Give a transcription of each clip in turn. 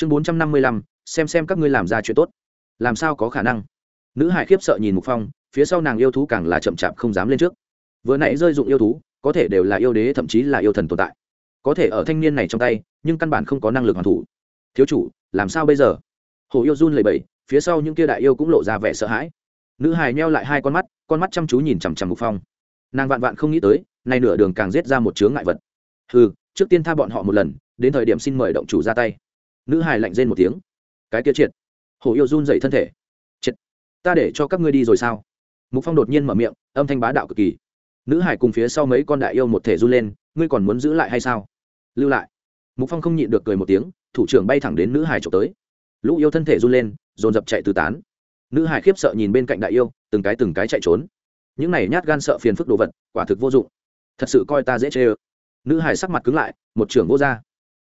chương bốn trăm năm mươi lăm, xem xem các ngươi làm ra chuyện tốt. Làm sao có khả năng? Nữ hải khiếp sợ nhìn mục phong, phía sau nàng yêu thú càng là chậm chạp không dám lên trước. Vừa nãy rơi dụng yêu thú, có thể đều là yêu đế, thậm chí là yêu thần tồn tại. Có thể ở thanh niên này trong tay, nhưng căn bản không có năng lực hoàn thủ. Thiếu chủ, làm sao bây giờ? Hồ yêu run lầy bẩy, phía sau những kia đại yêu cũng lộ ra vẻ sợ hãi. Nữ hài neo lại hai con mắt con mắt chăm chú nhìn chằm chằm mục phong. Nàng vạn vạn không nghĩ tới, nay nửa đường càng giết ra một chướng ngại vật. Hừ, trước tiên tha bọn họ một lần, đến thời điểm xin mời động chủ ra tay nữ hài lạnh rên một tiếng. Cái kia triệt. Hồ yêu run dậy thân thể. Triệt. Ta để cho các ngươi đi rồi sao? Mục phong đột nhiên mở miệng, âm thanh bá đạo cực kỳ. Nữ hải cùng phía sau mấy con đại yêu một thể run lên, ngươi còn muốn giữ lại hay sao? Lưu lại. Mục phong không nhịn được cười một tiếng, thủ trưởng bay thẳng đến nữ hải trộm tới. Lũ yêu thân thể run lên, dồn dập chạy tứ tán. Nữ hải khiếp sợ nhìn bên cạnh đại yêu, từng cái từng cái chạy trốn. Những này nhát gan sợ phiền phức đồ vật, quả thực vô dụng. Thật sự coi ta dễ chê ơ. Nữ hải sắc mặt cứng lại, một trưởng vô ra.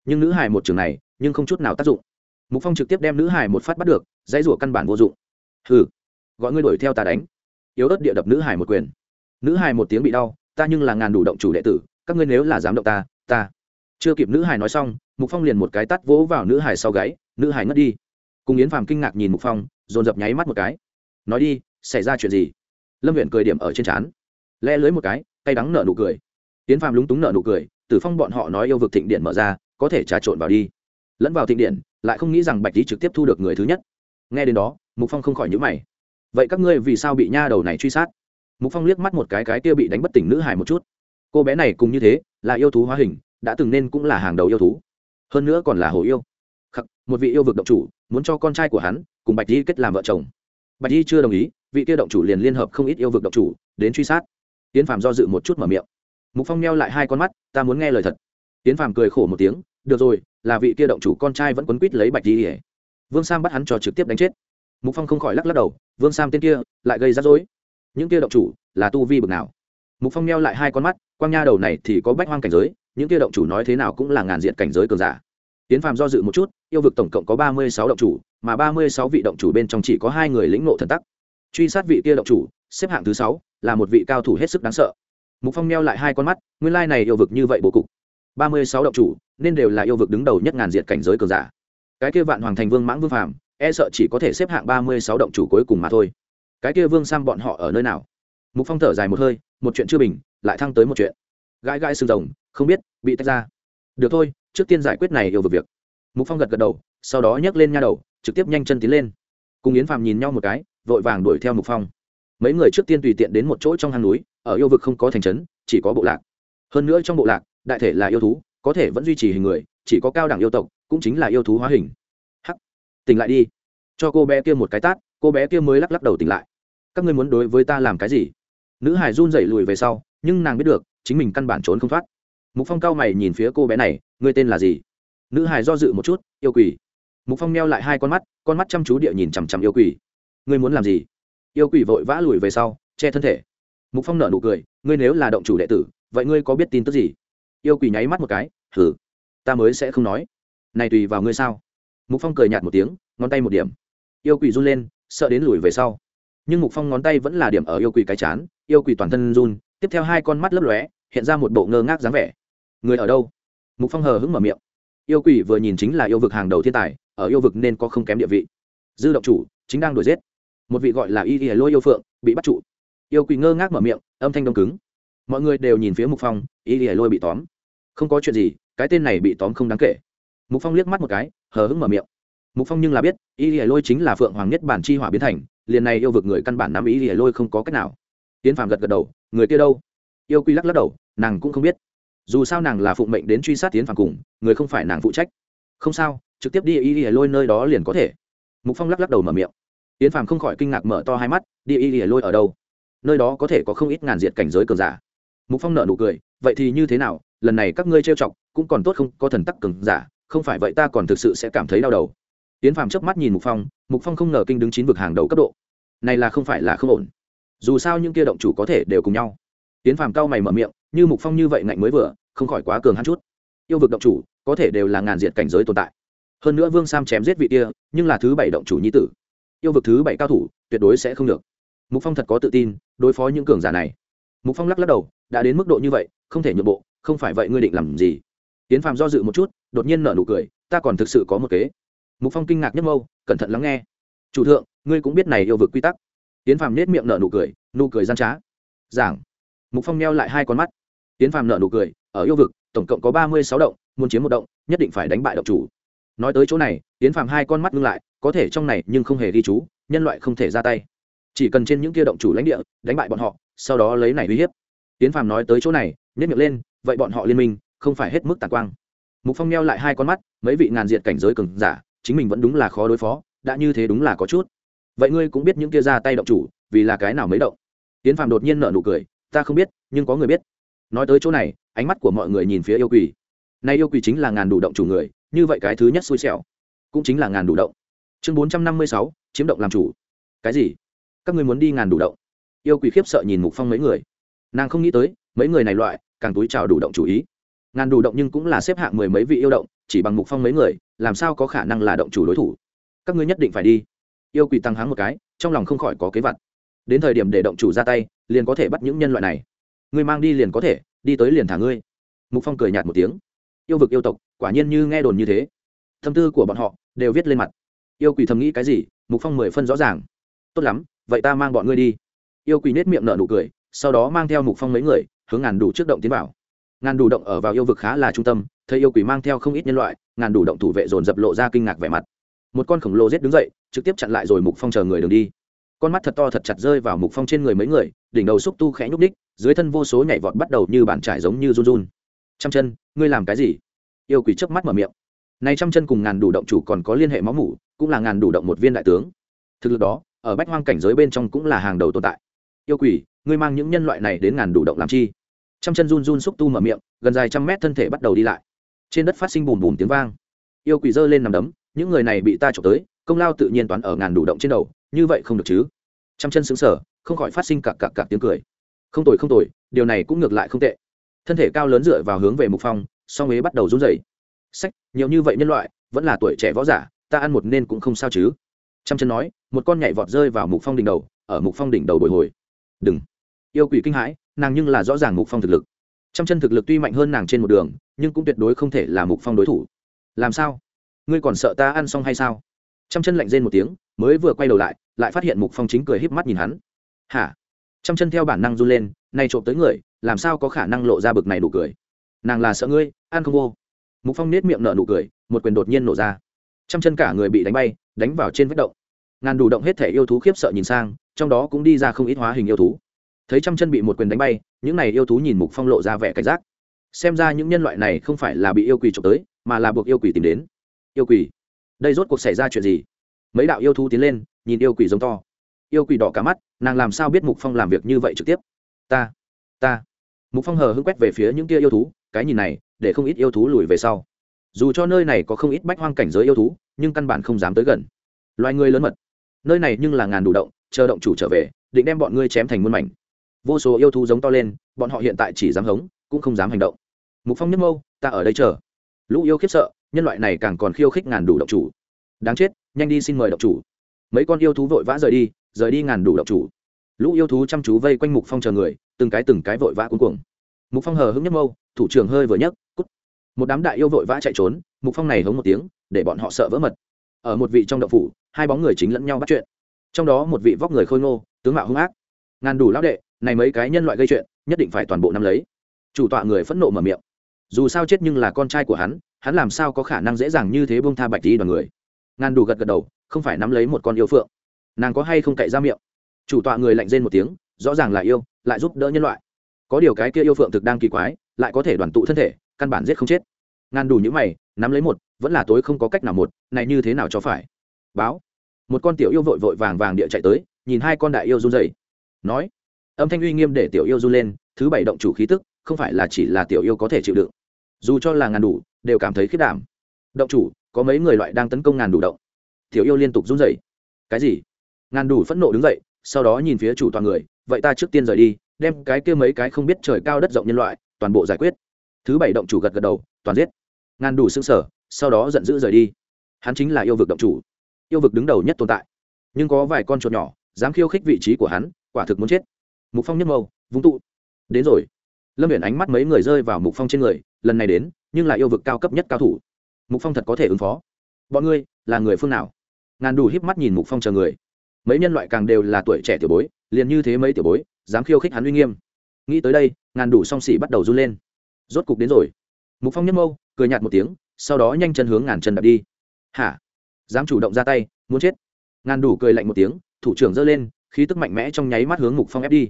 Nhưng nữ hải một trưởng này nhưng không chút nào tác dụng. Mục phong trực tiếp đem nữ hải một phát bắt được, dãy rủa căn bản vô dụng. Hừ, gọi ngươi đuổi theo ta đánh. Yếu ớt địa đập nữ hải một quyền. Nữ hải một tiếng bị đau, ta nhưng là ngàn đủ động chủ đệ tử, các ngươi nếu là dám động ta ta. Chưa kịp nữ hải nói xong, mục phong liền một cái tắt vỗ vào nữ hải sau gáy, nữ hải ngất đi. Cùng yến phàm kinh ngạc nhìn mục phong, dồn dập nháy mắt một cái. Nói đi, xảy ra chuyện gì? Lâm huyện cười điểm ở trên trán. Le lưới một cái, tay đắng nợ nụ cười. Yến phàm lúng túng nợ nụ cười, tử phong bọn họ nói yêu vực thịnh điện mở ra, có thể trà trộn vào đi lẫn vào thịnh điện lại không nghĩ rằng bạch lý trực tiếp thu được người thứ nhất. Nghe đến đó mục phong không khỏi nhữ mày. Vậy các ngươi vì sao bị nha đầu này truy sát? Mục phong liếc mắt một cái cái kia bị đánh bất tỉnh nữ hải một chút. Cô bé này cùng như thế là yêu thú hóa hình đã từng nên cũng là hàng đầu yêu thú. Hơn nữa còn là hồ yêu. Khắc, một vị yêu vực động chủ muốn cho con trai của hắn cùng bạch di kết làm vợ chồng. Bạch di chưa đồng ý vị kia động chủ liền liên hợp không ít yêu vực động chủ đến truy sát. Tiến phàm do dự một chút mở miệng. Mục phong neo lại hai con mắt ta muốn nghe lời thật. Tiến phàm cười khổ một tiếng được rồi, là vị kia động chủ con trai vẫn quấn quýt lấy bạch di vương sam bắt hắn cho trực tiếp đánh chết. Mục phong không khỏi lắc lắc đầu, vương sam tên kia, lại gây rắc rối. Những kia động chủ là tu vi bực nào? Mục phong neo lại hai con mắt, quang nha đầu này thì có bách hoang cảnh giới, những kia động chủ nói thế nào cũng là ngàn diện cảnh giới cường giả. Tiến phàm do dự một chút, yêu vực tổng cộng có ba mươi sáu động chủ, mà ba mươi sáu vị động chủ bên trong chỉ có hai người lĩnh ngộ thần tắc. Truy sát vị kia động chủ, xếp hạng thứ sáu, là một vị cao thủ hết sức đáng sợ. Mục phong neo lại hai con mắt, nguyên lai này yêu vực như vậy bố cục ba mươi sáu động chủ, nên đều là yêu vực đứng đầu nhất ngàn diệt cảnh giới cường giả. Cái kia vạn hoàng thành vương mãng vương phàm e sợ chỉ có thể xếp hạng ba mươi sáu động chủ cuối cùng mà thôi. Cái kia vương sam bọn họ ở nơi nào? Mục phong thở dài một hơi, một chuyện chưa bình, lại thăng tới một chuyện. Gãi gãi sừng rồng, không biết, bị tách ra. Được thôi, trước tiên giải quyết này yêu vực việc. Mục phong gật gật đầu, sau đó nhấc lên nha đầu, trực tiếp nhanh chân tiến lên. Cùng yến phàm nhìn nhau một cái, vội vàng đuổi theo mục phong. Mấy người trước tiên tùy tiện đến một chỗ trong hang núi, ở yêu vực không có thành trấn, chỉ có bộ lạc. Hơn nữa trong bộ lạc đại thể là yêu thú, có thể vẫn duy trì hình người, chỉ có cao đẳng yêu tộc cũng chính là yêu thú hóa hình. Hắc, tỉnh lại đi. Cho cô bé kia một cái tát, cô bé kia mới lắc lắc đầu tỉnh lại. Các ngươi muốn đối với ta làm cái gì? Nữ hải run dậy lùi về sau, nhưng nàng biết được, chính mình căn bản trốn không thoát. Mục phong cao mày nhìn phía cô bé này, ngươi tên là gì? Nữ hải do dự một chút, yêu quỷ. Mục phong meo lại hai con mắt con mắt chăm chú địa nhìn chằm chằm yêu quỷ. Ngươi muốn làm gì? Yêu quỷ vội vã lùi về sau, che thân thể. Mục phong nở nụ cười, ngươi nếu là động chủ đệ tử, vậy ngươi có biết tin tức gì? Yêu quỷ nháy mắt một cái thử ta mới sẽ không nói. Này tùy vào ngươi sao? Mục phong cười nhạt một tiếng, ngón tay một điểm. Yêu quỷ run lên, sợ đến lùi về sau. Nhưng mục phong ngón tay vẫn là điểm ở yêu quỷ cái chán, yêu quỷ toàn thân run, tiếp theo hai con mắt lấp lóe, hiện ra một bộ ngơ ngác dáng vẻ. Người ở đâu? Mục phong hờ hững mở miệng. Yêu quỷ vừa nhìn chính là yêu vực hàng đầu thiên tài, ở yêu vực nên có không kém địa vị. Dư động chủ, chính đang đuổi giết. Một vị gọi là y y lôi yêu phượng, bị bắt trụ. Yêu quỷ ngơ ngác mở miệng, âm thanh đông cứng mọi người đều nhìn phía mục phong y lìa lôi bị tóm. Không có chuyện gì, cái tên này bị tóm không đáng kể. Mục phong liếc mắt một cái, hờ hững mở miệng. Mục phong nhưng là biết y lìa lôi chính là phượng hoàng nhất bản chi hỏa biến thành, liền này yêu vực người căn bản nắm y lìa lôi không có cách nào. Tiến phàm gật gật đầu, người kia đâu? Yêu quy lắc lắc đầu, nàng cũng không biết. Dù sao nàng là phụng mệnh đến truy sát tiến phàm cùng, người không phải nàng phụ trách. Không sao, trực tiếp đi y lìa lôi nơi đó liền có thể. Mục phong lắc lắc đầu mở miệng. Tiến phàm không khỏi kinh ngạc mở to hai mắt, đi y lìa lôi ở đâu? Nơi đó có thể có không ít ngàn diệt cảnh giới cường giả mục phong nợ nụ cười, vậy thì như thế nào? Lần này các ngươi trêu chọc, cũng còn tốt không? Có thần tắc cường giả, không phải vậy ta còn thực sự sẽ cảm thấy đau đầu. Tiến phàm chớp mắt nhìn mục phong mục phong không ngờ kinh đứng chín vực hàng đầu cấp độ. Này là không phải là không ổn. Dù sao những kia động chủ có thể đều cùng nhau. Tiến phàm cao mày mở miệng, như mục phong như vậy ngạnh mới vừa, không khỏi quá cường hắn chút. Yêu vực động chủ, có thể đều là ngàn diệt cảnh giới tồn tại. Hơn nữa vương sam chém giết vị kia, nhưng là thứ bảy động chủ nhi tử. Yêu vực thứ bảy cao thủ, tuyệt đối sẽ không được. Mục phong thật có tự tin, đối phó những cường giả này. Mục phong lắc lắc đầu đã đến mức độ như vậy, không thể nhượng bộ, không phải vậy ngươi định làm gì? Tiến phàm do dự một chút, đột nhiên nở nụ cười, ta còn thực sự có một kế. Mục phong kinh ngạc nhất mâu, cẩn thận lắng nghe. Chủ thượng, ngươi cũng biết này yêu vực quy tắc. Tiến phàm nết miệng nở nụ cười nụ cười gian trá. Giảng. Mục phong neo lại hai con mắt. Tiến phàm nở nụ cười, ở yêu vực, tổng cộng có ba mươi sáu động, muốn chiếm một động, nhất định phải đánh bại động chủ. Nói tới chỗ này tiến phàm hai con mắt ngưng lại, có thể trong này nhưng không hề ghi chú, nhân loại không thể ra tay. Chỉ cần trên những kia động chủ lãnh địa, đánh bại bọn họ, sau đó lấy này uy hiếp tiến phàm nói tới chỗ này nhét miệng lên, vậy bọn họ liên minh không phải hết mức tàn quang. Mục phong neo lại hai con mắt, mấy vị ngàn diện cảnh giới cường giả, chính mình vẫn đúng là khó đối phó, đã như thế đúng là có chút. Vậy ngươi cũng biết những kia ra tay động chủ vì là cái nào mới động? Tiến phàm đột nhiên nở nụ cười, ta không biết, nhưng có người biết. Nói tới chỗ này, ánh mắt của mọi người nhìn phía yêu quỷ. Nay yêu quỷ chính là ngàn đủ động chủ người, như vậy cái thứ nhất xui xẻo, cũng chính là ngàn đủ động. Chương bốn trăm năm mươi sáu, chiếm động làm chủ. Cái gì? Các ngươi muốn đi ngàn đủ động? Yêu quỷ khiếp sợ nhìn mục phong mấy người nàng không nghĩ tới, mấy người này loại, càng túi trào đủ động chủ ý. Ngàn đủ động nhưng cũng là xếp hạng mười mấy vị yêu động, chỉ bằng mục phong mấy người, làm sao có khả năng là động chủ đối thủ? Các ngươi nhất định phải đi. Yêu quỷ tăng háng một cái, trong lòng không khỏi có kế vật đến thời điểm để động chủ ra tay, liền có thể bắt những nhân loại này. Ngươi mang đi liền có thể, đi tới liền thả ngươi. Mục phong cười nhạt một tiếng. Yêu vực yêu tộc, quả nhiên như nghe đồn như thế. Tâm tư của bọn họ, đều viết lên mặt. Yêu quỷ thầm nghĩ cái gì, mục phong mười phân rõ ràng. Tốt lắm, vậy ta mang bọn ngươi đi. Yêu quỷ nết miệng nở nụ cười sau đó mang theo mục phong mấy người, hướng ngàn đủ trước động tiến vào. Ngàn đủ động ở vào yêu vực khá là trung tâm, thấy yêu quỷ mang theo không ít nhân loại, ngàn đủ động thủ vệ dồn dập lộ ra kinh ngạc vẻ mặt. Một con khổng lồ rết đứng dậy, trực tiếp chặn lại rồi mục phong chờ người đường đi. Con mắt thật to thật chặt rơi vào mục phong trên người mấy người, đỉnh đầu xúc tu khẽ nhúc đích dưới thân vô số nhảy vọt bắt đầu như bàn trải giống như run run. Trăm chân, ngươi làm cái gì? Yêu quỷ chớp mắt mở miệng. Này trăm chân cùng ngàn đủ động chủ còn có liên hệ máu mủ, cũng là ngàn đủ động một viên đại tướng. Thực lực đó, ở bách hoang cảnh giới bên trong cũng là hàng đầu tồn tại. Yêu quỷ ngươi mang những nhân loại này đến ngàn đủ động làm chi? Trăm chân run run xúc tu mở miệng, gần dài trăm mét thân thể bắt đầu đi lại. Trên đất phát sinh bùm bùm tiếng vang. Yêu quỷ giơ lên nằm đấm, những người này bị ta trộm tới, công lao tự nhiên toán ở ngàn đủ động trên đầu, như vậy không được chứ? Trăm chân xứng sở không khỏi phát sinh cặc cặc cặc tiếng cười. Không tồi không tồi, điều này cũng ngược lại không tệ. Thân thể cao lớn dựa vào hướng về mục phong, song ấy bắt đầu run rẩy. Sách, nhiều như vậy nhân loại, vẫn là tuổi trẻ võ giả, ta ăn một nên cũng không sao chứ? Trăm chân nói, một con nhảy vọt rơi vào mục phong đỉnh đầu, ở mục phong đỉnh đầu bồi hồi. Đừng yêu quỷ kinh hãi, nàng nhưng là rõ ràng mục phong thực lực. Trăm chân thực lực tuy mạnh hơn nàng trên một đường, nhưng cũng tuyệt đối không thể là mục phong đối thủ. Làm sao? Ngươi còn sợ ta ăn xong hay sao? Trăm chân lạnh rên một tiếng, mới vừa quay đầu lại lại phát hiện mục phong chính cười híp mắt nhìn hắn. Hả? Trăm chân theo bản năng run lên nay trộm tới người, làm sao có khả năng lộ ra bực này đủ cười? Nàng là sợ ngươi, ăn không vô. Mục phong nết miệng nở nụ cười, một quyền đột nhiên nổ ra. Trăm chân cả người bị đánh bay, đánh vào trên vết động. Ngàn đủ động hết thể yêu thú khiếp sợ nhìn sang, trong đó cũng đi ra không ít hóa hình yêu thú thấy trăm chân bị một quyền đánh bay, những này yêu thú nhìn mục phong lộ ra vẻ cảnh giác. Xem ra những nhân loại này không phải là bị yêu quỷ trộm tới, mà là buộc yêu quỷ tìm đến. Yêu quỷ? Đây rốt cuộc xảy ra chuyện gì? Mấy đạo yêu thú tiến lên, nhìn yêu quỷ giống to. Yêu quỷ đỏ cả mắt, nàng làm sao biết mục phong làm việc như vậy trực tiếp? Ta ta. Mục phong hờ hưng quét về phía những kia yêu thú, cái nhìn này, để không ít yêu thú lùi về sau. Dù cho nơi này có không ít bách hoang cảnh giới yêu thú, nhưng căn bản không dám tới gần. Loài người lớn mật. Nơi này nhưng là ngàn đủ động, chờ động chủ trở về, định đem bọn ngươi chém thành muôn mảnh vô số yêu thú giống to lên, bọn họ hiện tại chỉ dám hống, cũng không dám hành động. Mục phong nhấc mâu ta ở đây chờ. Lũ yêu khiếp sợ, nhân loại này càng còn khiêu khích ngàn đủ động chủ. Đáng chết, nhanh đi xin mời động chủ. Mấy con yêu thú vội vã rời đi rời đi ngàn đủ động chủ. Lũ yêu thú chăm chú vây quanh mục phong chờ người, từng cái từng cái vội vã cuống cuồng. Mục phong hờ hững nhấc mâu thủ trưởng hơi vừa nhấc, cút. Một đám đại yêu vội vã chạy trốn, mục phong này hống một tiếng, để bọn họ sợ vỡ mật. Ở một vị trong đậu phủ, hai bóng người chính lẫn nhau bắt chuyện. Trong đó một vị vóc người khôi ngô, tướng mạo hung ác. Ngàn đủ lão đệ này mấy cái nhân loại gây chuyện, nhất định phải toàn bộ nắm lấy. Chủ tọa người phẫn nộ mở miệng. Dù sao chết nhưng là con trai của hắn hắn làm sao có khả năng dễ dàng như thế bông tha bạch đi đoàn người? Ngàn đủ gật gật đầu, không phải nắm lấy một con yêu phượng. Nàng có hay không cậy ra miệng? Chủ tọa người lạnh rên một tiếng, rõ ràng là yêu, lại giúp đỡ nhân loại. Có điều cái kia yêu phượng thực đang kỳ quái, lại có thể đoàn tụ thân thể, căn bản giết không chết. Ngàn đủ những mày, nắm lấy một, vẫn là tối không có cách nào một, này như thế nào cho phải? Báo. Một con tiểu yêu vội vội vàng vàng địa chạy tới, nhìn hai con đại yêu run rẩy. Nói âm thanh uy nghiêm để tiểu yêu run lên, thứ bảy động chủ khí tức, không phải là chỉ là tiểu yêu có thể chịu đựng. Dù cho là ngàn đủ, đều cảm thấy khiết đảm. Động chủ, có mấy người loại đang tấn công ngàn đủ động. Tiểu yêu liên tục run rẩy. Cái gì? Ngàn đủ phẫn nộ đứng dậy, sau đó nhìn phía chủ toàn người, vậy ta trước tiên rời đi, đem cái kia mấy cái không biết trời cao đất rộng nhân loại, toàn bộ giải quyết. Thứ bảy động chủ gật gật đầu, toàn giết. Ngàn đủ xương sở sau đó giận dữ rời đi. Hắn chính là yêu vực động chủ. Yêu vực đứng đầu nhất tồn tại. Nhưng có vài con chuột nhỏ, dám khiêu khích vị trí của hắn, quả thực muốn chết mục phong nhất mâu, vung tụ. Đến rồi. Lâm viện ánh mắt mấy người rơi vào mục phong trên người, lần này đến, nhưng là yêu vực cao cấp nhất cao thủ. Mục phong thật có thể ứng phó. Bọn ngươi, là người phương nào? Ngàn đủ híp mắt nhìn mục phong chờ người. Mấy nhân loại càng đều là tuổi trẻ tiểu bối, liền như thế mấy tiểu bối, dám khiêu khích hắn uy nghiêm. Nghĩ tới đây, ngàn đủ song xỉ bắt đầu run lên. Rốt cục đến rồi. Mục phong nhấc mâu, cười nhạt một tiếng, sau đó nhanh chân hướng ngàn chân đạp đi. Hả? Dám chủ động ra tay, muốn chết. Ngàn đủ cười lạnh một tiếng, thủ trưởng giơ lên, khí tức mạnh mẽ trong nháy mắt hướng mục phong ép đi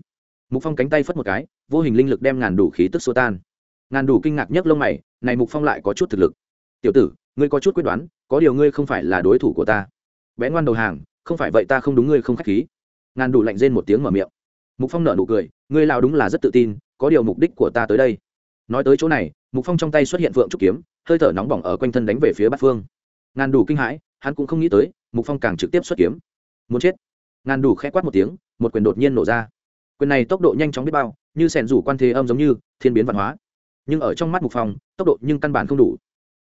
mục phong cánh tay phất một cái, vô hình linh lực đem ngàn đủ khí tức xô tan. Ngàn đủ kinh ngạc nhấc lông mày, này mục phong lại có chút thực lực. Tiểu tử, ngươi có chút quyết đoán, có điều ngươi không phải là đối thủ của ta. Bé ngoan đầu hàng, không phải vậy ta không đúng, ngươi không khách khí. Ngàn đủ lạnh rên một tiếng mở miệng. Mục phong nở nụ cười, ngươi lao đúng là rất tự tin, có điều mục đích của ta tới đây. Nói tới chỗ này, mục phong trong tay xuất hiện vượng trúc kiếm, hơi thở nóng bỏng ở quanh thân đánh về phía bát phương. Ngàn đủ kinh hãi, hắn cũng không nghĩ tới, mục phong càng trực tiếp xuất kiếm. Muốn chết. Ngàn đủ khẽ quát một tiếng, một quyền đột nhiên nổ ra quyền này tốc độ nhanh chóng biết bao, như sẻn rủ quan thế âm giống như, thiên biến văn hóa. Nhưng ở trong mắt mục phong, tốc độ nhưng căn bản không đủ.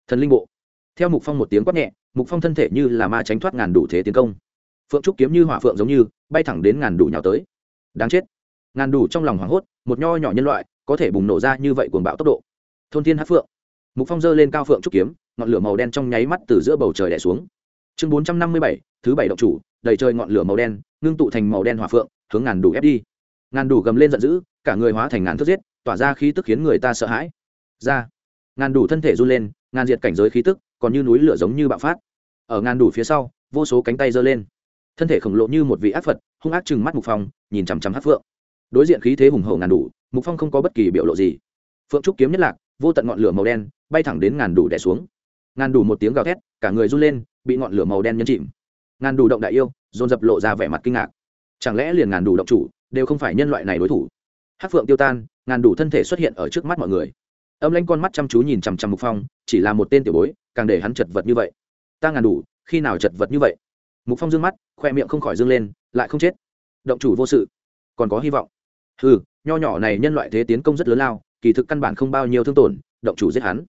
Thần linh bộ. Theo mục phong một tiếng quát nhẹ, mục phong thân thể như là ma tránh thoát ngàn đủ thế tiến công. Phượng trúc kiếm như hỏa phượng giống như, bay thẳng đến ngàn đủ nhào tới. Đáng chết. Ngàn đủ trong lòng hoảng hốt, một nho nhỏ nhân loại, có thể bùng nổ ra như vậy cuồng bạo tốc độ. Thôn thiên hát phượng. Mục phong giơ lên cao phượng trúc kiếm, ngọn lửa màu đen trong nháy mắt từ giữa bầu trời đẻ xuống. Chương bốn trăm năm mươi bảy, thứ bảy động chủ, đầy trời ngọn lửa màu đen, ngưng tụ thành màu đen hỏa phượng, hướng ngàn đủ ép đi ngàn đủ gầm lên giận dữ, cả người hóa thành ngàn thước giết, tỏa ra khí tức khiến người ta sợ hãi. Ra, ngàn đủ thân thể run lên, ngàn diệt cảnh giới khí tức, còn như núi lửa giống như bạo phát. Ở ngàn đủ phía sau, vô số cánh tay giơ lên. Thân thể khổng lồ như một vị ác phật, hung ác chừng mắt mục phong, nhìn chằm chằm hát phượng. Đối diện khí thế hùng hậu ngàn đủ, mục phong không có bất kỳ biểu lộ gì. Phượng trúc kiếm nhất lạc, vô tận ngọn lửa màu đen, bay thẳng đến ngàn đủ đẻ xuống. Ngàn đủ một tiếng gào thét, cả người run lên, bị ngọn lửa màu đen nhấn chìm. Ngàn đủ động đại yêu, dồn dập lộ ra vẻ mặt kinh ngạc. Chẳng lẽ liền ngàn đủ động chủ đều không phải nhân loại này đối thủ. Hát phượng tiêu tan, ngàn đủ thân thể xuất hiện ở trước mắt mọi người. Âm lanh con mắt chăm chú nhìn chằm chằm mục phong, chỉ là một tên tiểu bối, càng để hắn chật vật như vậy. Ta ngàn đủ, khi nào chật vật như vậy? Mục phong dương mắt, khoe miệng không khỏi dương lên, lại không chết. Động chủ vô sự. Còn có hy vọng. Ừ nho nhỏ này nhân loại thế tiến công rất lớn lao, kỳ thực căn bản không bao nhiêu thương tổn, động chủ giết hắn.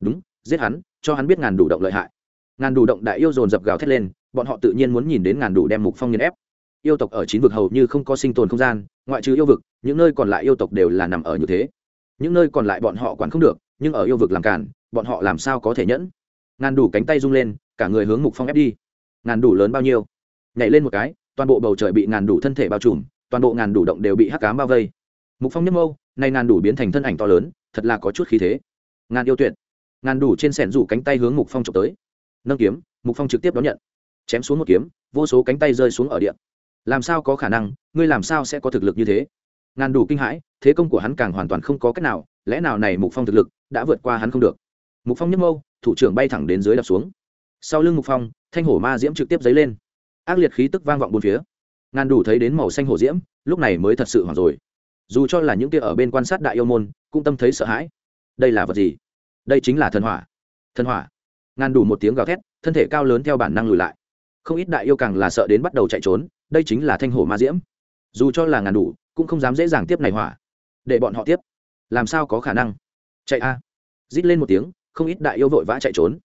Đúng, giết hắn, cho hắn biết ngàn đủ động lợi hại. Ngàn đủ động đại yêu dồn dập gào thét lên, bọn họ tự nhiên muốn nhìn đến ngàn đủ đem mục phong nghiền ép yêu tộc ở chín vực hầu như không có sinh tồn không gian, ngoại trừ yêu vực, những nơi còn lại yêu tộc đều là nằm ở như thế. Những nơi còn lại bọn họ quản không được, nhưng ở yêu vực làm cản, bọn họ làm sao có thể nhẫn? Ngàn đủ cánh tay rung lên, cả người hướng mục phong ép đi. Ngàn đủ lớn bao nhiêu? Nhảy lên một cái, toàn bộ bầu trời bị ngàn đủ thân thể bao trùm, toàn bộ ngàn đủ động đều bị hắc cám bao vây. Mục phong nhấp mâu nay ngàn đủ biến thành thân ảnh to lớn, thật là có chút khí thế. Ngàn yêu tuyệt. Ngàn đủ trên sẻn rủ cánh tay hướng mục phong trộm tới. Nâng kiếm, mục phong trực tiếp đón nhận. Chém xuống một kiếm, vô số cánh tay rơi xuống ở điện làm sao có khả năng, ngươi làm sao sẽ có thực lực như thế? Ngàn đủ kinh hãi, thế công của hắn càng hoàn toàn không có cách nào, lẽ nào này mục phong thực lực đã vượt qua hắn không được? Mục phong nhấp mâu thủ trưởng bay thẳng đến dưới đập xuống. Sau lưng mục phong, thanh hổ ma diễm trực tiếp dấy lên. Ác liệt khí tức vang vọng bốn phía. Ngàn đủ thấy đến màu xanh hổ diễm, lúc này mới thật sự hoảng rồi. Dù cho là những kia ở bên quan sát đại yêu môn, cũng tâm thấy sợ hãi. Đây là vật gì? Đây chính là thần hỏa. Thần hỏa. Ngàn đủ một tiếng gào thét, thân thể cao lớn theo bản năng lùi lại. Không ít đại yêu càng là sợ đến bắt đầu chạy trốn đây chính là thanh hổ ma diễm. Dù cho là ngàn đủ, cũng không dám dễ dàng tiếp này hỏa. Để bọn họ tiếp. Làm sao có khả năng? Chạy a. Rít lên một tiếng, không ít đại yêu vội vã chạy trốn.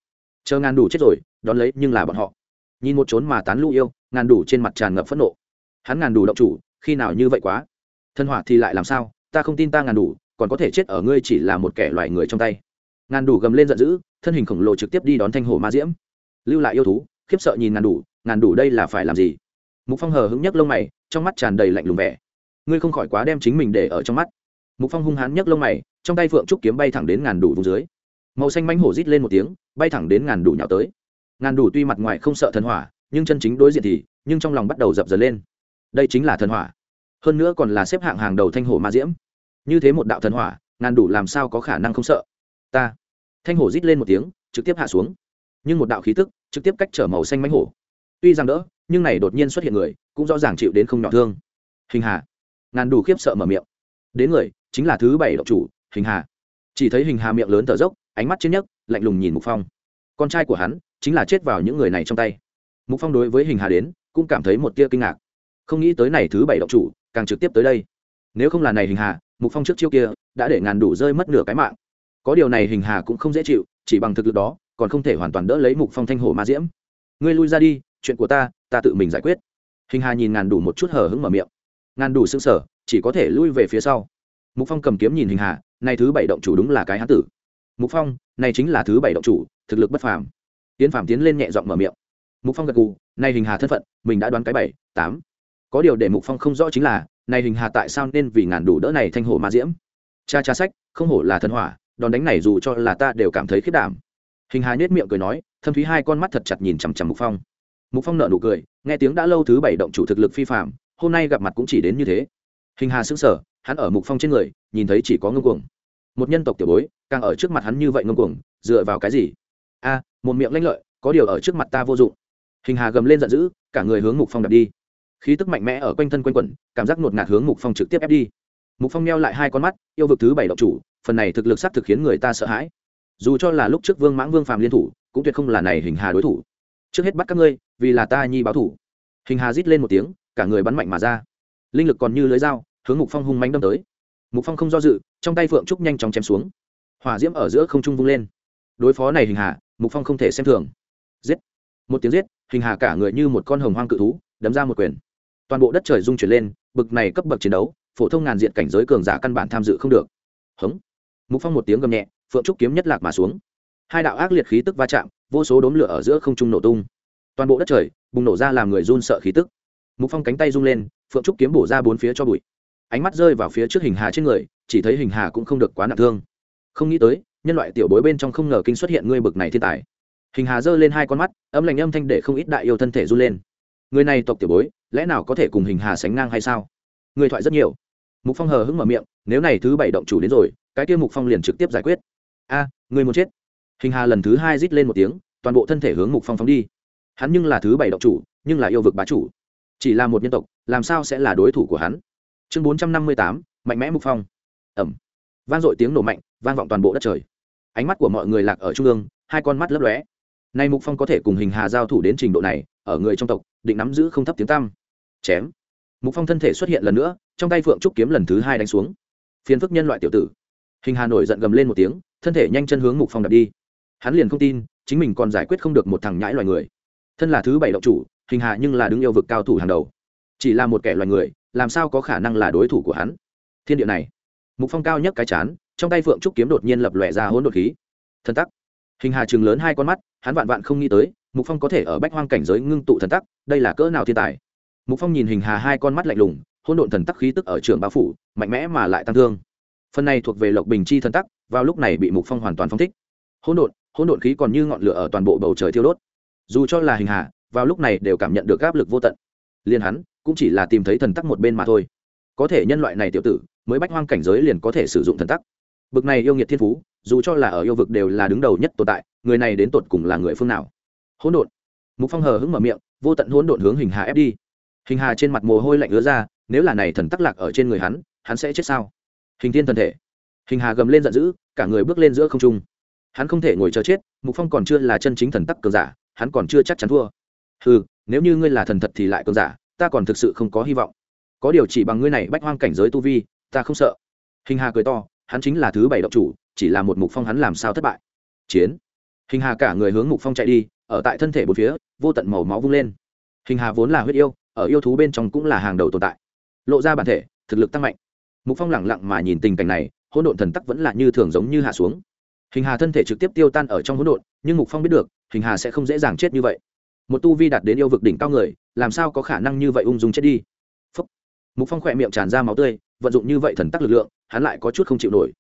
Chờ ngàn đủ chết rồi, đón lấy nhưng là bọn họ. Nhìn một trốn mà tán lũ yêu, ngàn đủ trên mặt tràn ngập phẫn nộ. Hắn ngàn đủ động chủ, khi nào như vậy quá? Thân hỏa thì lại làm sao? Ta không tin ta ngàn đủ, còn có thể chết ở ngươi chỉ là một kẻ loài người trong tay. Ngàn đủ gầm lên giận dữ, thân hình khổng lồ trực tiếp đi đón thanh hồ ma diễm. Lưu lại yêu thú, khiếp sợ nhìn ngàn đủ ngàn đủ đây là phải làm gì? Mục phong hờ hững nhấc lông mày, trong mắt tràn đầy lạnh lùng vẻ. Ngươi không khỏi quá đem chính mình để ở trong mắt. Mục phong hung hán nhấc lông mày, trong tay phượng trúc kiếm bay thẳng đến ngàn đủ vùng dưới. Màu xanh manh hổ rít lên một tiếng, bay thẳng đến ngàn đủ nhào tới. Ngàn đủ tuy mặt ngoài không sợ thần hỏa, nhưng chân chính đối diện thì, nhưng trong lòng bắt đầu dập dần lên. Đây chính là thần hỏa. Hơn nữa còn là xếp hạng hàng đầu thanh hổ ma diễm. Như thế một đạo thần hỏa, ngàn đủ làm sao có khả năng không sợ? Ta. Thanh hổ rít lên một tiếng, trực tiếp hạ xuống. Nhưng một đạo khí tức, trực tiếp cách trở màu xanh mánh hổ. Tuy rằng đỡ nhưng này đột nhiên xuất hiện người, cũng rõ ràng chịu đến không nhỏ thương. Hình hà. Ngàn đủ khiếp sợ mở miệng. Đến người, chính là thứ bảy độc chủ, hình hà. Chỉ thấy hình hà miệng lớn thở dốc, ánh mắt trên nhấc, lạnh lùng nhìn mục phong. Con trai của hắn, chính là chết vào những người này trong tay. Mục phong đối với hình hà đến, cũng cảm thấy một tia kinh ngạc. Không nghĩ tới này thứ bảy độc chủ, càng trực tiếp tới đây. Nếu không là này hình hà, mục phong trước chiêu kia, đã để ngàn đủ rơi mất nửa cái mạng. Có điều này hình hà cũng không dễ chịu, chỉ bằng thực lực đó, còn không thể hoàn toàn đỡ lấy mục phong thanh hổ ma diễm. Ngươi lui ra đi chuyện của ta ta tự mình giải quyết. Hình hà nhìn ngàn đủ một chút hở hứng mở miệng. Ngàn đủ xương sở chỉ có thể lui về phía sau. Mục phong cầm kiếm nhìn hình hà, này thứ bảy động chủ đúng là cái hán tử. Mục phong, này chính là thứ bảy động chủ, thực lực bất phàm. Tiến phàm tiến lên nhẹ giọng mở miệng. Mục phong gật gù nay hình hà thân phận, mình đã đoán cái bảy, tám. Có điều để mục phong không rõ chính là, này hình hà tại sao nên vì ngàn đủ đỡ này thanh hổ ma diễm? Cha cha sách, không hổ là thần hỏa, đòn đánh này dù cho là ta đều cảm thấy khiết đảm. Hình hà nhếch miệng cười nói, thâm thúy hai con mắt thật chặt nhìn chằm chằm mục phong mục phong nợ nụ cười, nghe tiếng đã lâu thứ bảy động chủ thực lực phi phạm hôm nay gặp mặt cũng chỉ đến như thế. Hình hà sững sờ, hắn ở mục phong trên người, nhìn thấy chỉ có ngông cuồng. Một nhân tộc tiểu bối, càng ở trước mặt hắn như vậy ngông cuồng, dựa vào cái gì? A, một miệng lanh lợi, có điều ở trước mặt ta vô dụng. Hình hà gầm lên giận dữ, cả người hướng mục phong đặt đi. Khí tức mạnh mẽ ở quanh thân quanh quẩn, cảm giác ngột ngạt hướng mục phong trực tiếp ép đi. Mục phong neo lại hai con mắt, yêu vực thứ bảy động chủ, phần này thực lực s thực khiến người ta sợ hãi. Dù cho là lúc trước vương mãng vương phàm liên thủ, cũng tuyệt không là này hình hà đối thủ trước hết bắt các ngươi, vì là ta nhi báo thủ. Hình hà rít lên một tiếng, cả người bắn mạnh mà ra. Linh lực còn như lưới dao, hướng mục phong hung mánh đâm tới. Mục phong không do dự, trong tay phượng trúc nhanh chóng chém xuống. Hỏa diễm ở giữa không trung vung lên. Đối phó này hình hà, mục phong không thể xem thường. Giết! Một tiếng giết, hình hà cả người như một con hồng hoang cự thú, đấm ra một quyền. Toàn bộ đất trời rung chuyển lên, bực này cấp bậc chiến đấu, phổ thông ngàn diện cảnh giới cường giả căn bản tham dự không được. Hống! Mục phong một tiếng gầm nhẹ, phượng trúc kiếm nhất lạc mà xuống. Hai đạo ác liệt khí tức va chạm vô số đốm lửa ở giữa không trung nổ tung. Toàn bộ đất trời bùng nổ ra làm người run sợ khí tức. Mục phong cánh tay rung lên, phượng trúc kiếm bổ ra bốn phía cho bụi. Ánh mắt rơi vào phía trước hình hà trên người, chỉ thấy hình hà cũng không được quá nặng thương. Không nghĩ tới, nhân loại tiểu bối bên trong không ngờ kinh xuất hiện ngươi bực này thiên tài. Hình hà giơ lên hai con mắt, âm lạnh âm thanh để không ít đại yêu thân thể run lên. Người này tộc tiểu bối, lẽ nào có thể cùng hình hà sánh ngang hay sao? Người thoại rất nhiều. Mục phong hờ hững mở miệng, nếu này thứ bảy động chủ đến rồi, cái kia mục phong liền trực tiếp giải quyết. A, người muốn chết hình hà lần thứ hai rít lên một tiếng, toàn bộ thân thể hướng mục phong phóng đi. Hắn nhưng là thứ bảy động chủ, nhưng là yêu vực bá chủ. Chỉ là một nhân tộc, làm sao sẽ là đối thủ của hắn? Chương bốn trăm năm mươi tám, mạnh mẽ mục phong. Ẩm. Vang dội tiếng nổ mạnh, vang vọng toàn bộ đất trời. Ánh mắt của mọi người lạc ở trung ương, hai con mắt lấp lóe. Nay mục phong có thể cùng hình hà giao thủ đến trình độ này, ở người trong tộc, định nắm giữ không thấp tiếng tam chém. Mục phong thân thể xuất hiện lần nữa, trong tay phượng trúc kiếm lần thứ hai đánh xuống. Phiền phức nhân loại tiểu tử. Hình hà nổi giận gầm lên một tiếng, thân thể nhanh chân hướng mục phong đập đi hắn liền không tin, chính mình còn giải quyết không được một thằng nhãi loài người. Thân là thứ bảy động chủ, hình hà nhưng là đứng yêu vực cao thủ hàng đầu. Chỉ là một kẻ loài người, làm sao có khả năng là đối thủ của hắn? Thiên địa này, mục phong cao nhất cái chán, trong tay phượng trúc kiếm đột nhiên lập lòe ra hỗn đột khí. Thần tắc. Hình hà chừng lớn hai con mắt, hắn vạn vạn không nghĩ tới, mục phong có thể ở bách hoang cảnh giới ngưng tụ thần tắc, đây là cỡ nào thiên tài. Mục phong nhìn hình hà hai con mắt lạnh lùng hôn độn thần tắc khí tức ở trường bao phủ, mạnh mẽ mà lại tăng thương. Phần này thuộc về lộc bình chi thần tắc, vào lúc này bị mục phong hoàn toàn phong thích. Hôn độn hỗn độn khí còn như ngọn lửa ở toàn bộ bầu trời thiêu đốt. Dù cho là hình hà, vào lúc này đều cảm nhận được áp lực vô tận. Liền hắn, cũng chỉ là tìm thấy thần tắc một bên mà thôi. Có thể nhân loại này tiểu tử, mới bách hoang cảnh giới liền có thể sử dụng thần tắc. Bực này yêu nghiệt thiên phú, dù cho là ở yêu vực đều là đứng đầu nhất tồn tại, người này đến tột cùng là người phương nào? Hỗn độn. Mục phong hờ hững mở miệng, vô tận hỗn độn hướng hình hà ép đi. Hình hà trên mặt mồ hôi lạnh ứa ra, nếu là này thần tắc lạc ở trên người hắn hắn sẽ chết sao? Hình thiên thần thể. Hình hà gầm lên giận dữ, cả người bước lên giữa không trung hắn không thể ngồi chờ chết, mục phong còn chưa là chân chính thần tắc cường giả, hắn còn chưa chắc chắn thua. Ừ nếu như ngươi là thần thật thì lại cường giả, ta còn thực sự không có hy vọng. Có điều chỉ bằng ngươi này bách hoang cảnh giới tu vi, ta không sợ. Hình hà cười to, hắn chính là thứ bảy độc chủ, chỉ là một mục phong hắn làm sao thất bại. Chiến. Hình hà cả người hướng mục phong chạy đi, ở tại thân thể bốn phía, vô tận màu máu vung lên. Hình hà vốn là huyết yêu, ở yêu thú bên trong cũng là hàng đầu tồn tại. Lộ ra bản thể, thực lực tăng mạnh. Mục phong lẳng lặng mà nhìn tình cảnh này, hỗn độn thần tắc vẫn là như thường giống như hạ xuống hình hà thân thể trực tiếp tiêu tan ở trong hỗn độn nhưng mục phong biết được hình hà sẽ không dễ dàng chết như vậy. Một tu vi đạt đến yêu vực đỉnh cao người làm sao có khả năng như vậy ung dung chết đi? Phúc. mục phong khỏe miệng tràn ra máu tươi vận dụng như vậy thần tắc lực lượng hắn lại có chút không chịu nổi.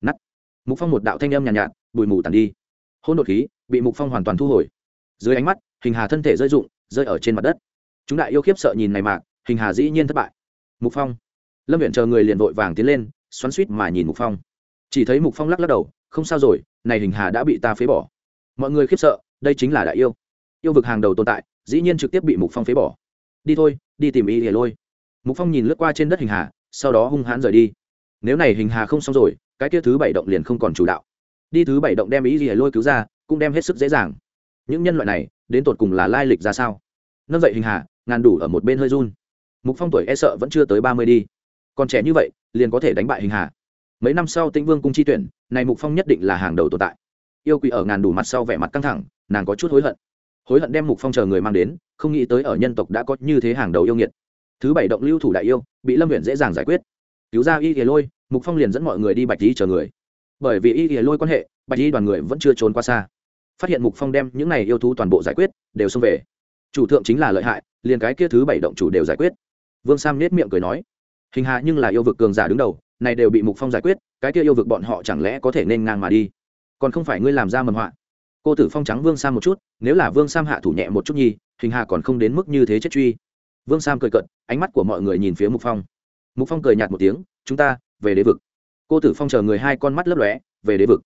Nắt mục phong một đạo thanh âm nhàn nhạt, nhạt bụi mù tàn đi. Hỗn độn khí bị mục phong hoàn toàn thu hồi. Dưới ánh mắt hình hà thân thể rơi rụng rơi ở trên mặt đất. Chúng đại yêu khiếp sợ nhìn này mạc hình hà dĩ nhiên thất bại. Mục phong. Lâm viện chờ người liền vội vàng tiến lên xoắn suýt mà nhìn mục phong. Chỉ thấy mục phong lắc lắc đầu không sao rồi, này hình hà đã bị ta phế bỏ. Mọi người khiếp sợ, đây chính là đại yêu. Yêu vực hàng đầu tồn tại, dĩ nhiên trực tiếp bị mục phong phế bỏ. Đi thôi, đi tìm y hề lôi. Mục phong nhìn lướt qua trên đất hình hà, sau đó hung hãn rời đi. Nếu này hình hà không xong rồi, cái kia thứ bảy động liền không còn chủ đạo. Đi thứ bảy động đem ý gì lôi cứu ra, cũng đem hết sức dễ dàng. Những nhân loại này, đến tột cùng là lai lịch ra sao? Nâng dậy hình hà, ngàn đủ ở một bên hơi run. Mục phong tuổi e sợ vẫn chưa tới ba mươi đi. Còn trẻ như vậy, liền có thể đánh bại hình hà mấy năm sau tĩnh vương cung chi tuyển, này mục phong nhất định là hàng đầu tồn tại. Yêu quỷ ở ngàn đủ mặt sau vẻ mặt căng thẳng, nàng có chút hối hận. Hối hận đem mục phong chờ người mang đến, không nghĩ tới ở nhân tộc đã có như thế hàng đầu yêu nghiệt. Thứ bảy động lưu thủ đại yêu, bị lâm huyện dễ dàng giải quyết. Cứu ra y thì lôi, mục phong liền dẫn mọi người đi bạch lý chờ người. Bởi vì y thì lôi quan hệ, bạch lý đoàn người vẫn chưa trốn qua xa. Phát hiện mục phong đem những này yêu thú toàn bộ giải quyết, đều xông về. Chủ thượng chính là lợi hại, liền cái kia thứ bảy động chủ đều giải quyết. Vương sam nết miệng cười nói, hình hạ nhưng là yêu vực cường giả đứng đầu này đều bị mục phong giải quyết, cái kia yêu vực bọn họ chẳng lẽ có thể nên ngang mà đi? Còn không phải ngươi làm ra mầm họa. Cô tử phong trắng vương sam một chút, nếu là vương sam hạ thủ nhẹ một chút nhi, hình hạ còn không đến mức như thế chết truy. Vương sam cười cận ánh mắt của mọi người nhìn phía mục phong. Mục phong cười nhạt một tiếng, chúng ta, về đế vực. Cô tử phong chờ người hai con mắt lấp lóe, về đế vực.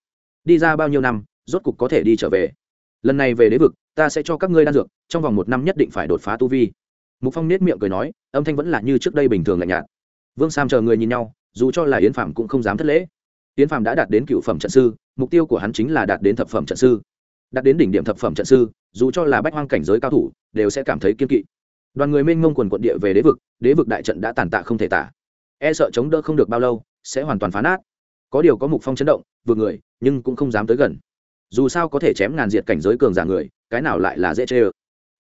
Đi ra bao nhiêu năm, rốt cục có thể đi trở về. Lần này về đế vực, ta sẽ cho các ngươi đan dược, trong vòng một năm nhất định phải đột phá tu vi. Mục phong nết miệng cười nói, âm thanh vẫn là như trước đây bình thường lạnh nhạt. Vương sam chờ người nhìn nhau dù cho là yến phạm cũng không dám thất lễ. Yến phạm đã đạt đến cựu phẩm trận sư, mục tiêu của hắn chính là đạt đến thập phẩm trận sư. Đạt đến đỉnh điểm thập phẩm trận sư, dù cho là bách hoang cảnh giới cao thủ, đều sẽ cảm thấy kiên kỵ. Đoàn người mênh mông quần quận địa về đế vực đế vực đại trận đã tàn tạ không thể tả. E sợ chống đỡ không được bao lâu, sẽ hoàn toàn phá nát. Có điều có mục phong chấn động vượt người, nhưng cũng không dám tới gần. Dù sao có thể chém ngàn diệt cảnh giới cường giả người, cái nào lại là dễ chê ơ.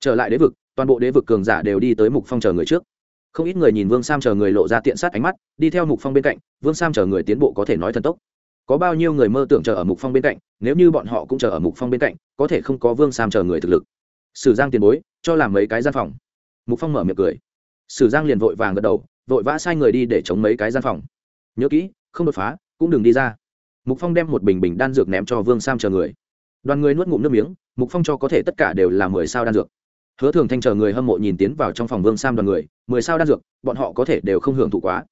Trở lại đế vực, toàn bộ đế vực cường giả đều đi tới mục phong chờ người trước không ít người nhìn vương sam chờ người lộ ra tiện sát ánh mắt, đi theo mục phong bên cạnh, vương sam chờ người tiến bộ có thể nói thần tốc. Có bao nhiêu người mơ tưởng chờ ở mục phong bên cạnh, nếu như bọn họ cũng chờ ở mục phong bên cạnh, có thể không có vương sam chờ người thực lực. Sử giang tiền bối, cho làm mấy cái gian phòng. Mục phong mở miệng cười. Sử giang liền vội vàng gật đầu, vội vã sai người đi để chống mấy cái gian phòng. Nhớ kỹ, không đột phá, cũng đừng đi ra. Mục phong đem một bình bình đan dược ném cho vương sam chờ người. Đoàn người nuốt ngụm nước miếng, mục phong cho có thể tất cả đều là mười sao đan dược hứa thường thanh chờ người hâm mộ nhìn tiến vào trong phòng vương sam đoàn người, mười sao đan dược, bọn họ có thể đều không hưởng thụ quá.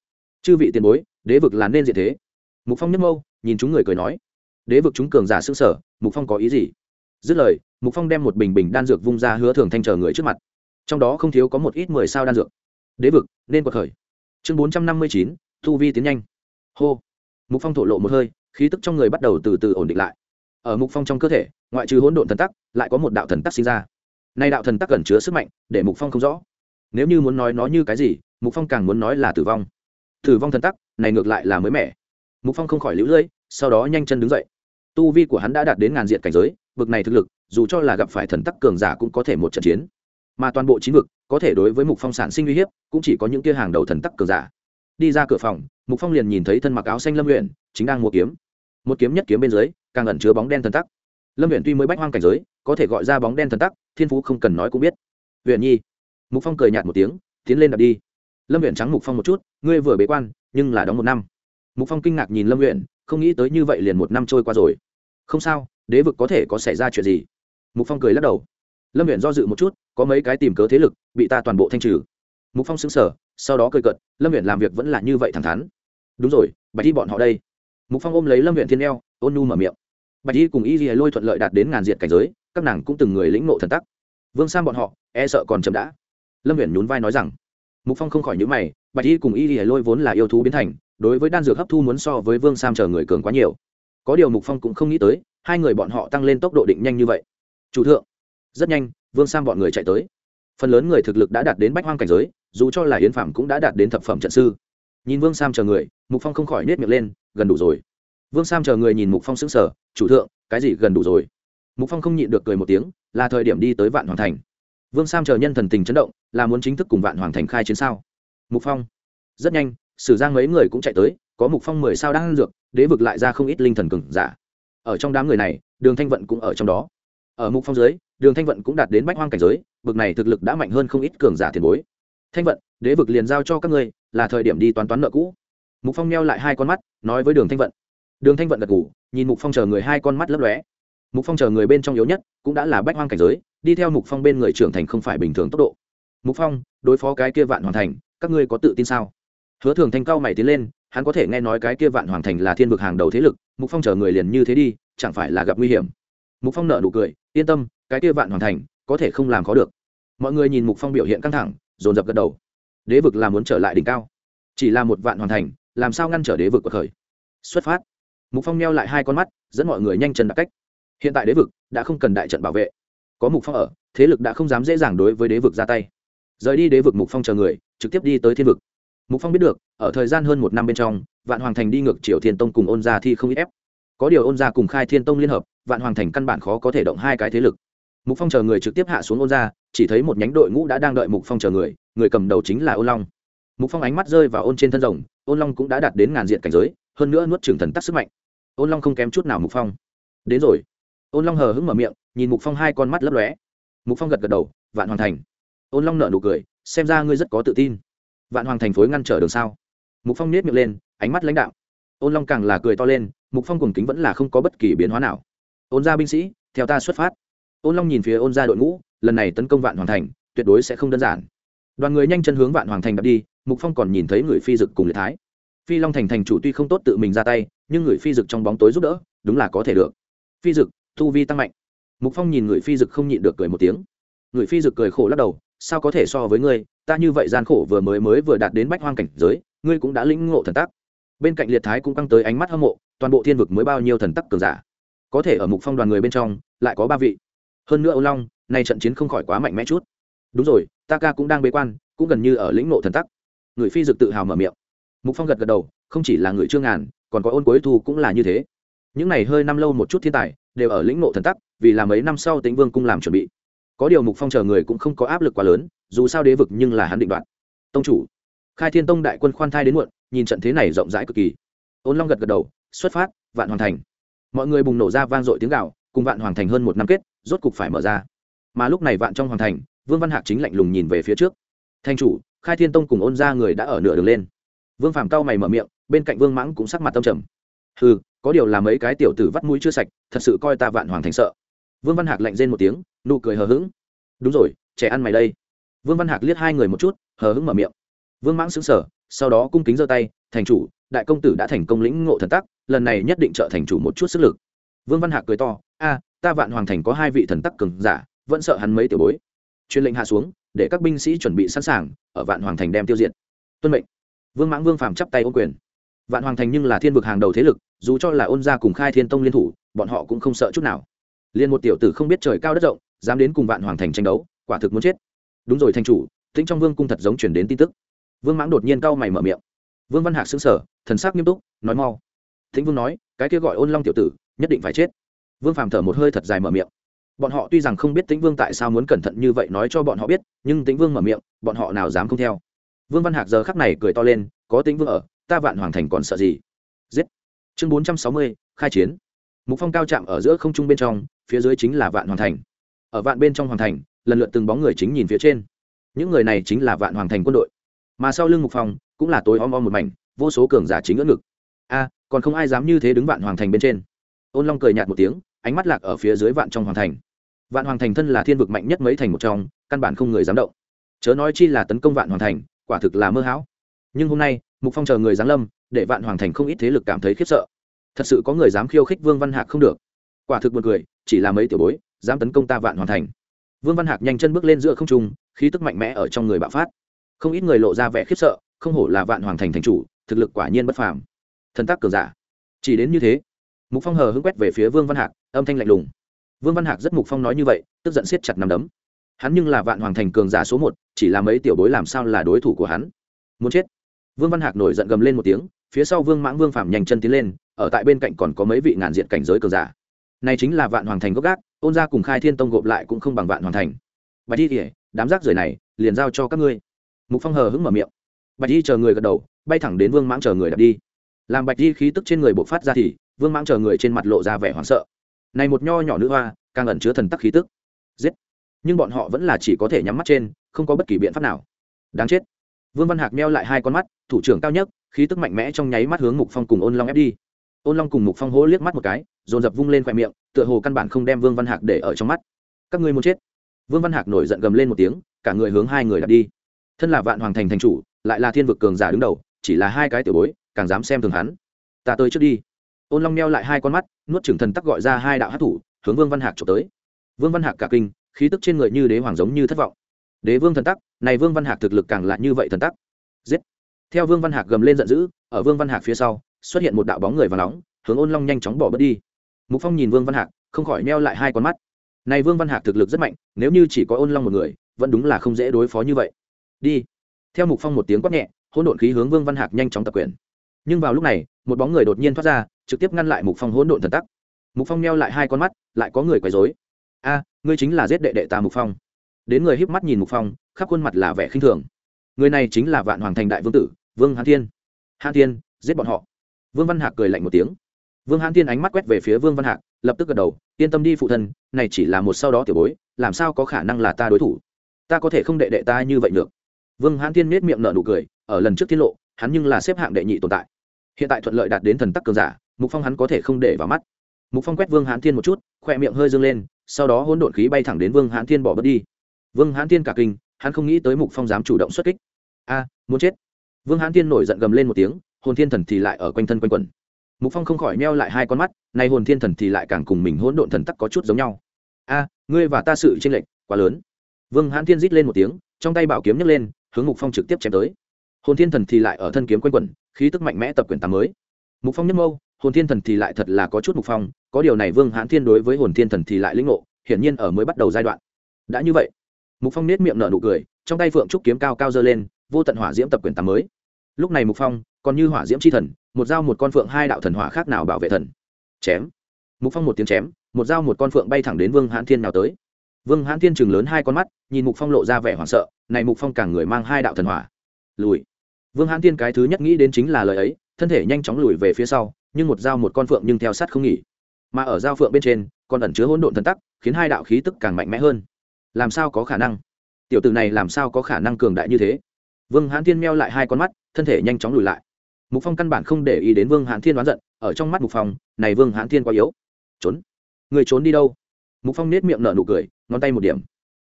Chư vị tiền bối, đế vực là nên diện thế. Mục phong nhấp mâu nhìn chúng người cười nói. Đế vực chúng cường giả xương sở mục phong có ý gì? Dứt lời, mục phong đem một bình bình đan dược vung ra hứa thường thanh chờ người trước mặt. Trong đó không thiếu có một ít mười sao đan dược. Đế vực, nên quật khởi. Chương bốn trăm năm mươi chín thu vi tiến nhanh. Hô. Mục phong thổ lộ một hơi, khí tức trong người bắt đầu từ từ ổn định lại. Ở mục phong trong cơ thể, ngoại trừ hỗn độn thần tắc, lại có một đạo thần tắc sinh ra nay đạo thần tắc cẩn chứa sức mạnh, để mục phong không rõ. Nếu như muốn nói nó như cái gì, mục phong càng muốn nói là tử vong. Tử vong thần tắc, này ngược lại là mới mẻ. Mục phong không khỏi lũ lưỡi sau đó nhanh chân đứng dậy. Tu vi của hắn đã đạt đến ngàn diện cảnh giới vực này thực lực, dù cho là gặp phải thần tắc cường giả cũng có thể một trận chiến. Mà toàn bộ chín vực, có thể đối với mục phong sản sinh uy hiếp, cũng chỉ có những kia hàng đầu thần tắc cường giả. Đi ra cửa phòng, mục phong liền nhìn thấy thân mặc áo xanh lâm luyện chính đang mua kiếm. Một kiếm nhất kiếm bên dưới, càng ẩn chứa bóng đen thần tắc lâm viện tuy mới bách hoang cảnh giới, có thể gọi ra bóng đen thần tắc, thiên phú không cần nói cũng biết. Viện nhi, mục phong cười nhạt một tiếng, tiến lên đặt đi. Lâm viện trắng mục phong một chút, ngươi vừa bế quan, nhưng là đóng một năm. Mục phong kinh ngạc nhìn lâm viện không nghĩ tới như vậy liền một năm trôi qua rồi. Không sao, đế vực có thể có xảy ra chuyện gì? Mục phong cười lắc đầu. Lâm viện do dự một chút, có mấy cái tìm cớ thế lực, bị ta toàn bộ thanh trừ. Mục phong xứng sở sau đó cười cận lâm viện làm việc vẫn là như vậy thẳng thắn. Đúng rồi bạch đi bọn họ đây. Mục phong ôm lấy lâm viện thiên eo, ôn nu mở miệng bạch y cùng y lìa lôi thuận lợi đạt đến ngàn diệt cảnh giới, các nàng cũng từng người lĩnh ngộ thần tắc. Vương sam bọn họ e sợ còn chậm đã. Lâm huyện nhún vai nói rằng, mục phong không khỏi nhữ mày, bạch y cùng y lìa lôi vốn là yêu thú biến thành, đối với đan dược hấp thu muốn so với vương sam chờ người cường quá nhiều. Có điều mục phong cũng không nghĩ tới, hai người bọn họ tăng lên tốc độ định nhanh như vậy. Chủ thượng, rất nhanh, vương sam bọn người chạy tới. Phần lớn người thực lực đã đạt đến bách hoang cảnh giới, dù cho là yến phạm cũng đã đạt đến thập phẩm trận sư. Nhìn vương sam chờ người, mục phong không khỏi nết miệng lên, gần đủ rồi vương sam chờ người nhìn mục phong sững sờ, chủ thượng, cái gì gần đủ rồi? Mục phong không nhịn được cười một tiếng, là thời điểm đi tới vạn hoàng thành. Vương sam chờ nhân thần tình chấn động, là muốn chính thức cùng vạn hoàng thành khai chiến sao? Mục phong, rất nhanh, sử giang mấy người cũng chạy tới, có mục phong mười sao đang ăn dược, đế vực lại ra không ít linh thần cường giả. Ở trong đám người này, đường thanh vận cũng ở trong đó. Ở mục phong dưới, đường thanh vận cũng đạt đến bách hoang cảnh giới vực này thực lực đã mạnh hơn không ít cường giả tiền bối. Thanh vận, đế vực liền giao cho các ngươi, là thời điểm đi toán toán nợ cũ. Mục phong neo lại hai con mắt, nói với đường thanh vận đường thanh vận gật ngủ nhìn mục phong chờ người hai con mắt lấp lóe. Mục phong chờ người bên trong yếu nhất cũng đã là bách hoang cảnh giới, đi theo mục phong bên người trưởng thành không phải bình thường tốc độ. Mục phong, đối phó cái kia vạn hoàn thành, các ngươi có tự tin sao? Hứa thường thanh cao mày tiến lên, hắn có thể nghe nói cái kia vạn hoàn thành là thiên vực hàng đầu thế lực, mục phong chờ người liền như thế đi, chẳng phải là gặp nguy hiểm? Mục phong nợ nụ cười, yên tâm, cái kia vạn hoàn thành, có thể không làm khó được. Mọi người nhìn mục phong biểu hiện căng thẳng, dồn dập gật đầu. Đế vực là muốn trở lại đỉnh cao. Chỉ là một vạn hoàn thành, làm sao ngăn trở đế vực của khởi? Xuất phát mục phong neo lại hai con mắt dẫn mọi người nhanh chân đặc cách hiện tại đế vực đã không cần đại trận bảo vệ có mục phong ở thế lực đã không dám dễ dàng đối với đế vực ra tay rời đi đế vực mục phong chờ người trực tiếp đi tới thiên vực mục phong biết được ở thời gian hơn một năm bên trong vạn hoàng thành đi ngược triều thiên tông cùng ôn gia thi không ít ép có điều ôn gia cùng khai thiên tông liên hợp vạn hoàng thành căn bản khó có thể động hai cái thế lực mục phong chờ người trực tiếp hạ xuống ôn gia chỉ thấy một nhánh đội ngũ đã đang đợi mục phong chờ người người cầm đầu chính là ôn long mục phong ánh mắt rơi vào ôn trên thân rồng ôn long cũng đã đạt đến ngàn diện cảnh giới hơn nữa nuốt trưởng thần tắc sức mạnh ôn long không kém chút nào mục phong. Đến rồi. Ôn long hờ hững mở miệng, nhìn mục phong hai con mắt lấp lóe. Mục phong gật gật đầu, vạn hoàng thành. Ôn long nợ nụ cười, xem ra ngươi rất có tự tin. Vạn hoàng thành phối ngăn trở đường sao? Mục phong nết miệng lên, ánh mắt lãnh đạo ôn long càng là cười to lên, mục phong cùng kính vẫn là không có bất kỳ biến hóa nào. Ôn gia binh sĩ, theo ta xuất phát. Ôn long nhìn phía ôn gia đội ngũ, lần này tấn công vạn hoàng thành, tuyệt đối sẽ không đơn giản. Đoàn người nhanh chân hướng vạn hoàng thành đập đi, mục phong còn nhìn thấy người phi dực cùng liệt thái phi long thành thành chủ tuy không tốt tự mình ra tay, nhưng người phi dực trong bóng tối giúp đỡ, đúng là có thể được. Phi dực, thu vi tăng mạnh. Mục phong nhìn người phi dực không nhịn được cười một tiếng. Người phi dực cười khổ lắc đầu, sao có thể so với ngươi, ta như vậy gian khổ vừa mới mới vừa đạt đến bách hoang cảnh giới, ngươi cũng đã lĩnh ngộ thần tắc. Bên cạnh liệt thái cũng căng tới ánh mắt hâm mộ, toàn bộ thiên vực mới bao nhiêu thần tắc cường giả. Có thể ở mục phong đoàn người bên trong, lại có ba vị. Hơn nữa âu long, nay trận chiến không khỏi quá mạnh mẽ chút. Đúng rồi ta ca cũng đang bế quan, cũng gần như ở lĩnh ngộ thần tắc. Người phi dực tự hào mở miệng mục phong gật gật đầu, không chỉ là người trương ngàn, còn có ôn cuối thu cũng là như thế. Những này hơi năm lâu một chút thiên tài, đều ở lĩnh ngộ thần tắc, vì làm mấy năm sau tĩnh vương cung làm chuẩn bị. Có điều mục phong chờ người cũng không có áp lực quá lớn, dù sao đế vực nhưng là hắn định đoạt. Tông chủ, khai thiên tông đại quân khoan thai đến muộn, nhìn trận thế này rộng rãi cực kỳ. Ôn long gật gật đầu, xuất phát, vạn hoàn thành. Mọi người bùng nổ ra vang dội tiếng gạo cùng vạn hoàn thành hơn một năm kết, rốt cục phải mở ra. Mà lúc này vạn trong hoàn thành, vương văn hạc chính lạnh lùng nhìn về phía trước. Thanh chủ, khai thiên tông cùng ôn ra người đã ở nửa đường lên vương phàm cao mày mở miệng, bên cạnh vương mãng cũng sắc mặt tâm trầm. Ừ có điều là mấy cái tiểu tử vắt mũi chưa sạch, thật sự coi ta vạn hoàng thành sợ. Vương văn hạc lạnh rên một tiếng, nụ cười hờ hững. Đúng rồi, trẻ ăn mày đây. Vương văn hạc liếc hai người một chút, hờ hững mở miệng. Vương mãng xứng sở sau đó cung kính giơ tay, thành chủ, đại công tử đã thành công lĩnh ngộ thần tắc, lần này nhất định trợ thành chủ một chút sức lực. Vương văn hạc cười to, a, ta vạn hoàng thành có hai vị thần tắc cường giả, vẫn sợ hắn mấy tiểu bối. Truyền lệnh hạ xuống, để các binh sĩ chuẩn bị sẵn sàng, ở vạn hoàng thành đem tiêu diệt. Tuân mệnh vương mãng vương phàm chắp tay ô quyền. Vạn hoàng thành nhưng là thiên vực hàng đầu thế lực, dù cho là ôn gia cùng khai thiên tông liên thủ, bọn họ cũng không sợ chút nào. Liền một tiểu tử không biết trời cao đất rộng, dám đến cùng vạn hoàng thành tranh đấu, quả thực muốn chết. Đúng rồi thanh chủ, tĩnh trong vương cung thật giống chuyển đến tin tức. Vương mãng đột nhiên cau mày mở miệng. Vương văn hạc xứng sở thần sắc nghiêm túc, nói mau. Thính vương nói, cái kia gọi ôn long tiểu tử, nhất định phải chết. Vương phàm thở một hơi thật dài mở miệng. Bọn họ tuy rằng không biết tĩnh vương tại sao muốn cẩn thận như vậy nói cho bọn họ biết, nhưng tĩnh vương mở miệng, bọn họ nào dám không theo vương văn hạc giờ khắc này cười to lên, có tĩnh vương ở, ta vạn hoàng thành còn sợ gì? Giết. Chương bốn trăm sáu mươi, khai chiến. Mục phong cao chạm ở giữa không trung bên trong, phía dưới chính là vạn hoàng thành. Ở vạn bên trong hoàng thành, lần lượt từng bóng người chính nhìn phía trên. Những người này chính là vạn hoàng thành quân đội. Mà sau lưng mục phong, cũng là tối om om một mảnh, vô số cường giả chính ngỡ ngực. A, còn không ai dám như thế đứng vạn hoàng thành bên trên. Ôn long cười nhạt một tiếng, ánh mắt lạc ở phía dưới vạn trong hoàng thành. Vạn hoàng thành thân là thiên vực mạnh nhất mấy thành một trong, căn bản không người dám động. Chớ nói chi là tấn công vạn hoàng thành quả thực là mơ hão. Nhưng hôm nay, mục phong chờ người giáng lâm, để vạn hoàng thành không ít thế lực cảm thấy khiếp sợ. Thật sự có người dám khiêu khích vương văn hạc không được. Quả thực buồn cười, chỉ là mấy tiểu bối, dám tấn công ta vạn hoàn thành. Vương văn hạc nhanh chân bước lên giữa không trung, khí tức mạnh mẽ ở trong người bạo phát. Không ít người lộ ra vẻ khiếp sợ, không hổ là vạn hoàng thành thành chủ, thực lực quả nhiên bất phàm. Thần tác cường giả. Chỉ đến như thế, mục phong hờ hững quét về phía vương văn hạc, âm thanh lạnh lùng. Vương văn hạc rất mục phong nói như vậy, tức giận siết chặt nằm đấm hắn nhưng là vạn hoàng thành cường giả số một, chỉ là mấy tiểu bối làm sao là đối thủ của hắn? Muốn chết. Vương văn hạc nổi giận gầm lên một tiếng, phía sau vương mãng vương phạm nhanh chân tiến lên, ở tại bên cạnh còn có mấy vị ngàn diện cảnh giới cường giả. Này chính là vạn hoàng thành gốc gác, ôn ra cùng khai thiên tông gộp lại cũng không bằng vạn hoàng thành. Bạch thi kể đám rác rưởi này, liền giao cho các ngươi. Mục phong hờ hững mở miệng. Bạch thi chờ người gật đầu, bay thẳng đến vương mãng chờ người đập đi. Làm bạch y khí tức trên người bộc phát ra thì, vương mãng chờ người trên mặt lộ ra vẻ hoảng sợ. Này một nho nhỏ nữ hoa, càng ẩn chứa thần tắc khí tức nhưng bọn họ vẫn là chỉ có thể nhắm mắt trên, không có bất kỳ biện pháp nào. Đáng chết. Vương văn hạc meo lại hai con mắt, thủ trưởng cao nhất, khí tức mạnh mẽ trong nháy mắt hướng mục phong cùng ôn long ép đi. Ôn long cùng mục phong hố liếc mắt một cái, dồn dập vung lên khoe miệng, tựa hồ căn bản không đem vương văn hạc để ở trong mắt. Các ngươi muốn chết. Vương văn hạc nổi giận gầm lên một tiếng, cả người hướng hai người đặt đi. Thân là vạn hoàng thành thành chủ, lại là thiên vực cường giả đứng đầu, chỉ là hai cái tiểu bối, càng dám xem thường hắn. Ta tới trước đi. Ôn long neo lại hai con mắt, nuốt trưởng thần tắc gọi ra hai đạo hát thủ, hướng vương văn hạc trộm tới. Vương văn hạc cả kinh khí tức trên người như đế hoàng giống như thất vọng. Đế vương thần tắc, này vương văn hạc thực lực càng lại như vậy thần tắc. Giết! Theo vương văn hạc gầm lên giận dữ, ở vương văn hạc phía sau, xuất hiện một đạo bóng người và nóng, hướng ôn long nhanh chóng bỏ bớt đi. Mục phong nhìn vương văn hạc, không khỏi neo lại hai con mắt. Này vương văn hạc thực lực rất mạnh, nếu như chỉ có ôn long một người, vẫn đúng là không dễ đối phó như vậy. Đi! Theo mục phong một tiếng quát nhẹ, hỗn độn khí hướng vương văn hạc nhanh chóng tập quyền. Nhưng vào lúc này, một bóng người đột nhiên thoát ra, trực tiếp ngăn lại mục phong hỗn độn thần tắc. Mục phong neo lại hai con mắt, lại có người quấy rối a, ngươi chính là giết đệ đệ ta mục phong. Đến người híp mắt nhìn mục phong, khắp khuôn mặt là vẻ khinh thường. Người này chính là vạn hoàng thành đại vương tử, vương hán thiên. Hán thiên, giết bọn họ. Vương văn hạc cười lạnh một tiếng. Vương hán thiên ánh mắt quét về phía vương văn hạc, lập tức gật đầu, yên tâm đi phụ thân, này chỉ là một sau đó tiểu bối, làm sao có khả năng là ta đối thủ? Ta có thể không đệ đệ ta như vậy được. Vương Hán thiên nết miệng nở nụ cười, ở lần trước tiết lộ, hắn nhưng là xếp hạng đệ nhị tồn tại. Hiện tại thuận lợi đạt đến thần tắc cường giả, mục phong hắn có thể không để vào mắt mục phong quét vương hãn thiên một chút, khoe miệng hơi dâng lên, sau đó hỗn độn khí bay thẳng đến vương hãn thiên bỏ bớt đi. Vương hãn thiên cả kinh, hắn không nghĩ tới mục phong dám chủ động xuất kích. A, muốn chết. Vương hãn thiên nổi giận gầm lên một tiếng, hồn thiên thần thì lại ở quanh thân quanh quẩn. Mục phong không khỏi meo lại hai con mắt, nay hồn thiên thần thì lại càng cùng mình hỗn độn thần tắc có chút giống nhau. A, ngươi và ta sự tranh lệch quá lớn. Vương hãn thiên rít lên một tiếng, trong tay bảo kiếm nhấc lên, hướng mục phong trực tiếp chém tới. Hồn thiên thần thì lại ở thân kiếm quanh quẩn, khí tức mạnh mẽ tập quyển tám mới. Mục phong nhấc mâu hồn thiên thần thì lại thật là có chút mục phong, có điều này vương hãn thiên đối với hồn thiên thần thì lại lĩnh ngộ, hiển nhiên ở mới bắt đầu giai đoạn. Đã như vậy, mục phong nết miệng nở nụ cười, trong tay phượng trúc kiếm cao cao dơ lên, vô tận hỏa diễm tập quyển tám mới. Lúc này mục phong, còn như hỏa diễm c h i thần, một dao một con phượng hai đạo thần hỏa khác nào bảo vệ thần? Chém. Mục phong một tiếng chém, một dao một con phượng bay thẳng đến vương hãn thiên nào tới. Vương hãn thiên chừng lớn hai con mắt, nhìn mục phong lộ ra vẻ hoảng sợ, này mục phong càng người mang hai đạo thần hỏa. Lùi. Vương hãn thiên cái thứ nhất nghĩ đến chính là lời ấy, thân thể nhanh chóng lùi về phía sau nhưng một dao một con phượng nhưng theo sát không nghỉ. Mà ở dao phượng bên trên, còn ẩn chứa hỗn độn thần tắc, khiến hai đạo khí tức càng mạnh mẽ hơn. Làm sao có khả năng? Tiểu tử này làm sao có khả năng cường đại như thế? Vương hãn thiên meo lại hai con mắt, thân thể nhanh chóng lùi lại. Mục phong căn bản không để ý đến vương hãn thiên đoán giận, ở trong mắt mục phong, này vương hãn thiên quá yếu. Trốn. Người trốn đi đâu? Mục phong nết miệng nở nụ cười, ngón tay một điểm.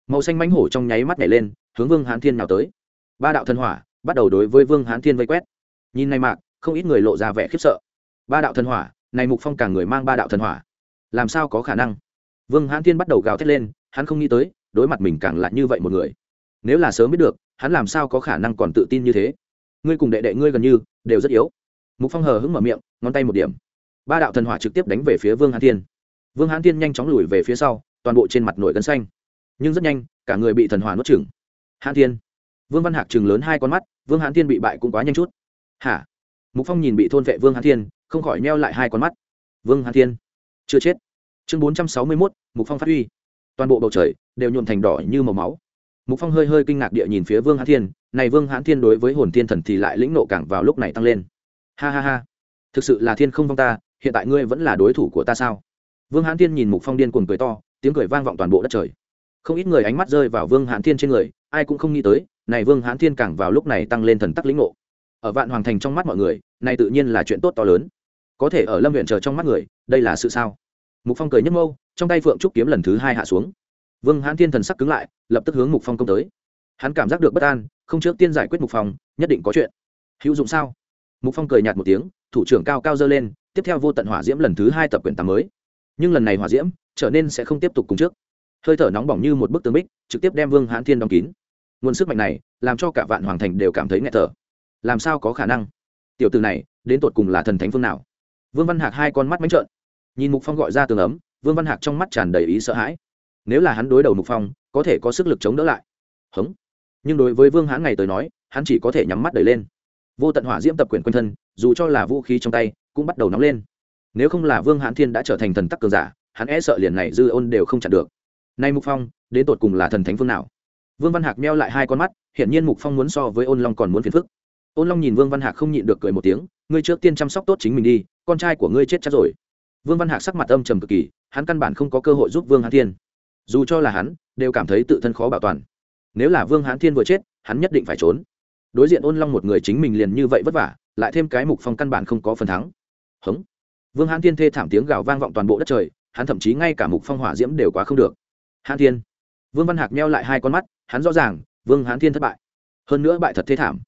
Màu xanh mánh hổ trong nháy mắt nhảy lên, hướng vương hãn thiên nào tới. Ba đạo thần hỏa bắt đầu đối với vương hãn thiên vây quét. Nhìn này mạc, không ít người lộ ra vẻ khiếp sợ ba đạo thần hỏa, này mục phong cả người mang ba đạo thần hỏa. Làm sao có khả năng? Vương hãn thiên bắt đầu gào thét lên, hắn không nghĩ tới, đối mặt mình càng lại như vậy một người. Nếu là sớm biết được, hắn làm sao có khả năng còn tự tin như thế? Ngươi cùng đệ đệ ngươi gần như, đều rất yếu. Mục phong hờ hững mở miệng, ngón tay một điểm. Ba đạo thần hỏa trực tiếp đánh về phía vương hãn thiên. Vương hãn thiên nhanh chóng lùi về phía sau, toàn bộ trên mặt nổi gân xanh. Nhưng rất nhanh, cả người bị thần hỏa nuốt chửng. Hãn thiên. Vương văn hạc chừng lớn hai con mắt, vương hãn thiên bị bại cũng quá nhanh chút. Hả? Mục phong nhìn bị thôn vệ vương hãn thiên không khỏi neo lại hai con mắt. Vương hãn thiên, chưa chết. Chương bốn trăm sáu mươi mốt, mục phong phát huy. Toàn bộ bầu trời đều nhuộm thành đỏ như màu máu. Mục phong hơi hơi kinh ngạc địa nhìn phía vương hãn thiên, này vương hãn thiên đối với hồn thiên thần thì lại lĩnh nộ càng vào lúc này tăng lên. Ha ha ha, thực sự là thiên không vong ta, hiện tại ngươi vẫn là đối thủ của ta sao? Vương hãn thiên nhìn mục phong điên cuồng cười to, tiếng cười vang vọng toàn bộ đất trời. Không ít người ánh mắt rơi vào vương hãn thiên trên người, ai cũng không nghĩ tới, này vương hãn thiên càng vào lúc này tăng lên thần tắc lĩnh ngộ. Ở vạn hoàng thành trong mắt mọi người, này tự nhiên là chuyện tốt to lớn có thể ở lâm huyện chờ trong mắt người, đây là sự sao? Mục phong cười nhấc mâu trong tay phượng trúc kiếm lần thứ hai hạ xuống. Vương hãn thiên thần sắc cứng lại, lập tức hướng mục phong công tới. Hắn cảm giác được bất an, không trước tiên giải quyết mục phong, nhất định có chuyện. Hữu dụng sao? Mục phong cười nhạt một tiếng, thủ trưởng cao cao dơ lên, tiếp theo vô tận hỏa diễm lần thứ hai tập quyển tám mới. Nhưng lần này hỏa diễm, trở nên sẽ không tiếp tục cùng trước. Hơi thở nóng bỏng như một bức tường bích, trực tiếp đem vương hãn thiên đóng kín. Nguồn sức mạnh này, làm cho cả vạn hoàng thành đều cảm thấy nghẹt thở. Làm sao có khả năng? Tiểu từ này, đến tột cùng là thần thánh phương nào? Vương văn hạc hai con mắt mánh trợn. Nhìn mục phong gọi ra tường ấm, vương văn hạc trong mắt tràn đầy ý sợ hãi. Nếu là hắn đối đầu mục phong, có thể có sức lực chống đỡ lại. Hống. Nhưng đối với vương hãn ngày tới nói, hắn chỉ có thể nhắm mắt đẩy lên. Vô tận hỏa diễm tập quyền quanh thân, dù cho là vũ khí trong tay, cũng bắt đầu nóng lên. Nếu không là vương hãn thiên đã trở thành thần tắc cường giả, hắn e sợ liền này dư ôn đều không chặn được. Nay mục phong, đến tột cùng là thần thánh phương nào? Vương văn hạc meo lại hai con mắt hiện nhiên mục phong muốn so với ôn long còn muốn phiền phức ôn long nhìn vương văn hạc không nhịn được cười một tiếng, ngươi trước tiên chăm sóc tốt chính mình đi, con trai của ngươi chết chắc rồi. Vương văn hạc sắc mặt âm trầm cực kỳ, hắn căn bản không có cơ hội giúp vương hán thiên. Dù cho là hắn, đều cảm thấy tự thân khó bảo toàn. Nếu là vương hán thiên vừa chết, hắn nhất định phải trốn. Đối diện ôn long một người chính mình liền như vậy vất vả, lại thêm cái mục phong căn bản không có phần thắng. Hống. Vương hán thiên thê thảm tiếng gào vang vọng toàn bộ đất trời, hắn thậm chí ngay cả mục phong hỏa diễm đều quá không được. Hán thiên. Vương văn hạc meo lại hai con mắt, hắn rõ ràng, vương hán thiên thất bại. Hơn nữa bại thật thê thảm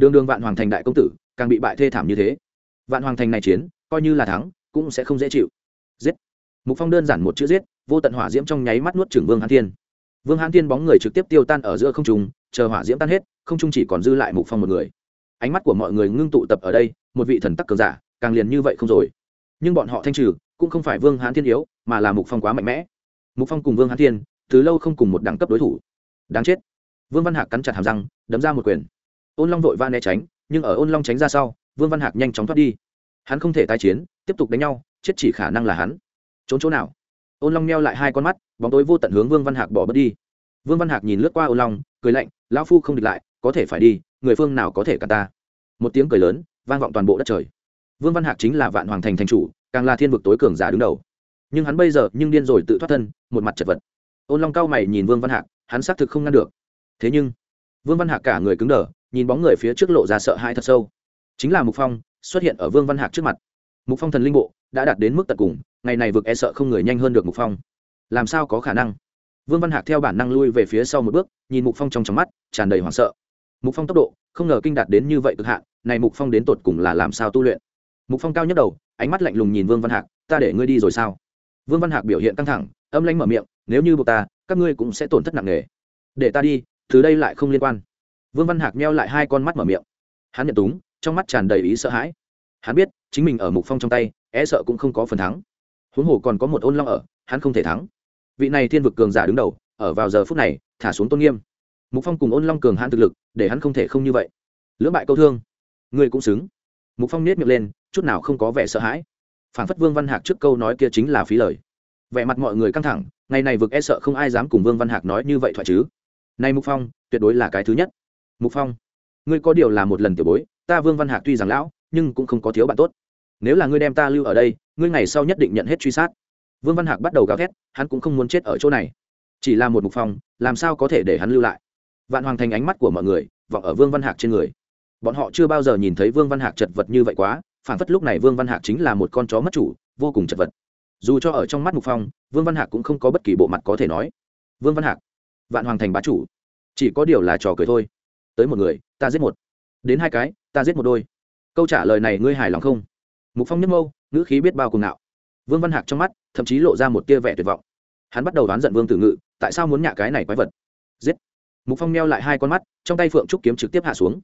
đường đường vạn hoàng thành đại công tử, càng bị bại thê thảm như thế. Vạn hoàng thành này chiến, coi như là thắng, cũng sẽ không dễ chịu. Giết. Mục phong đơn giản một chữ giết, vô tận hỏa diễm trong nháy mắt nuốt trưởng vương hán thiên. Vương hán thiên bóng người trực tiếp tiêu tan ở giữa không trung, chờ hỏa diễm tan hết, không trung chỉ còn dư lại mục phong một người. Ánh mắt của mọi người ngưng tụ tập ở đây, một vị thần tắc cường giả, càng liền như vậy không rồi. Nhưng bọn họ thanh trừ, cũng không phải vương hán thiên yếu, mà là mục phong quá mạnh mẽ. Mục phong cùng vương hán thiên, từ lâu không cùng một đẳng cấp đối thủ. Đáng chết. Vương văn hạc cắn chặt hàm răng, đấm ra một quyền ôn long vội va né tránh, nhưng ở ôn long tránh ra sau, vương văn hạc nhanh chóng thoát đi. Hắn không thể tái chiến, tiếp tục đánh nhau, chết chỉ khả năng là hắn. Trốn chỗ nào? Ôn long neo lại hai con mắt, bóng tối vô tận hướng vương văn hạc bỏ bớt đi. Vương văn hạc nhìn lướt qua ôn long, cười lạnh, lão phu không địch lại, có thể phải đi, người phương nào có thể cả ta? Một tiếng cười lớn, vang vọng toàn bộ đất trời. Vương văn hạc chính là vạn hoàng thành thành chủ, càng là thiên vực tối cường giả đứng đầu. Nhưng hắn bây giờ nhưng điên rồi tự thoát thân, một mặt chật vật. Ôn long cao mày nhìn vương văn hạc, hắn xác thực không ngăn được. Thế nhưng, vương văn hạc cả người cứng đờ nhìn bóng người phía trước lộ ra sợ hãi thật sâu. Chính là mục phong, xuất hiện ở vương văn hạc trước mặt. Mục phong thần linh bộ, đã đạt đến mức tận cùng, ngày này vực e sợ không người nhanh hơn được mục phong. Làm sao có khả năng? Vương văn hạc theo bản năng lui về phía sau một bước, nhìn mục phong trong trong mắt, tràn đầy hoảng sợ. Mục phong tốc độ, không ngờ kinh đạt đến như vậy cực hạn, này mục phong đến tột cùng là làm sao tu luyện? Mục phong cao nhất đầu, ánh mắt lạnh lùng nhìn vương văn hạc, ta để ngươi đi rồi sao? Vương văn hạc biểu hiện căng thẳng, âm lãnh mở miệng, nếu như buộc ta, các ngươi cũng sẽ tổn thất nặng nề. Để ta đi, từ đây lại không liên quan vương văn hạc meo lại hai con mắt mở miệng. Hắn nhận túng, trong mắt tràn đầy ý sợ hãi. Hắn biết, chính mình ở mục phong trong tay e sợ cũng không có phần thắng. Huống hồ còn có một ôn long ở, hắn không thể thắng. Vị này thiên vực cường giả đứng đầu, ở vào giờ phút này, thả xuống tôn nghiêm. Mục phong cùng ôn long cường hãn thực lực, để hắn không thể không như vậy. Lưỡng bại câu thương. Ngươi cũng xứng. Mục phong nết miệng lên, chút nào không có vẻ sợ hãi. Phản phất vương văn hạc trước câu nói kia chính là phí lời. Vẻ mặt mọi người căng thẳng, ngày này vực e sợ không ai dám cùng vương văn hạc nói như vậy thoại chứ. Nay mục phong, tuyệt đối là cái thứ nhất mục phong, ngươi có điều là một lần tiểu bối, ta vương văn hạc tuy rằng lão, nhưng cũng không có thiếu bạn tốt. Nếu là ngươi đem ta lưu ở đây, ngươi ngày sau nhất định nhận hết truy sát. Vương văn hạc bắt đầu gào thét, hắn cũng không muốn chết ở chỗ này. Chỉ là một mục phong, làm sao có thể để hắn lưu lại? Vạn hoàng thành ánh mắt của mọi người vọng ở vương văn hạc trên người. Bọn họ chưa bao giờ nhìn thấy vương văn hạc chật vật như vậy quá phản phất lúc này vương văn hạc chính là một con chó mất chủ, vô cùng chật vật. Dù cho ở trong mắt mục phong, vương văn hạc cũng không có bất kỳ bộ mặt có thể nói. Vương văn hạc, vạn hoàng thành bá chủ, chỉ có điều là trò cười thôi tới một người, ta giết một. Đến hai cái, ta giết một đôi. Câu trả lời này ngươi hài lòng không? Mục phong nhấp mâu ngữ khí biết bao cùng ngạo. Vương văn hạc trong mắt, thậm chí lộ ra một tia vẻ tuyệt vọng. Hắn bắt đầu đoán giận vương tử ngự, tại sao muốn nhạ cái này quái vật? Giết! Mục phong neo lại hai con mắt, trong tay phượng trúc kiếm trực tiếp hạ xuống.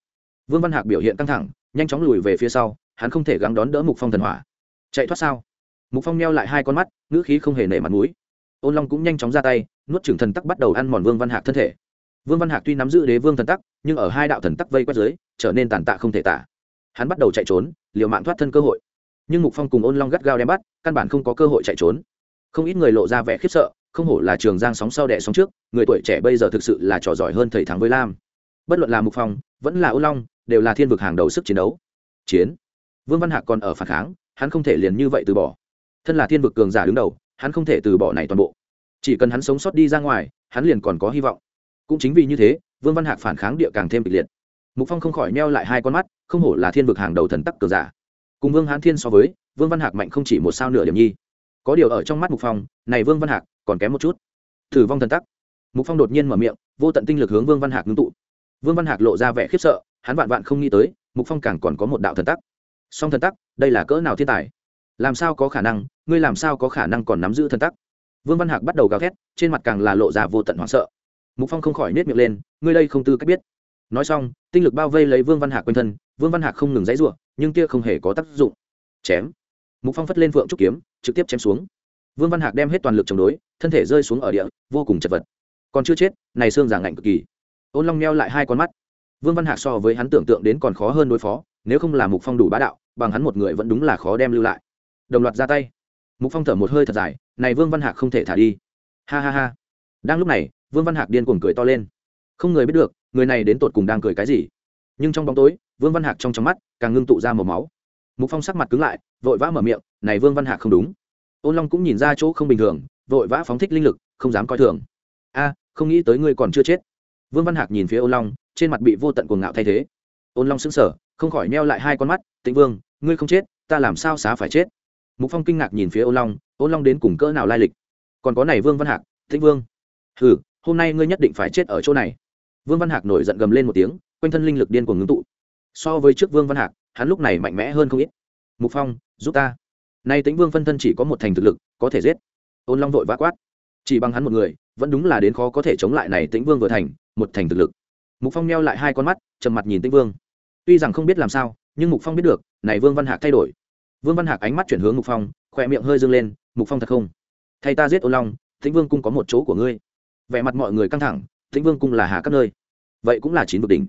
Vương văn hạc biểu hiện căng thẳng, nhanh chóng lùi về phía sau, hắn không thể gắng đón đỡ mục phong thần hỏa. Chạy thoát sao? Mục phong neo lại hai con mắt, ngữ khí không hề nể mặt mũi. Ôn long cũng nhanh chóng ra tay, nuốt trưởng thần tắc bắt đầu ăn mòn vương văn hạc thân thể. Vương văn hạc tuy nắm giữ đế vương thần tắc nhưng ở hai đạo thần tắc vây quét dưới, trở nên tàn tạ không thể tả. Hắn bắt đầu chạy trốn, liều mạng thoát thân cơ hội. Nhưng mục phong cùng ôn long gắt gao đem bắt, căn bản không có cơ hội chạy trốn. Không ít người lộ ra vẻ khiếp sợ, không hổ là trường giang sóng sau đẻ sóng trước, người tuổi trẻ bây giờ thực sự là trò giỏi hơn thầy thắng với lam. Bất luận là mục phong, vẫn là ôn long, đều là thiên vực hàng đầu sức chiến đấu. Chiến. Vương văn hạc còn ở phản kháng, hắn không thể liền như vậy từ bỏ. Thân là thiên vực cường giả đứng đầu, hắn không thể từ bỏ này toàn bộ. Chỉ cần hắn sống sót đi ra ngoài, hắn liền còn có hy vọng. Cũng chính vì như thế vương văn hạc phản kháng địa càng thêm kịch liệt. Mục phong không khỏi neo lại hai con mắt, không hổ là thiên vực hàng đầu thần tắc cường giả. Cùng vương hán thiên so với, vương văn hạc mạnh không chỉ một sao nửa điểm nhi. Có điều ở trong mắt mục phong, này vương văn hạc còn kém một chút. Thử vong thần tắc. Mục phong đột nhiên mở miệng, vô tận tinh lực hướng vương văn hạc ngưng tụ. Vương văn hạc lộ ra vẻ khiếp sợ, hắn vạn vạn không nghĩ tới, mục phong càng còn có một đạo thần tắc. Song thần tắc, đây là cỡ nào thiên tài? Làm sao có khả năng, ngươi làm sao có khả năng còn nắm giữ thần tắc? Vương văn hạc bắt đầu gào thét, trên mặt càng là lộ ra vô tận hoảng sợ mục phong không khỏi nết miệng lên, ngươi đây không tư cách biết. Nói xong, tinh lực bao vây lấy vương văn hạc quanh thân, vương văn hạc không ngừng dãy r u ộ nhưng kia không hề có tác dụng. Chém. Mục phong phất lên phượng trúc kiếm, trực tiếp chém xuống. Vương văn hạc đem hết toàn lực chống đối, thân thể rơi xuống ở địa, vô cùng chật vật. Còn chưa chết, này xương giả ngạnh cực kỳ. Ôn long neo lại hai con mắt. Vương văn hạc so với hắn tưởng tượng đến còn khó hơn đối phó, nếu không là mục phong đủ bá đạo, bằng hắn một người vẫn đúng là khó đem lưu lại. Đồng loạt ra tay. Mục phong thở một hơi thật dài, này vương văn hạc không thể thả đi. Ha ha ha. Đang lúc này vương văn hạc điên cuồng cười to lên. Không người biết được, người này đến tột cùng đang cười cái gì. Nhưng trong bóng tối, vương văn hạc trong trong mắt càng ngưng tụ ra màu máu. Mục phong sắc mặt cứng lại, vội vã mở miệng, này vương văn hạc không đúng. Ôn long cũng nhìn ra chỗ không bình thường, vội vã phóng thích linh lực, không dám coi thường. A, không nghĩ tới ngươi còn chưa chết. Vương văn hạc nhìn phía ôn long, trên mặt bị vô tận cuồng ngạo thay thế. Ôn long sững sờ, không khỏi neo lại hai con mắt, tĩnh vương, ngươi không chết, ta làm sao xá phải chết? Mục phong kinh ngạc nhìn phía ôn long ôn long đến cùng cỡ nào lai lịch. Còn có này vương văn hạc, tĩnh vương. Hừ hôm nay ngươi nhất định phải chết ở chỗ này. Vương văn hạc nổi giận gầm lên một tiếng, quanh thân linh lực điên cuồng ngưng tụ. So với trước vương văn hạc, hắn lúc này mạnh mẽ hơn không ít. Mục phong, giúp ta. Nay tĩnh vương phân thân chỉ có một thành thực lực, có thể giết. Ôn long vội vã quát. Chỉ bằng hắn một người, vẫn đúng là đến khó có thể chống lại này tĩnh vương vừa thành, một thành thực lực. Mục phong neo lại hai con mắt, trầm mặt nhìn tĩnh vương. Tuy rằng không biết làm sao, nhưng mục phong biết được, này vương văn hạc thay đổi. Vương văn hạc ánh mắt chuyển hướng mục phong, khỏe miệng hơi dâng lên, mục phong thật không? Thay ta giết ôn long, tĩnh vương cung có một chỗ của ngươi vẻ mặt mọi người căng thẳng, tĩnh vương cung là hà các nơi. Vậy cũng là chín vực đỉnh.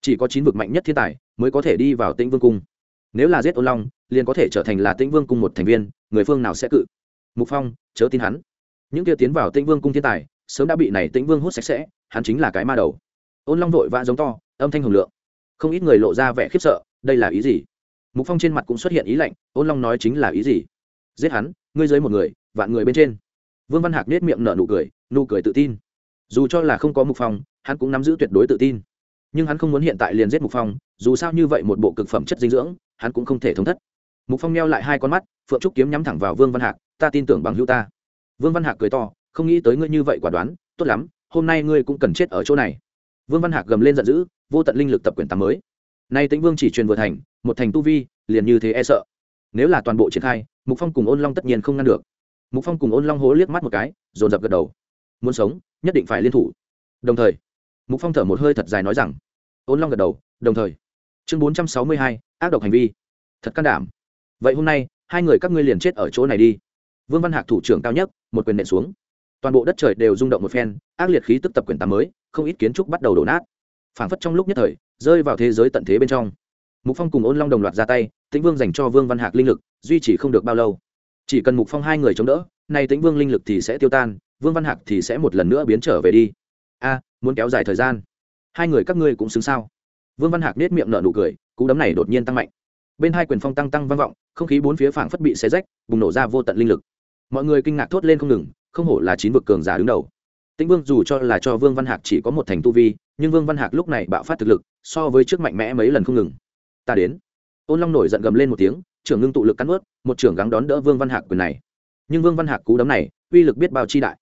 Chỉ có chín vực mạnh nhất thiên tài mới có thể đi vào tĩnh vương cung. Nếu là giết ôn long, liền có thể trở thành là tĩnh vương cung một thành viên, người phương nào sẽ cự? Mục phong, chớ tin hắn. Những kia tiến vào tĩnh vương cung thiên tài, sớm đã bị này tĩnh vương hút sạch sẽ, hắn chính là cái ma đầu. Ôn long vội vã giống to, âm thanh hồng lượng. Không ít người lộ ra vẻ khiếp sợ, đây là ý gì? Mục phong trên mặt cũng xuất hiện ý lạnh, ôn long nói chính là ý gì? Giết hắn, ngươi dưới một người, vạn người bên trên. Vương văn hạc nết miệng nở nụ cười nụ cười tự tin. Dù cho là không có mục phong, hắn cũng nắm giữ tuyệt đối tự tin. Nhưng hắn không muốn hiện tại liền giết mục phong, dù sao như vậy một bộ cực phẩm chất dinh dưỡng, hắn cũng không thể thống thất. Mục phong neo lại hai con mắt, phượng trúc kiếm nhắm thẳng vào vương văn hạc, ta tin tưởng bằng hữu ta. Vương văn hạc cười to, không nghĩ tới ngươi như vậy quả đoán, tốt lắm, hôm nay ngươi cũng cần chết ở chỗ này. Vương văn hạc gầm lên giận dữ, vô tận linh lực tập quyền tám mới. Nay tĩnh vương chỉ truyền vừa thành, một thành tu vi, liền như thế e sợ. Nếu là toàn bộ triển khai, mục phong cùng ôn long tất nhiên không ngăn được. Mục phong cùng ôn long hố liếc mắt một cái, dồn dập gật đầu muốn sống, nhất định phải liên thủ. Đồng thời, mục phong thở một hơi thật dài nói rằng, ôn long gật đầu, đồng thời. Chương bốn trăm sáu mươi hai, ác độc hành vi. Thật can đảm. Vậy hôm nay, hai người các ngươi liền chết ở chỗ này đi. Vương văn hạc thủ trưởng cao nhất, một quyền nện xuống. Toàn bộ đất trời đều rung động một phen, ác liệt khí tức tập quyền tám mới, không ít kiến trúc bắt đầu đổ nát. Phảng phất trong lúc nhất thời, rơi vào thế giới tận thế bên trong. Mục phong cùng ôn long đồng loạt ra tay, tĩnh vương dành cho vương văn hạc linh lực, duy trì không được bao lâu. Chỉ cần mục phong hai người chống đỡ, nay tĩnh vương linh lực thì sẽ tiêu tan vương văn hạc thì sẽ một lần nữa biến trở về đi. A, muốn kéo dài thời gian. Hai người các ngươi cũng xứng sao? Vương văn hạc nết miệng nở nụ cười, cú đấm này đột nhiên tăng mạnh. Bên hai quyền phong tăng tăng vang vọng, không khí bốn phía phảng phất bị xé rách, bùng nổ ra vô tận linh lực. Mọi người kinh ngạc thốt lên không ngừng, không hổ là chín vực cường giả đứng đầu. Tĩnh vương dù cho là cho vương văn hạc chỉ có một thành tu vi, nhưng vương văn hạc lúc này bạo phát thực lực, so với trước mạnh mẽ mấy lần không ngừng. Ta đến. Ôn long nổi giận gầm lên một tiếng, trưởng ngưng tụ lực cắn ướt một trưởng gắng đón đỡ vương văn hạc quyền này. Nhưng vương văn hạc cú đấm này, uy lực biết bao chi đại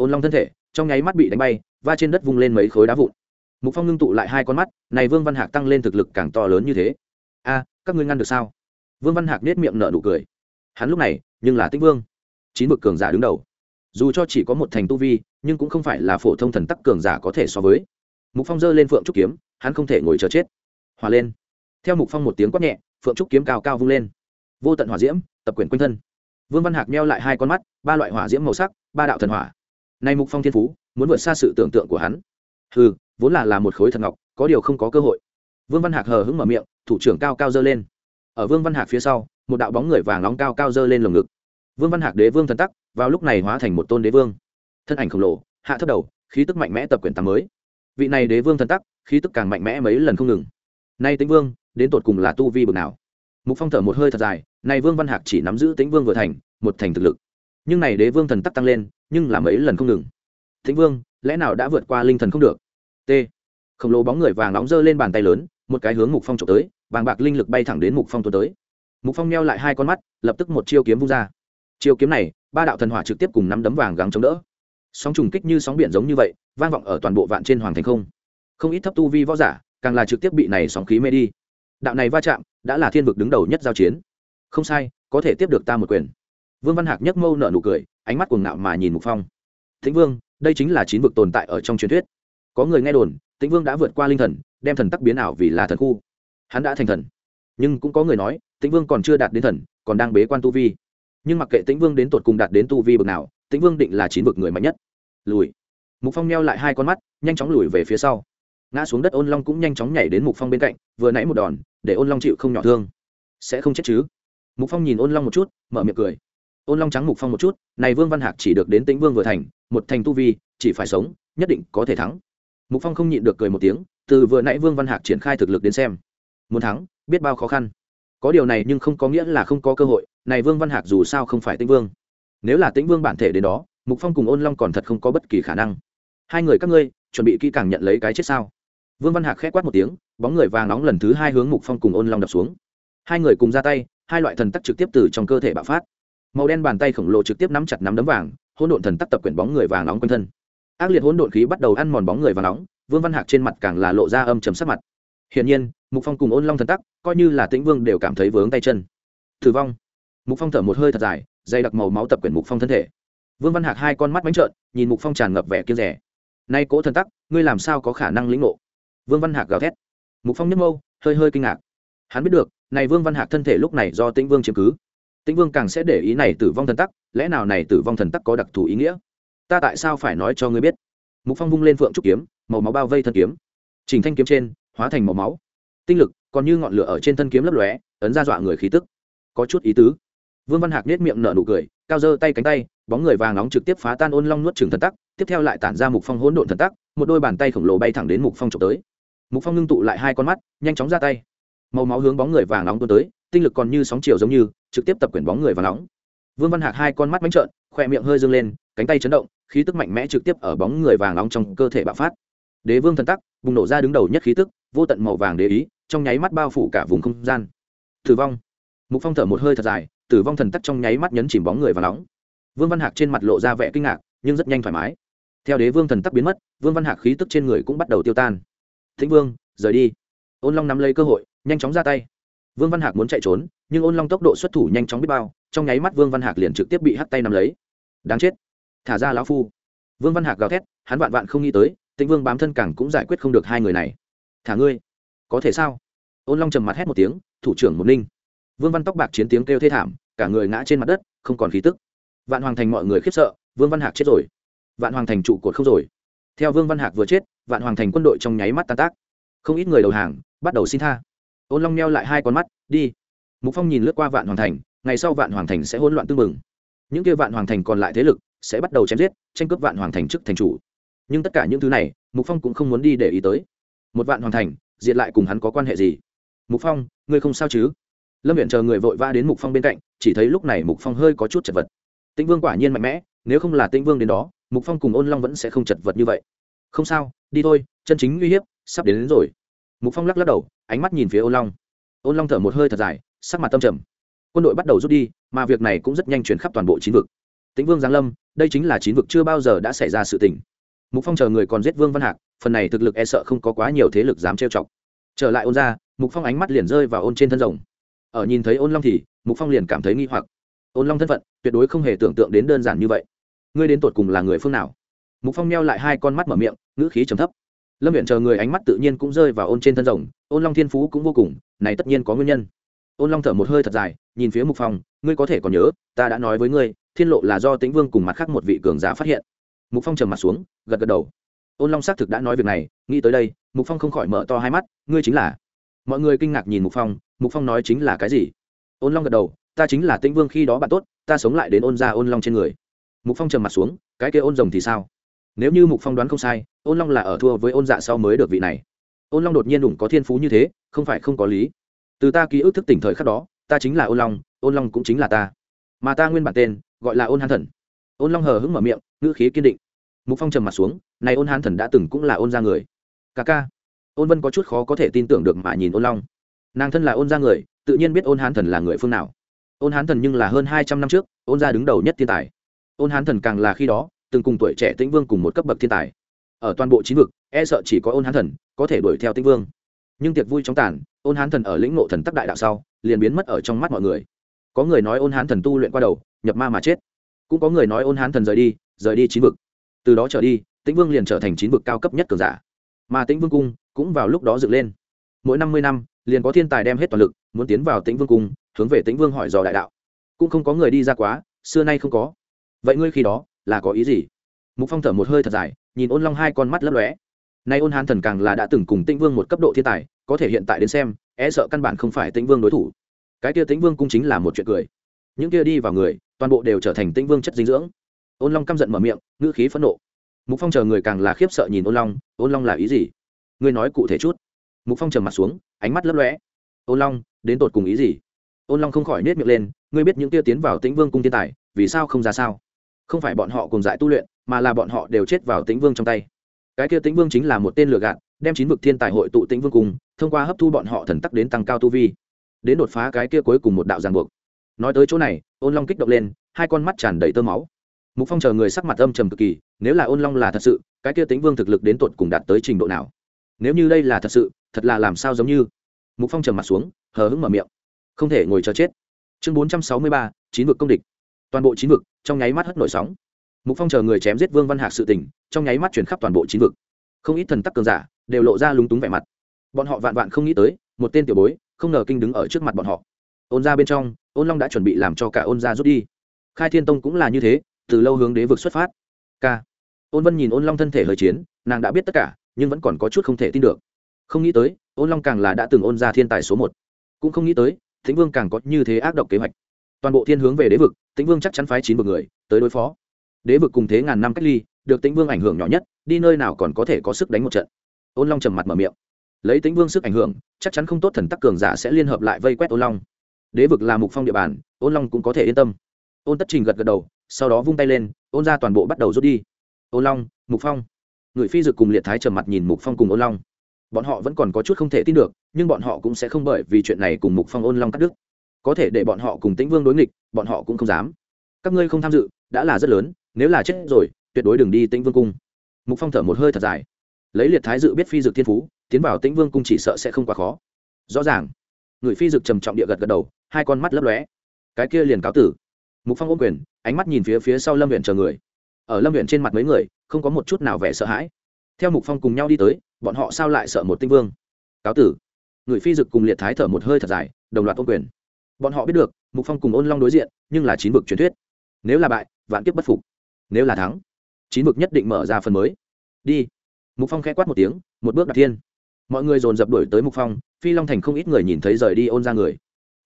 ôn long thân thể, trong nháy mắt bị đánh bay, va trên đất vung lên mấy khối đá vụn. Mục phong ngưng tụ lại hai con mắt, này vương văn hạc tăng lên thực lực càng to lớn như thế. A, các ngươi ngăn được sao? Vương văn hạc nết miệng nở nụ cười. Hắn lúc này, nhưng là tích vương. Chín vực cường giả đứng đầu. Dù cho chỉ có một thành tu vi, nhưng cũng không phải là phổ thông thần tắc cường giả có thể so với. Mục phong giơ lên phượng trúc kiếm, hắn không thể ngồi chờ chết. Hòa lên. Theo mục phong một tiếng quát nhẹ, phượng trúc kiếm cao cao vung lên. Vô tận hỏa diễm, tập quyền quanh thân. Vương văn hạc meo lại hai con mắt, ba loại hỏa diễm màu sắc, ba đạo thần hỏa nay mục phong thiên phú, muốn vượt xa sự tưởng tượng của hắn. Hừ, vốn là là một khối thần ngọc, có điều không có cơ hội. Vương văn hạc hờ hững mở miệng, thủ trưởng cao cao dơ lên. Ở vương văn hạc phía sau, một đạo bóng người vàng nóng cao cao dơ lên lồng ngực. Vương văn hạc đế vương thần tắc, vào lúc này hóa thành một tôn đế vương. Thân ảnh khổng lồ, hạ thấp đầu, khí tức mạnh mẽ tập quyển tám mới. Vị này đế vương thần tắc, khí tức càng mạnh mẽ mấy lần không ngừng. Nay tĩnh vương, đến tột cùng là tu vi bực nào? Mục phong thở một hơi thật dài này vương văn hạc chỉ nắm giữ tĩnh vương vừa thành, một thành thực lực. Nhưng này đế vương thần tắc tăng lên nhưng là mấy lần không ngừng. Thịnh vương, lẽ nào đã vượt qua linh thần không được? T. Khổng lồ bóng người vàng nóng giơ lên bàn tay lớn, một cái hướng mục phong trộm tới, vàng bạc linh lực bay thẳng đến mục phong tuần tới. Mục phong neo lại hai con mắt, lập tức một chiêu kiếm vung ra. Chiêu kiếm này, ba đạo thần hỏa trực tiếp cùng nắm đấm vàng gắng chống đỡ. Sóng trùng kích như sóng biển giống như vậy, vang vọng ở toàn bộ vạn trên hoàng thành không. Không ít thấp tu vi võ giả, càng là trực tiếp bị này sóng khí mê đi. Đạo này va chạm, đã là thiên vực đứng đầu nhất giao chiến. Không sai, có thể tiếp được ta một quyền. Vương văn hạc nhấc mâu nở nụ cười ánh mắt cuồng ngạo mà nhìn mục phong. Thính vương, đây chính là chín vực tồn tại ở trong truyền thuyết. Có người nghe đồn, tĩnh vương đã vượt qua linh thần, đem thần tắc biến ảo vì là thần khu. Hắn đã thành thần. Nhưng cũng có người nói, tĩnh vương còn chưa đạt đến thần, còn đang bế quan tu vi. Nhưng mặc kệ tĩnh vương đến tột cùng đạt đến tu vi bậc nào, tĩnh vương định là chín vực người mạnh nhất. Lùi. Mục phong neo lại hai con mắt, nhanh chóng lùi về phía sau. Ngã xuống đất ôn long cũng nhanh chóng nhảy đến mục phong bên cạnh, vừa nãy một đòn, để ôn long chịu không nhỏ thương. Sẽ không chết chứ? Mục phong nhìn ôn long một chút, mở miệng cười ôn long trắng mục phong một chút, này vương văn hạc chỉ được đến tĩnh vương vừa thành, một thành tu vi, chỉ phải sống, nhất định có thể thắng. Mục phong không nhịn được cười một tiếng, từ vừa nãy vương văn hạc triển khai thực lực đến xem, muốn thắng, biết bao khó khăn. Có điều này nhưng không có nghĩa là không có cơ hội, này vương văn hạc dù sao không phải tĩnh vương. Nếu là tĩnh vương bản thể đến đó, mục phong cùng ôn long còn thật không có bất kỳ khả năng. Hai người các ngươi, chuẩn bị kỹ càng nhận lấy cái chết sao? Vương văn hạc khẽ quát một tiếng, bóng người vàng nóng lần thứ hai hướng mục phong cùng ôn long đập xuống. Hai người cùng ra tay, hai loại thần tắc trực tiếp từ trong cơ thể bạo phát màu đen bàn tay khổng lồ trực tiếp nắm chặt nắm đấm vàng, hỗn độn thần tắc tập quyển bóng người vàng nóng quanh thân. Ác liệt hỗn độn khí bắt đầu ăn mòn bóng người vàng nóng, vương văn hạc trên mặt càng là lộ ra âm chấm sắc mặt. Hiển nhiên, mục phong cùng ôn long thần tắc, coi như là tĩnh vương đều cảm thấy vướng tay chân. Thử vong. Mục phong thở một hơi thật dài, dày đặc màu máu tập quyển mục phong thân thể. Vương văn hạc hai con mắt bánh trợn, nhìn mục phong tràn ngập vẻ kiên rẻ nay cố thần tắc, ngươi làm sao có khả năng lĩnh ngộ? Vương văn hạc gào thét. Mục phong nhấp mâu hơi hơi kinh ngạc. Hắn biết được, này vương văn hạc thân thể lúc này do tĩnh vương chiếm cứ tĩnh vương càng sẽ để ý này tử vong thần tắc, lẽ nào này tử vong thần tắc có đặc thù ý nghĩa? Ta tại sao phải nói cho ngươi biết? Mục phong vung lên phượng trúc kiếm, màu máu bao vây thân kiếm. Chỉnh thanh kiếm trên, hóa thành màu máu. Tinh lực, còn như ngọn lửa ở trên thân kiếm lấp lóe, ấn ra dọa người khí tức. Có chút ý tứ. Vương văn hạc nết miệng nở nụ cười, cao giơ tay cánh tay, bóng người vàng nóng trực tiếp phá tan ôn long nuốt trừng thần tắc, tiếp theo lại tản ra mục phong hỗn độn thần tắc, một đôi bàn tay khổng lồ bay thẳng đến mục phong trộm tới. Mục phong ngưng tụ lại hai con mắt, nhanh chóng ra tay. Màu máu hướng bóng người vàng nóng tuôn tới tinh lực còn như sóng chiều giống như, trực tiếp tập quyển bóng người vàng nóng. Vương văn hạc hai con mắt bánh trợn khỏe miệng hơi dâng lên, cánh tay chấn động, khí tức mạnh mẽ trực tiếp ở bóng người vàng nóng trong cơ thể bạo phát. Đế vương thần tắc, bùng nổ ra đứng đầu nhất khí tức, vô tận màu vàng đế ý, trong nháy mắt bao phủ cả vùng không gian. Tử vong. Mục phong thở một hơi thật dài, tử vong thần tắc trong nháy mắt nhấn chìm bóng người vàng nóng. Vương văn hạc trên mặt lộ ra vẻ kinh ngạc, nhưng rất nhanh thoải mái. Theo đế vương thần tắc biến mất, vương văn hạc khí tức trên người cũng bắt đầu tiêu tan. Thính vương, rời đi. Ôn long nắm lấy cơ hội, nhanh chóng ra tay vương văn hạc muốn chạy trốn, nhưng ôn long tốc độ xuất thủ nhanh chóng biết bao, trong nháy mắt vương văn hạc liền trực tiếp bị hắt tay nắm lấy. Đáng chết. Thả ra lão phu. Vương văn hạc gào thét, hắn vạn vạn không nghĩ tới tĩnh vương bám thân cảng cũng giải quyết không được hai người này. Thả ngươi. Có thể sao? Ôn long trầm mặt hét một tiếng, thủ trưởng một ninh vương văn tóc bạc chiến tiếng kêu thê thảm, cả người ngã trên mặt đất, không còn khí tức. Vạn hoàng thành mọi người khiếp sợ, vương văn hạc chết rồi. Vạn hoàng thành trụ cột không rồi. Theo vương văn hạc vừa chết, vạn hoàng thành quân đội trong nháy mắt tan tác. Không ít người đầu hàng, bắt đầu xin tha ôn long neo lại hai con mắt đi. Mục phong nhìn lướt qua vạn hoàng thành ngày sau vạn hoàng thành sẽ hỗn loạn tương mừng những kia vạn hoàng thành còn lại thế lực sẽ bắt đầu chém giết tranh cướp vạn hoàng thành chức thành chủ. Nhưng tất cả những thứ này mục phong cũng không muốn đi để ý tới. Một vạn hoàng thành diệt lại cùng hắn có quan hệ gì? Mục phong ngươi không sao chứ? Lâm viện chờ người vội vã đến mục phong bên cạnh chỉ thấy lúc này mục phong hơi có chút chật vật. Tĩnh vương quả nhiên mạnh mẽ nếu không là tĩnh vương đến đó mục phong cùng ôn long vẫn sẽ không chật vật như vậy. Không sao đi thôi chân chính uy hiếp sắp đến, đến rồi. Mục phong lắc lắc đầu ánh mắt nhìn phía ôn long. Ôn long thở một hơi thật dài, sắc mặt tâm trầm. Quân đội bắt đầu rút đi, mà việc này cũng rất nhanh chuyển khắp toàn bộ chín vực. Tĩnh vương giáng lâm, đây chính là chín vực chưa bao giờ đã xảy ra sự tình. Mục phong chờ người còn giết vương văn hạc, phần này thực lực e sợ không có quá nhiều thế lực dám trêu chọc. Trở lại ôn ra, mục phong ánh mắt liền rơi vào ôn trên thân rồng. Ở nhìn thấy ôn long thì, mục phong liền cảm thấy nghi hoặc. Ôn long thân phận, tuyệt đối không hề tưởng tượng đến đơn giản như vậy. Ngươi đến tột cùng là người phương nào? Mục phong meo lại hai con mắt mở miệng, ngữ khí trầm thấp lâm viện chờ người ánh mắt tự nhiên cũng rơi vào ôn trên thân rồng, ôn long thiên phú cũng vô cùng, này tất nhiên có nguyên nhân. Ôn long thở một hơi thật dài, nhìn phía mục phong, ngươi có thể còn nhớ, ta đã nói với ngươi, thiên lộ là do tĩnh vương cùng mặt khác một vị cường giả phát hiện. Mục phong trầm mặt xuống, gật gật đầu. Ôn long xác thực đã nói việc này, nghĩ tới đây, mục phong không khỏi mở to hai mắt, ngươi chính là. Mọi người kinh ngạc nhìn mục phong mục phong nói chính là cái gì? Ôn long gật đầu, ta chính là tĩnh vương khi đó bạn tốt, ta sống lại đến ôn ra ôn long trên người. Mục phong trầm mặt xuống, cái kia ôn rồng thì sao? Nếu như mục phong đoán không sai, ôn long là ở thua với ôn dạ sau mới được vị này. Ôn long đột nhiên đủng có thiên phú như thế, không phải không có lý. Từ ta ký ức thức tỉnh thời khắc đó, ta chính là ôn long ôn long cũng chính là ta. Mà ta nguyên bản tên, gọi là ôn hán thần. Ôn long hờ hững mở miệng, ngữ khí kiên định. Mục phong trầm mặt xuống, này ôn hán thần đã từng cũng là ôn ra người. Ca ca. Ôn vân có chút khó có thể tin tưởng được mà nhìn ôn long. Nàng thân là ôn ra người, tự nhiên biết ôn hán thần là người phương nào. Ôn hán thần nhưng là hơn hai trăm năm trước, ôn ra đứng đầu nhất thiên tài. Ôn hán thần càng là khi đó từng cùng tuổi trẻ tĩnh vương cùng một cấp bậc thiên tài. Ở toàn bộ chín vực e sợ chỉ có ôn hán thần có thể đuổi theo tĩnh vương. Nhưng tiệc vui trong tàn, ôn hán thần ở lĩnh ngộ thần tắc đại đạo sau, liền biến mất ở trong mắt mọi người. Có người nói ôn hán thần tu luyện qua đầu, nhập ma mà chết. Cũng có người nói ôn hán thần rời đi rời đi chín vực. Từ đó trở đi, tĩnh vương liền trở thành chín vực cao cấp nhất cường giả. Mà tĩnh vương cung cũng vào lúc đó dựng lên. Mỗi năm mươi năm, liền có thiên tài đem hết toàn lực, muốn tiến vào tĩnh vương cung, hướng về tĩnh vương hỏi dò đại đạo. Cũng không có người đi ra quá, xưa nay không có. Vậy ngươi khi đó là có ý gì? Mục phong thở một hơi thật dài, nhìn ôn long hai con mắt lấp lóe. Nay ôn hán thần càng là đã từng cùng tĩnh vương một cấp độ thiên tài, có thể hiện tại đến xem e sợ căn bản không phải tĩnh vương đối thủ. Cái kia tĩnh vương cũng chính là một chuyện cười. Những kia đi vào người, toàn bộ đều trở thành tĩnh vương chất dinh dưỡng. Ôn long căm giận mở miệng, ngữ khí phẫn nộ. Mục phong chờ người càng là khiếp sợ nhìn ôn long ôn long là ý gì? Ngươi nói cụ thể chút. Mục phong trầm mặt xuống, ánh mắt lấp lóe. Ôn long, đến tột cùng ý gì? Ôn long không khỏi nết miệng lên, ngươi biết những kia tiến vào tĩnh vương cung thiên tài, vì sao không ra sao? Không phải bọn họ cùng dại tu luyện, mà là bọn họ đều chết vào tĩnh vương trong tay. Cái kia tĩnh vương chính là một tên lừa gạt, đem chín vực thiên tài hội tụ tĩnh vương cùng, thông qua hấp thu bọn họ thần tắc đến tăng cao tu vi, đến đột phá cái kia cuối cùng một đạo giàn buộc. Nói tới chỗ này, ôn long kích động lên, hai con mắt tràn đầy tơ máu. Mục phong chờ người sắc mặt âm trầm cực kỳ, nếu là ôn long là thật sự, cái kia tĩnh vương thực lực đến tột cùng đạt tới trình độ nào? Nếu như đây là thật sự, thật là làm sao giống như? Mục phong trầm mặt xuống, hờ hững mở miệng. Không thể ngồi chờ chết. Chương bốn trăm sáu mươi ba, chín vực công địch. Toàn bộ chín vực trong nháy mắt hất nổi sóng. Mục phong chờ người chém giết vương văn hạc sự tình, trong nháy mắt chuyển khắp toàn bộ chín vực. Không ít thần tắc cường giả đều lộ ra lúng túng vẻ mặt. Bọn họ vạn vạn không nghĩ tới, một tên tiểu bối, không ngờ kinh đứng ở trước mặt bọn họ. Ôn ra bên trong, ôn long đã chuẩn bị làm cho cả ôn ra rút đi. Khai thiên tông cũng là như thế, từ lâu hướng đế vực xuất phát. K ôn vân nhìn ôn long thân thể hơi chiến, nàng đã biết tất cả, nhưng vẫn còn có chút không thể tin được. Không nghĩ tới, ôn long càng là đã từng ôn ra thiên tài số một. Cũng không nghĩ tới, thính vương càng có như thế ác độc kế hoạch toàn bộ thiên hướng về đế vực, tĩnh vương chắc chắn phái chín vực người tới đối phó. Đế vực cùng thế ngàn năm cách ly, được tĩnh vương ảnh hưởng nhỏ nhất, đi nơi nào còn có thể có sức đánh một trận. Ôn long trầm mặt mở miệng. Lấy tĩnh vương sức ảnh hưởng, chắc chắn không tốt thần tắc cường giả sẽ liên hợp lại vây quét ôn long. Đế vực là mục phong địa bàn, ôn long cũng có thể yên tâm. Ôn tất trình gật gật đầu, sau đó vung tay lên, ôn ra toàn bộ bắt đầu rút đi. Ôn long, mục phong. Người phi dực cùng liệt thái trầm mặt nhìn mục phong cùng ôn long. Bọn họ vẫn còn có chút không thể tin được, nhưng bọn họ cũng sẽ không bởi vì chuyện này cùng mục phong ôn long cắt đứt có thể để bọn họ cùng tĩnh vương đối nghịch, bọn họ cũng không dám. Các ngươi không tham dự, đã là rất lớn, nếu là chết rồi, tuyệt đối đừng đi tĩnh vương cung. Mục phong thở một hơi thật dài. Lấy liệt thái dự biết phi dực thiên phú, tiến vào tĩnh vương cung chỉ sợ sẽ không quá khó. Rõ ràng, người phi dực trầm trọng địa gật gật đầu, hai con mắt lấp lóe. Cái kia liền cáo tử. Mục phong ôm quyền, ánh mắt nhìn phía phía sau lâm huyện chờ người. Ở lâm huyện trên mặt mấy người, không có một chút nào vẻ sợ hãi. Theo mục phong cùng nhau đi tới, bọn họ sao lại sợ một tinh vương? Cáo tử. Người phi dực cùng liệt thái thở một hơi thật dài, đồng loạt ôm quyền bọn họ biết được, mục phong cùng ôn long đối diện, nhưng là chín vực truyền thuyết. Nếu là bại, vạn kiếp bất phục. Nếu là thắng, chín vực nhất định mở ra phần mới. Đi. Mục phong khẽ quát một tiếng, một bước đặt thiên. Mọi người dồn dập đuổi tới mục phong, phi long thành không ít người nhìn thấy rời đi ôn ra người.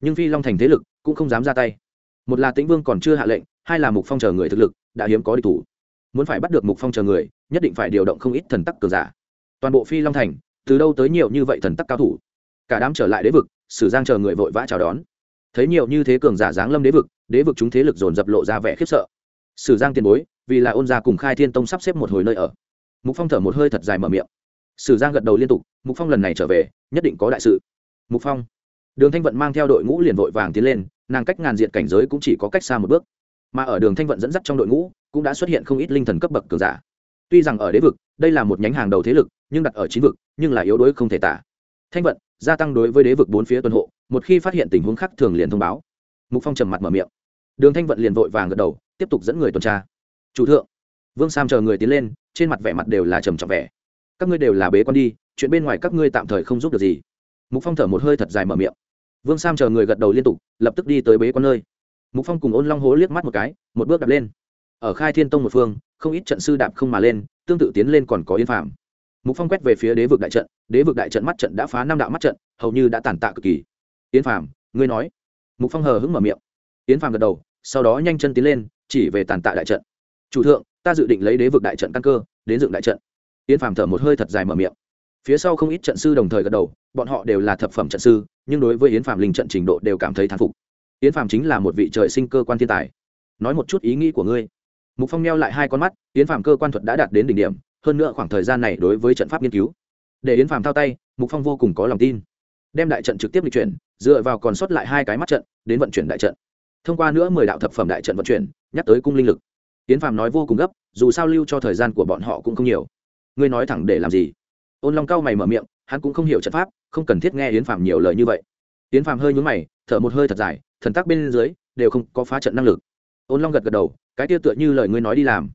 Nhưng phi long thành thế lực cũng không dám ra tay. Một là tĩnh vương còn chưa hạ lệnh, hai là mục phong chờ người thực lực đã hiếm có địch thủ. Muốn phải bắt được mục phong chờ người, nhất định phải điều động không ít thần tắc cường giả. Toàn bộ phi long thành, từ đâu tới nhiều như vậy thần tắc cao thủ? Cả đám trở lại đế vực, sử giang chờ người vội vã chào đón thấy nhiều như thế cường giả giáng lâm đế vực đế vực chúng thế lực dồn dập lộ ra vẻ khiếp sợ. Sử giang tiền bối, vì là ôn gia cùng khai thiên tông sắp xếp một hồi nơi ở. Mục phong thở một hơi thật dài mở miệng. Sử giang gật đầu liên tục, mục phong lần này trở về, nhất định có đại sự. Mục phong. Đường thanh vận mang theo đội ngũ liền vội vàng tiến lên, nàng cách ngàn diện cảnh giới cũng chỉ có cách xa một bước. Mà ở đường thanh vận dẫn dắt trong đội ngũ, cũng đã xuất hiện không ít linh thần cấp bậc cường giả. Tuy rằng ở đế vực, đây là một nhánh hàng đầu thế lực, nhưng đặt ở chín vực, nhưng là yếu đuối không thể tả. Thanh vận, gia tăng đối với đế vực bốn phía tuần hộ một khi phát hiện tình huống khác thường liền thông báo. Mục phong trầm mặt mở miệng. Đường thanh vận liền vội vàng gật đầu, tiếp tục dẫn người tuần tra. Chủ thượng. Vương sam chờ người tiến lên, trên mặt vẻ mặt đều là trầm trọng vẻ. Các ngươi đều là bế quan đi, chuyện bên ngoài các ngươi tạm thời không giúp được gì. Mục phong thở một hơi thật dài mở miệng. Vương sam chờ người gật đầu liên tục, lập tức đi tới bế quan nơi. Mục phong cùng ôn long hố liếc mắt một cái, một bước đạp lên. Ở khai thiên tông một phương, không ít trận sư đạp không mà lên, tương tự tiến lên còn có yên phạm mục phong quét về phía đế vực đại trận, đế vực đại trận mắt trận đã phá năm đạo mắt trận, hầu như đã tàn tạ cực kỳ yến phàm, ngươi nói. Mục phong hờ hững mở miệng. Yến phàm gật đầu, sau đó nhanh chân tiến lên, chỉ về tàn tạ đại trận. Chủ thượng, ta dự định lấy đế vực đại trận căn cơ, đến dựng đại trận. Yến phàm thở một hơi thật dài mở miệng. Phía sau không ít trận sư đồng thời gật đầu, bọn họ đều là thập phẩm trận sư, nhưng đối với yến phàm linh trận trình độ đều cảm thấy thán phục. Yến phàm chính là một vị trời sinh cơ quan thiên tài. Nói một chút ý nghĩ của ngươi. Mục phong neo lại hai con mắt, yến phàm cơ quan thuật đã đạt đến đỉnh điểm, hơn nữa khoảng thời gian này đối với trận pháp nghiên cứu. Để yến phàm thao tay, mục phong vô cùng có lòng tin. Đem đại trận trực tiếp lịch chuyển dựa vào còn sót lại hai cái mắt trận, đến vận chuyển đại trận. Thông qua nữa mười đạo thập phẩm đại trận vận chuyển, nhắc tới cung linh lực. Tiến phàm nói vô cùng gấp, dù sao lưu cho thời gian của bọn họ cũng không nhiều. Ngươi nói thẳng để làm gì? Ôn long cao mày mở miệng, hắn cũng không hiểu trận pháp, không cần thiết nghe yến phàm nhiều lời như vậy. Yến phàm hơi nhún mày, thở một hơi thật dài, thần tác bên dưới, đều không có phá trận năng lực. Ôn long gật gật đầu, cái kia tựa như lời ngươi nói đi làm.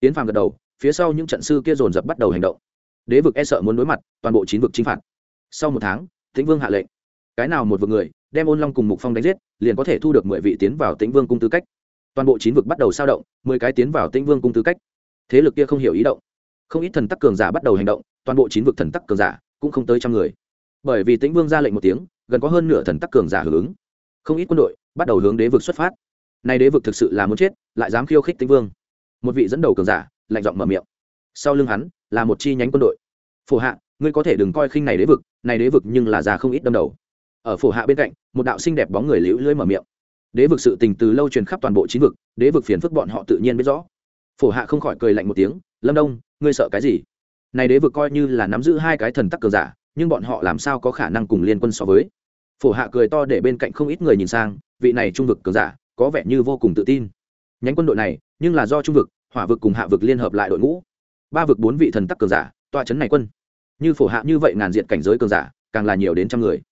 Yến phàm gật đầu, phía sau những trận sư kia dồn dập bắt đầu hành động. Đế vực e sợ muốn đối mặt, toàn bộ chín vực chinh phạt. Sau một tháng tĩnh vương hạ lệnh cái nào một vực người, đem ôn long cùng mục phong đánh giết, liền có thể thu được mười vị tiến vào tĩnh vương cung tư cách. Toàn bộ chín vực bắt đầu sao động, mười cái tiến vào tĩnh vương cung tư cách. Thế lực kia không hiểu ý động. Không ít thần tắc cường giả bắt đầu hành động, toàn bộ chín vực thần tắc cường giả cũng không tới trăm người. Bởi vì tĩnh vương ra lệnh một tiếng, gần có hơn nửa thần tắc cường giả hưởng ứng. Không ít quân đội bắt đầu hướng đế vực xuất phát. Nay đế vực thực sự là muốn chết, lại dám khiêu khích tĩnh vương. Một vị dẫn đầu cường giả, lạnh giọng mở miệng. Sau lưng hắn là một chi nhánh quân đội. Phổ hạ, ngươi có thể đừng coi khinh này đế vực, này đế vực nhưng là già không ít đâm đầu ở phổ hạ bên cạnh, một đạo xinh đẹp bóng người liễu lưỡi mở miệng. Đế vực sự tình từ lâu truyền khắp toàn bộ chín vực, đế vực phiền phức bọn họ tự nhiên biết rõ. Phổ hạ không khỏi cười lạnh một tiếng, lâm đông, ngươi sợ cái gì? Này đế vực coi như là nắm giữ hai cái thần tắc cờ giả, nhưng bọn họ làm sao có khả năng cùng liên quân so với? Phổ hạ cười to để bên cạnh không ít người nhìn sang, vị này trung vực cờ giả, có vẻ như vô cùng tự tin. Nhánh quân đội này, nhưng là do trung vực, hỏa vực cùng hạ vực liên hợp lại đội ngũ. Ba vực bốn vị thần tắc cường giả toa chấn này quân. Như phổ hạ như vậy ngàn diện cảnh giới cường giả, càng là nhiều đến trăm người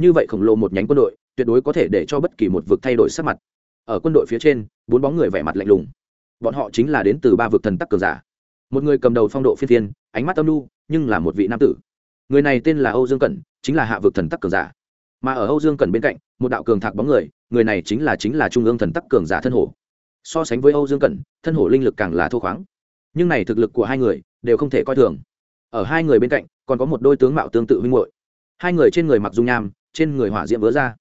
như vậy khổng lồ một nhánh quân đội, tuyệt đối có thể để cho bất kỳ một vực thay đổi sắc mặt. Ở quân đội phía trên, bốn bóng người vẻ mặt lạnh lùng. Bọn họ chính là đến từ ba vực thần tắc cường giả. Một người cầm đầu phong độ phi thiên, ánh mắt âm lu nhưng là một vị nam tử. Người này tên là âu dương cẩn, chính là hạ vực thần tắc cường giả. Mà ở âu dương cẩn bên cạnh, một đạo cường thạc bóng người người này chính là chính là trung ương thần tắc cường giả thân hổ. So sánh với âu dương cẩn, thân hổ linh lực càng là thô khoáng. Nhưng này thực lực của hai người đều không thể coi thường. Ở hai người bên cạnh, còn có một đôi tướng mạo tương tự huynh hội hai người trên người mặc dung nham trên người hỏa diễm vỡ ra.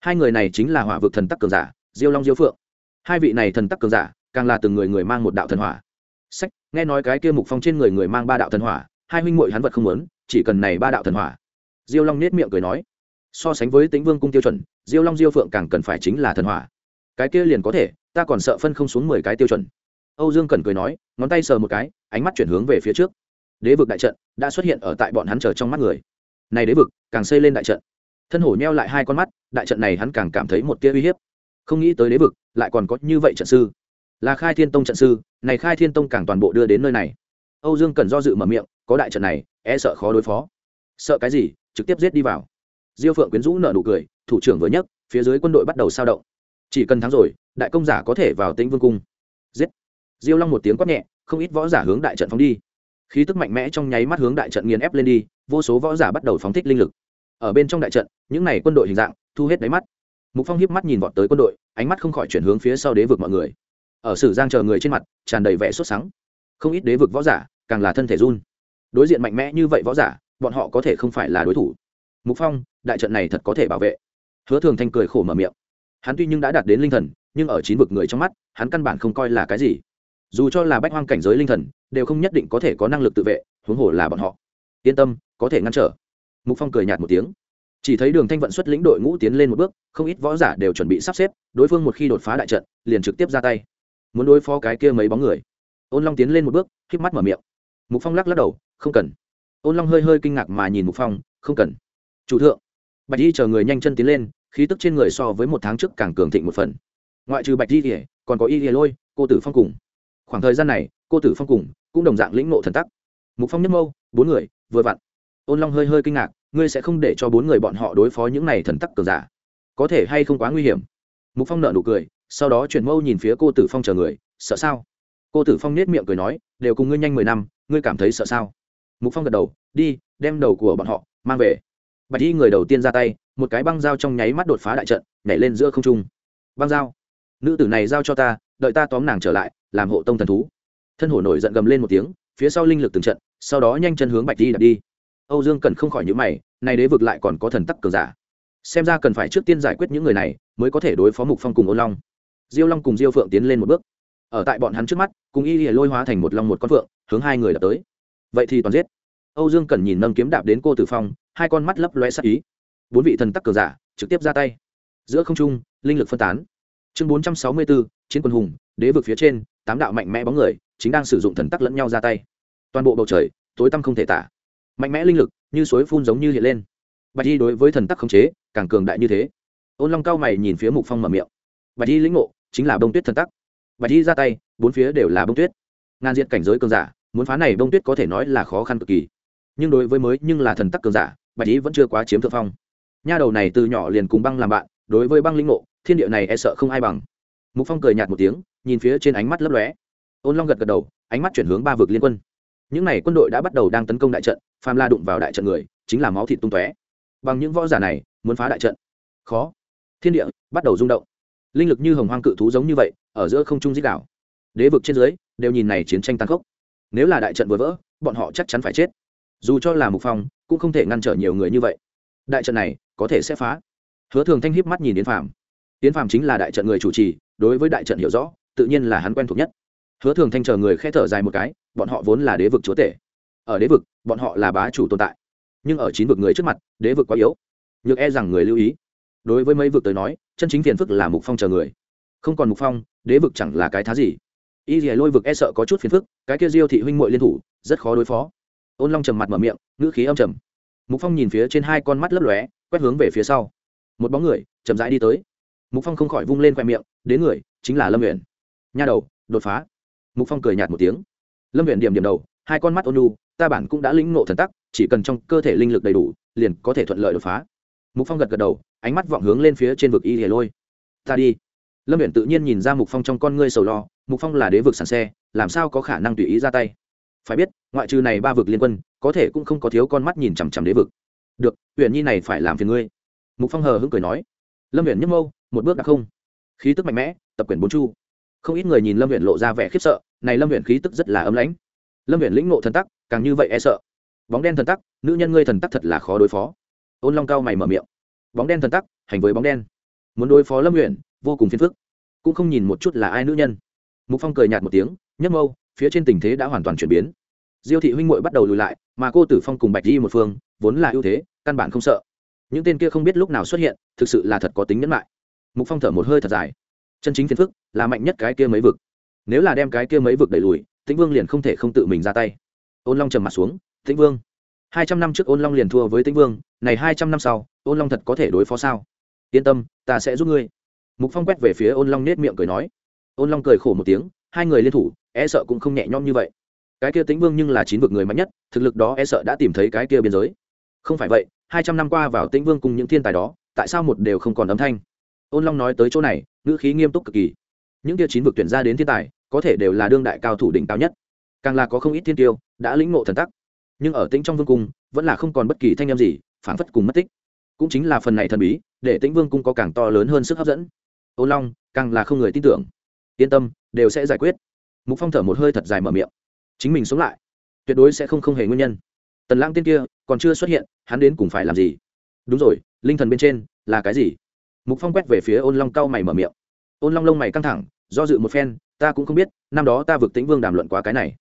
Hai người này chính là hỏa vực thần tắc cường giả, diêu long diêu phượng. Hai vị này thần tắc cường giả, càng là từng người người mang một đạo thần hỏa. Sách, nghe nói cái kia mục phong trên người người mang ba đạo thần hỏa, hai huynh muội hắn vật không muốn, chỉ cần này ba đạo thần hỏa. Diêu long nết miệng cười nói, so sánh với tĩnh vương cung tiêu chuẩn, diêu long diêu phượng càng cần phải chính là thần hỏa. Cái kia liền có thể, ta còn sợ phân không xuống mười cái tiêu chuẩn. Âu dương cần cười nói, ngón tay sờ một cái, ánh mắt chuyển hướng về phía trước. Đế vực đại trận đã xuất hiện ở tại bọn hắn chờ trong mắt người. Này đế vực, càng xây lên đại trận thân hổ nheo lại hai con mắt, đại trận này hắn càng cảm thấy một tia uy hiếp. Không nghĩ tới đế vực, lại còn có như vậy trận sư. Là khai thiên tông trận sư, này khai thiên tông càng toàn bộ đưa đến nơi này. Âu dương cần do dự mở miệng, có đại trận này e sợ khó đối phó. Sợ cái gì, trực tiếp giết đi vào. Diêu phượng quyến rũ nợ nụ cười, thủ trưởng vừa nhấc, phía dưới quân đội bắt đầu sao động. Chỉ cần thắng rồi, đại công giả có thể vào tĩnh vương cung. Giết. Diêu long một tiếng quát nhẹ, không ít võ giả hướng đại trận phóng đi. Khí tức mạnh mẽ trong nháy mắt hướng đại trận nghiền ép lên đi, vô số võ giả bắt đầu phóng thích linh lực ở bên trong đại trận, những n à y quân đội hình dạng, thu hết đáy mắt. Mục phong hiếp mắt nhìn vọt tới quân đội, ánh mắt không khỏi chuyển hướng phía sau đế vực mọi người. Ở sử giang chờ người trên mặt, tràn đầy vẻ sốt sắng. Không ít đế vực võ giả, càng là thân thể run. Đối diện mạnh mẽ như vậy võ giả, bọn họ có thể không phải là đối thủ. Mục phong, đại trận này thật có thể bảo vệ. Hứa thường thanh cười khổ mở miệng. Hắn tuy nhưng đã đạt đến linh thần, nhưng ở chín vực người trong mắt, hắn căn bản không coi là cái gì. Dù cho là bách hoang cảnh giới linh thần, đều không nhất định có thể có năng lực tự vệ, huống hồ là bọn họ. Yên tâm, có thể ngăn trở mục phong cười nhạt một tiếng. Chỉ thấy đường thanh vận xuất lĩnh đội ngũ tiến lên một bước, không ít võ giả đều chuẩn bị sắp xếp, đối phương một khi đột phá đại trận, liền trực tiếp ra tay. Muốn đối phó cái kia mấy bóng người. Ôn long tiến lên một bước híp mắt mở miệng. Mục phong lắc lắc đầu, không cần. Ôn long hơi hơi kinh ngạc mà nhìn mục phong, không cần. Chủ thượng. Bạch y chờ người nhanh chân tiến lên, khí tức trên người so với một tháng trước càng cường thịnh một phần. Ngoại trừ bạch y thì, còn có y thì lôi, cô tử phong cùng. Khoảng thời gian này, cô tử phong cùng cũng đồng dạng lĩnh ngộ thần tắc. Mục phong nhấp mâu bốn người, vừa vặn ôn long hơi hơi kinh ngạc, ngươi sẽ không để cho bốn người bọn họ đối phó những này thần tắc cường giả. Có thể hay không quá nguy hiểm. Mục phong nợ nụ cười, sau đó chuyển mâu nhìn phía cô tử phong chờ người, sợ sao? Cô tử phong nết miệng cười nói, đều cùng ngươi nhanh mười năm, ngươi cảm thấy sợ sao? Mục phong gật đầu, đi, đem đầu của bọn họ mang về. Bạch y người đầu tiên ra tay, một cái băng dao trong nháy mắt đột phá đại trận, nhảy lên giữa không trung. Băng dao, nữ tử này giao cho ta, đợi ta tóm nàng trở lại, làm hộ tông thần thú. Thân hổ nổi giận gầm lên một tiếng, phía sau linh lực từng trận, sau đó nhanh chân hướng bạch y đặt đi âu dương cần không khỏi nhíu mày này đế vực lại còn có thần tắc cường giả. Xem ra cần phải trước tiên giải quyết những người này, mới có thể đối phó mục phong cùng ôn long. Diêu long cùng diêu phượng tiến lên một bước. Ở tại bọn hắn trước mắt, cùng y lìa lôi hóa thành một long một con phượng, hướng hai người đập tới. Vậy thì toàn giết. Âu dương cần nhìn nâng kiếm đạp đến cô tử phong, hai con mắt lấp loe sắc ý. Bốn vị thần tắc cờ giả, trực tiếp ra tay. Giữa không trung, linh lực phân tán. Chương bốn trăm sáu mươi bốn chiến quân hùng, đế vực phía trên, tám đạo mạnh mẽ bóng người, chính đang sử dụng thần tắc lẫn nhau ra tay. Toàn bộ bầu trời, tối tăm không thể tả mạnh mẽ linh lực, như suối phun giống như hiện lên. Bạch y đối với thần tắc khống chế, càng cường đại như thế. Ôn long cao mày nhìn phía mục phong mở miệng. Bạch y lĩnh ngộ, chính là bông tuyết thần tắc. Bạch y ra tay, bốn phía đều là bông tuyết. Ngàn diện cảnh giới cường giả, muốn phá này bông tuyết có thể nói là khó khăn cực kỳ. Nhưng đối với mới nhưng là thần tắc cường giả, bạch y vẫn chưa quá chiếm thượng phong. Nha đầu này từ nhỏ liền cùng băng làm bạn, đối với băng linh ngộ, thiên địa này e sợ không ai bằng. Mục phong cười nhạt một tiếng, nhìn phía trên ánh mắt lấp lóe. Ôn long gật gật đầu, ánh mắt chuyển hướng ba vực liên quân. Những n à y quân đội đã bắt đầu đang tấn công đại trận phàm la đụng vào đại trận người, chính là máu thịt tung tóe. Bằng những võ giả này, muốn phá đại trận. Khó. Thiên địa bắt đầu rung động. Linh lực như hồng hoang cự thú giống như vậy, ở giữa không trung dích đảo đế vực trên dưới, đều nhìn này chiến tranh tăng khốc. Nếu là đại trận vừa vỡ, bọn họ chắc chắn phải chết. Dù cho là mục phong, cũng không thể ngăn trở nhiều người như vậy. Đại trận này, có thể sẽ phá. Hứa thường thanh hiếp mắt nhìn yến phàm. Yến phàm chính là đại trận người chủ trì, đối với đại trận hiểu rõ, tự nhiên là hắn quen thuộc nhất. Hứa thường thanh chờ người khe thở dài một cái, bọn họ vốn là đế vực chúa tể ở đế vực, bọn họ là bá chủ tồn tại. Nhưng ở chín vực người trước mặt, đế vực quá yếu. Nhược e rằng người lưu ý. Đối với mấy vực tới nói, chân chính phiền phức là mục phong chờ người. Không còn mục phong, đế vực chẳng là cái thá gì. Y dì lôi vực e sợ có chút phiền phức, cái kia diêu thị huynh mội liên thủ, rất khó đối phó. Ôn long trầm mặt mở miệng, ngữ khí âm trầm. Mục phong nhìn phía trên hai con mắt lấp lóe, quét hướng về phía sau. Một bóng người, chậm rãi đi tới. Mục phong không khỏi vung lên khoe miệng đến người, chính là lâm nguyện nha đầu, đột phá. Mục phong cười nhạt một tiếng. Lâm nguyện điểm điểm đầu, hai con mắt ôn lu ta bản cũng đã lĩnh ngộ thần tắc, chỉ cần trong cơ thể linh lực đầy đủ, liền có thể thuận lợi đột phá. Mục phong gật gật đầu, ánh mắt vọng hướng lên phía trên vực y hề lôi. Ta đi. Lâm viện tự nhiên nhìn ra mục phong trong con ngươi sầu lo, mục phong là đế vực sàn xe, làm sao có khả năng tùy ý ra tay? Phải biết, ngoại trừ này ba vực liên quân, có thể cũng không có thiếu con mắt nhìn chằm chằm đế vực. Được huyện nhi này phải làm phiền ngươi. Mục phong hờ hững cười nói. Lâm huyện nhấp mâu một bước đã không. Khí tức mạnh mẽ, tập quyển bốn chu. Không ít người nhìn lâm huyện lộ ra vẻ khiếp sợ, này lâm huyện khí tức rất là ấm lãnh lâm viện lĩnh ngộ thần tắc, càng như vậy e sợ. Bóng đen thần tắc, nữ nhân ngươi thần tắc thật là khó đối phó. Ôn long cao mày mở miệng. Bóng đen thần tắc, hành với bóng đen. Muốn đối phó lâm huyện vô cùng phiền phức. Cũng không nhìn một chút là ai nữ nhân. Mục phong cười nhạt một tiếng, nhấp mâu, phía trên tình thế đã hoàn toàn chuyển biến. Diêu thị huynh muội bắt đầu lùi lại, mà cô tử phong cùng bạch di một phương, vốn là ưu thế, căn bản không sợ. Những tên kia không biết lúc nào xuất hiện, thực sự là thật có tính nhẫn lại mục phong thở một hơi thật dài. Chân chính phiền phức là mạnh nhất cái kia mấy vực. Nếu là đem cái kia mấy vực đẩy lùi tĩnh vương liền không thể không tự mình ra tay. Ôn long trầm mặt xuống, tĩnh vương, hai trăm năm trước ôn long liền thua với tĩnh vương, này hai trăm năm sau, ôn long thật có thể đối phó sao? Yên tâm, ta sẽ giúp ngươi. Mục phong quét về phía ôn long nết miệng cười nói. Ôn long cười khổ một tiếng, hai người liên thủ e sợ cũng không nhẹ nhõm như vậy. Cái kia tĩnh vương nhưng là chín vực người mạnh nhất, thực lực đó e sợ đã tìm thấy cái kia biên giới. Không phải vậy, hai trăm năm qua vào tĩnh vương cùng những thiên tài đó, tại sao một đều không còn âm thanh? Ôn long nói tới chỗ này, ngữ khí nghiêm túc cực kỳ. Những kia chín vực tuyển ra đến thiên tài có thể đều là đương đại cao thủ đỉnh cao nhất. Càng là có không ít thiên tiêu đã lĩnh ngộ thần tắc. Nhưng ở tĩnh trong vương cung, vẫn là không còn bất kỳ thanh âm gì phản phất cùng mất tích. Cũng chính là phần này thần bí, để tĩnh vương cung có càng to lớn hơn sức hấp dẫn. Ô long, càng là không người tin tưởng. Yên tâm, đều sẽ giải quyết. Mục phong thở một hơi thật dài mở miệng. Chính mình sống lại, tuyệt đối sẽ không không hề nguyên nhân. Tần lãng tiên kia, còn chưa xuất hiện, hắn đến cùng phải làm gì? Đúng rồi, linh thần bên trên, là cái gì? Mục phong quét về phía ôn long cau mày mở miệng. Ôn long lông mày căng thẳng, do dự một phen ta cũng không biết, năm đó ta vực tĩnh vương đàm luận quá cái này.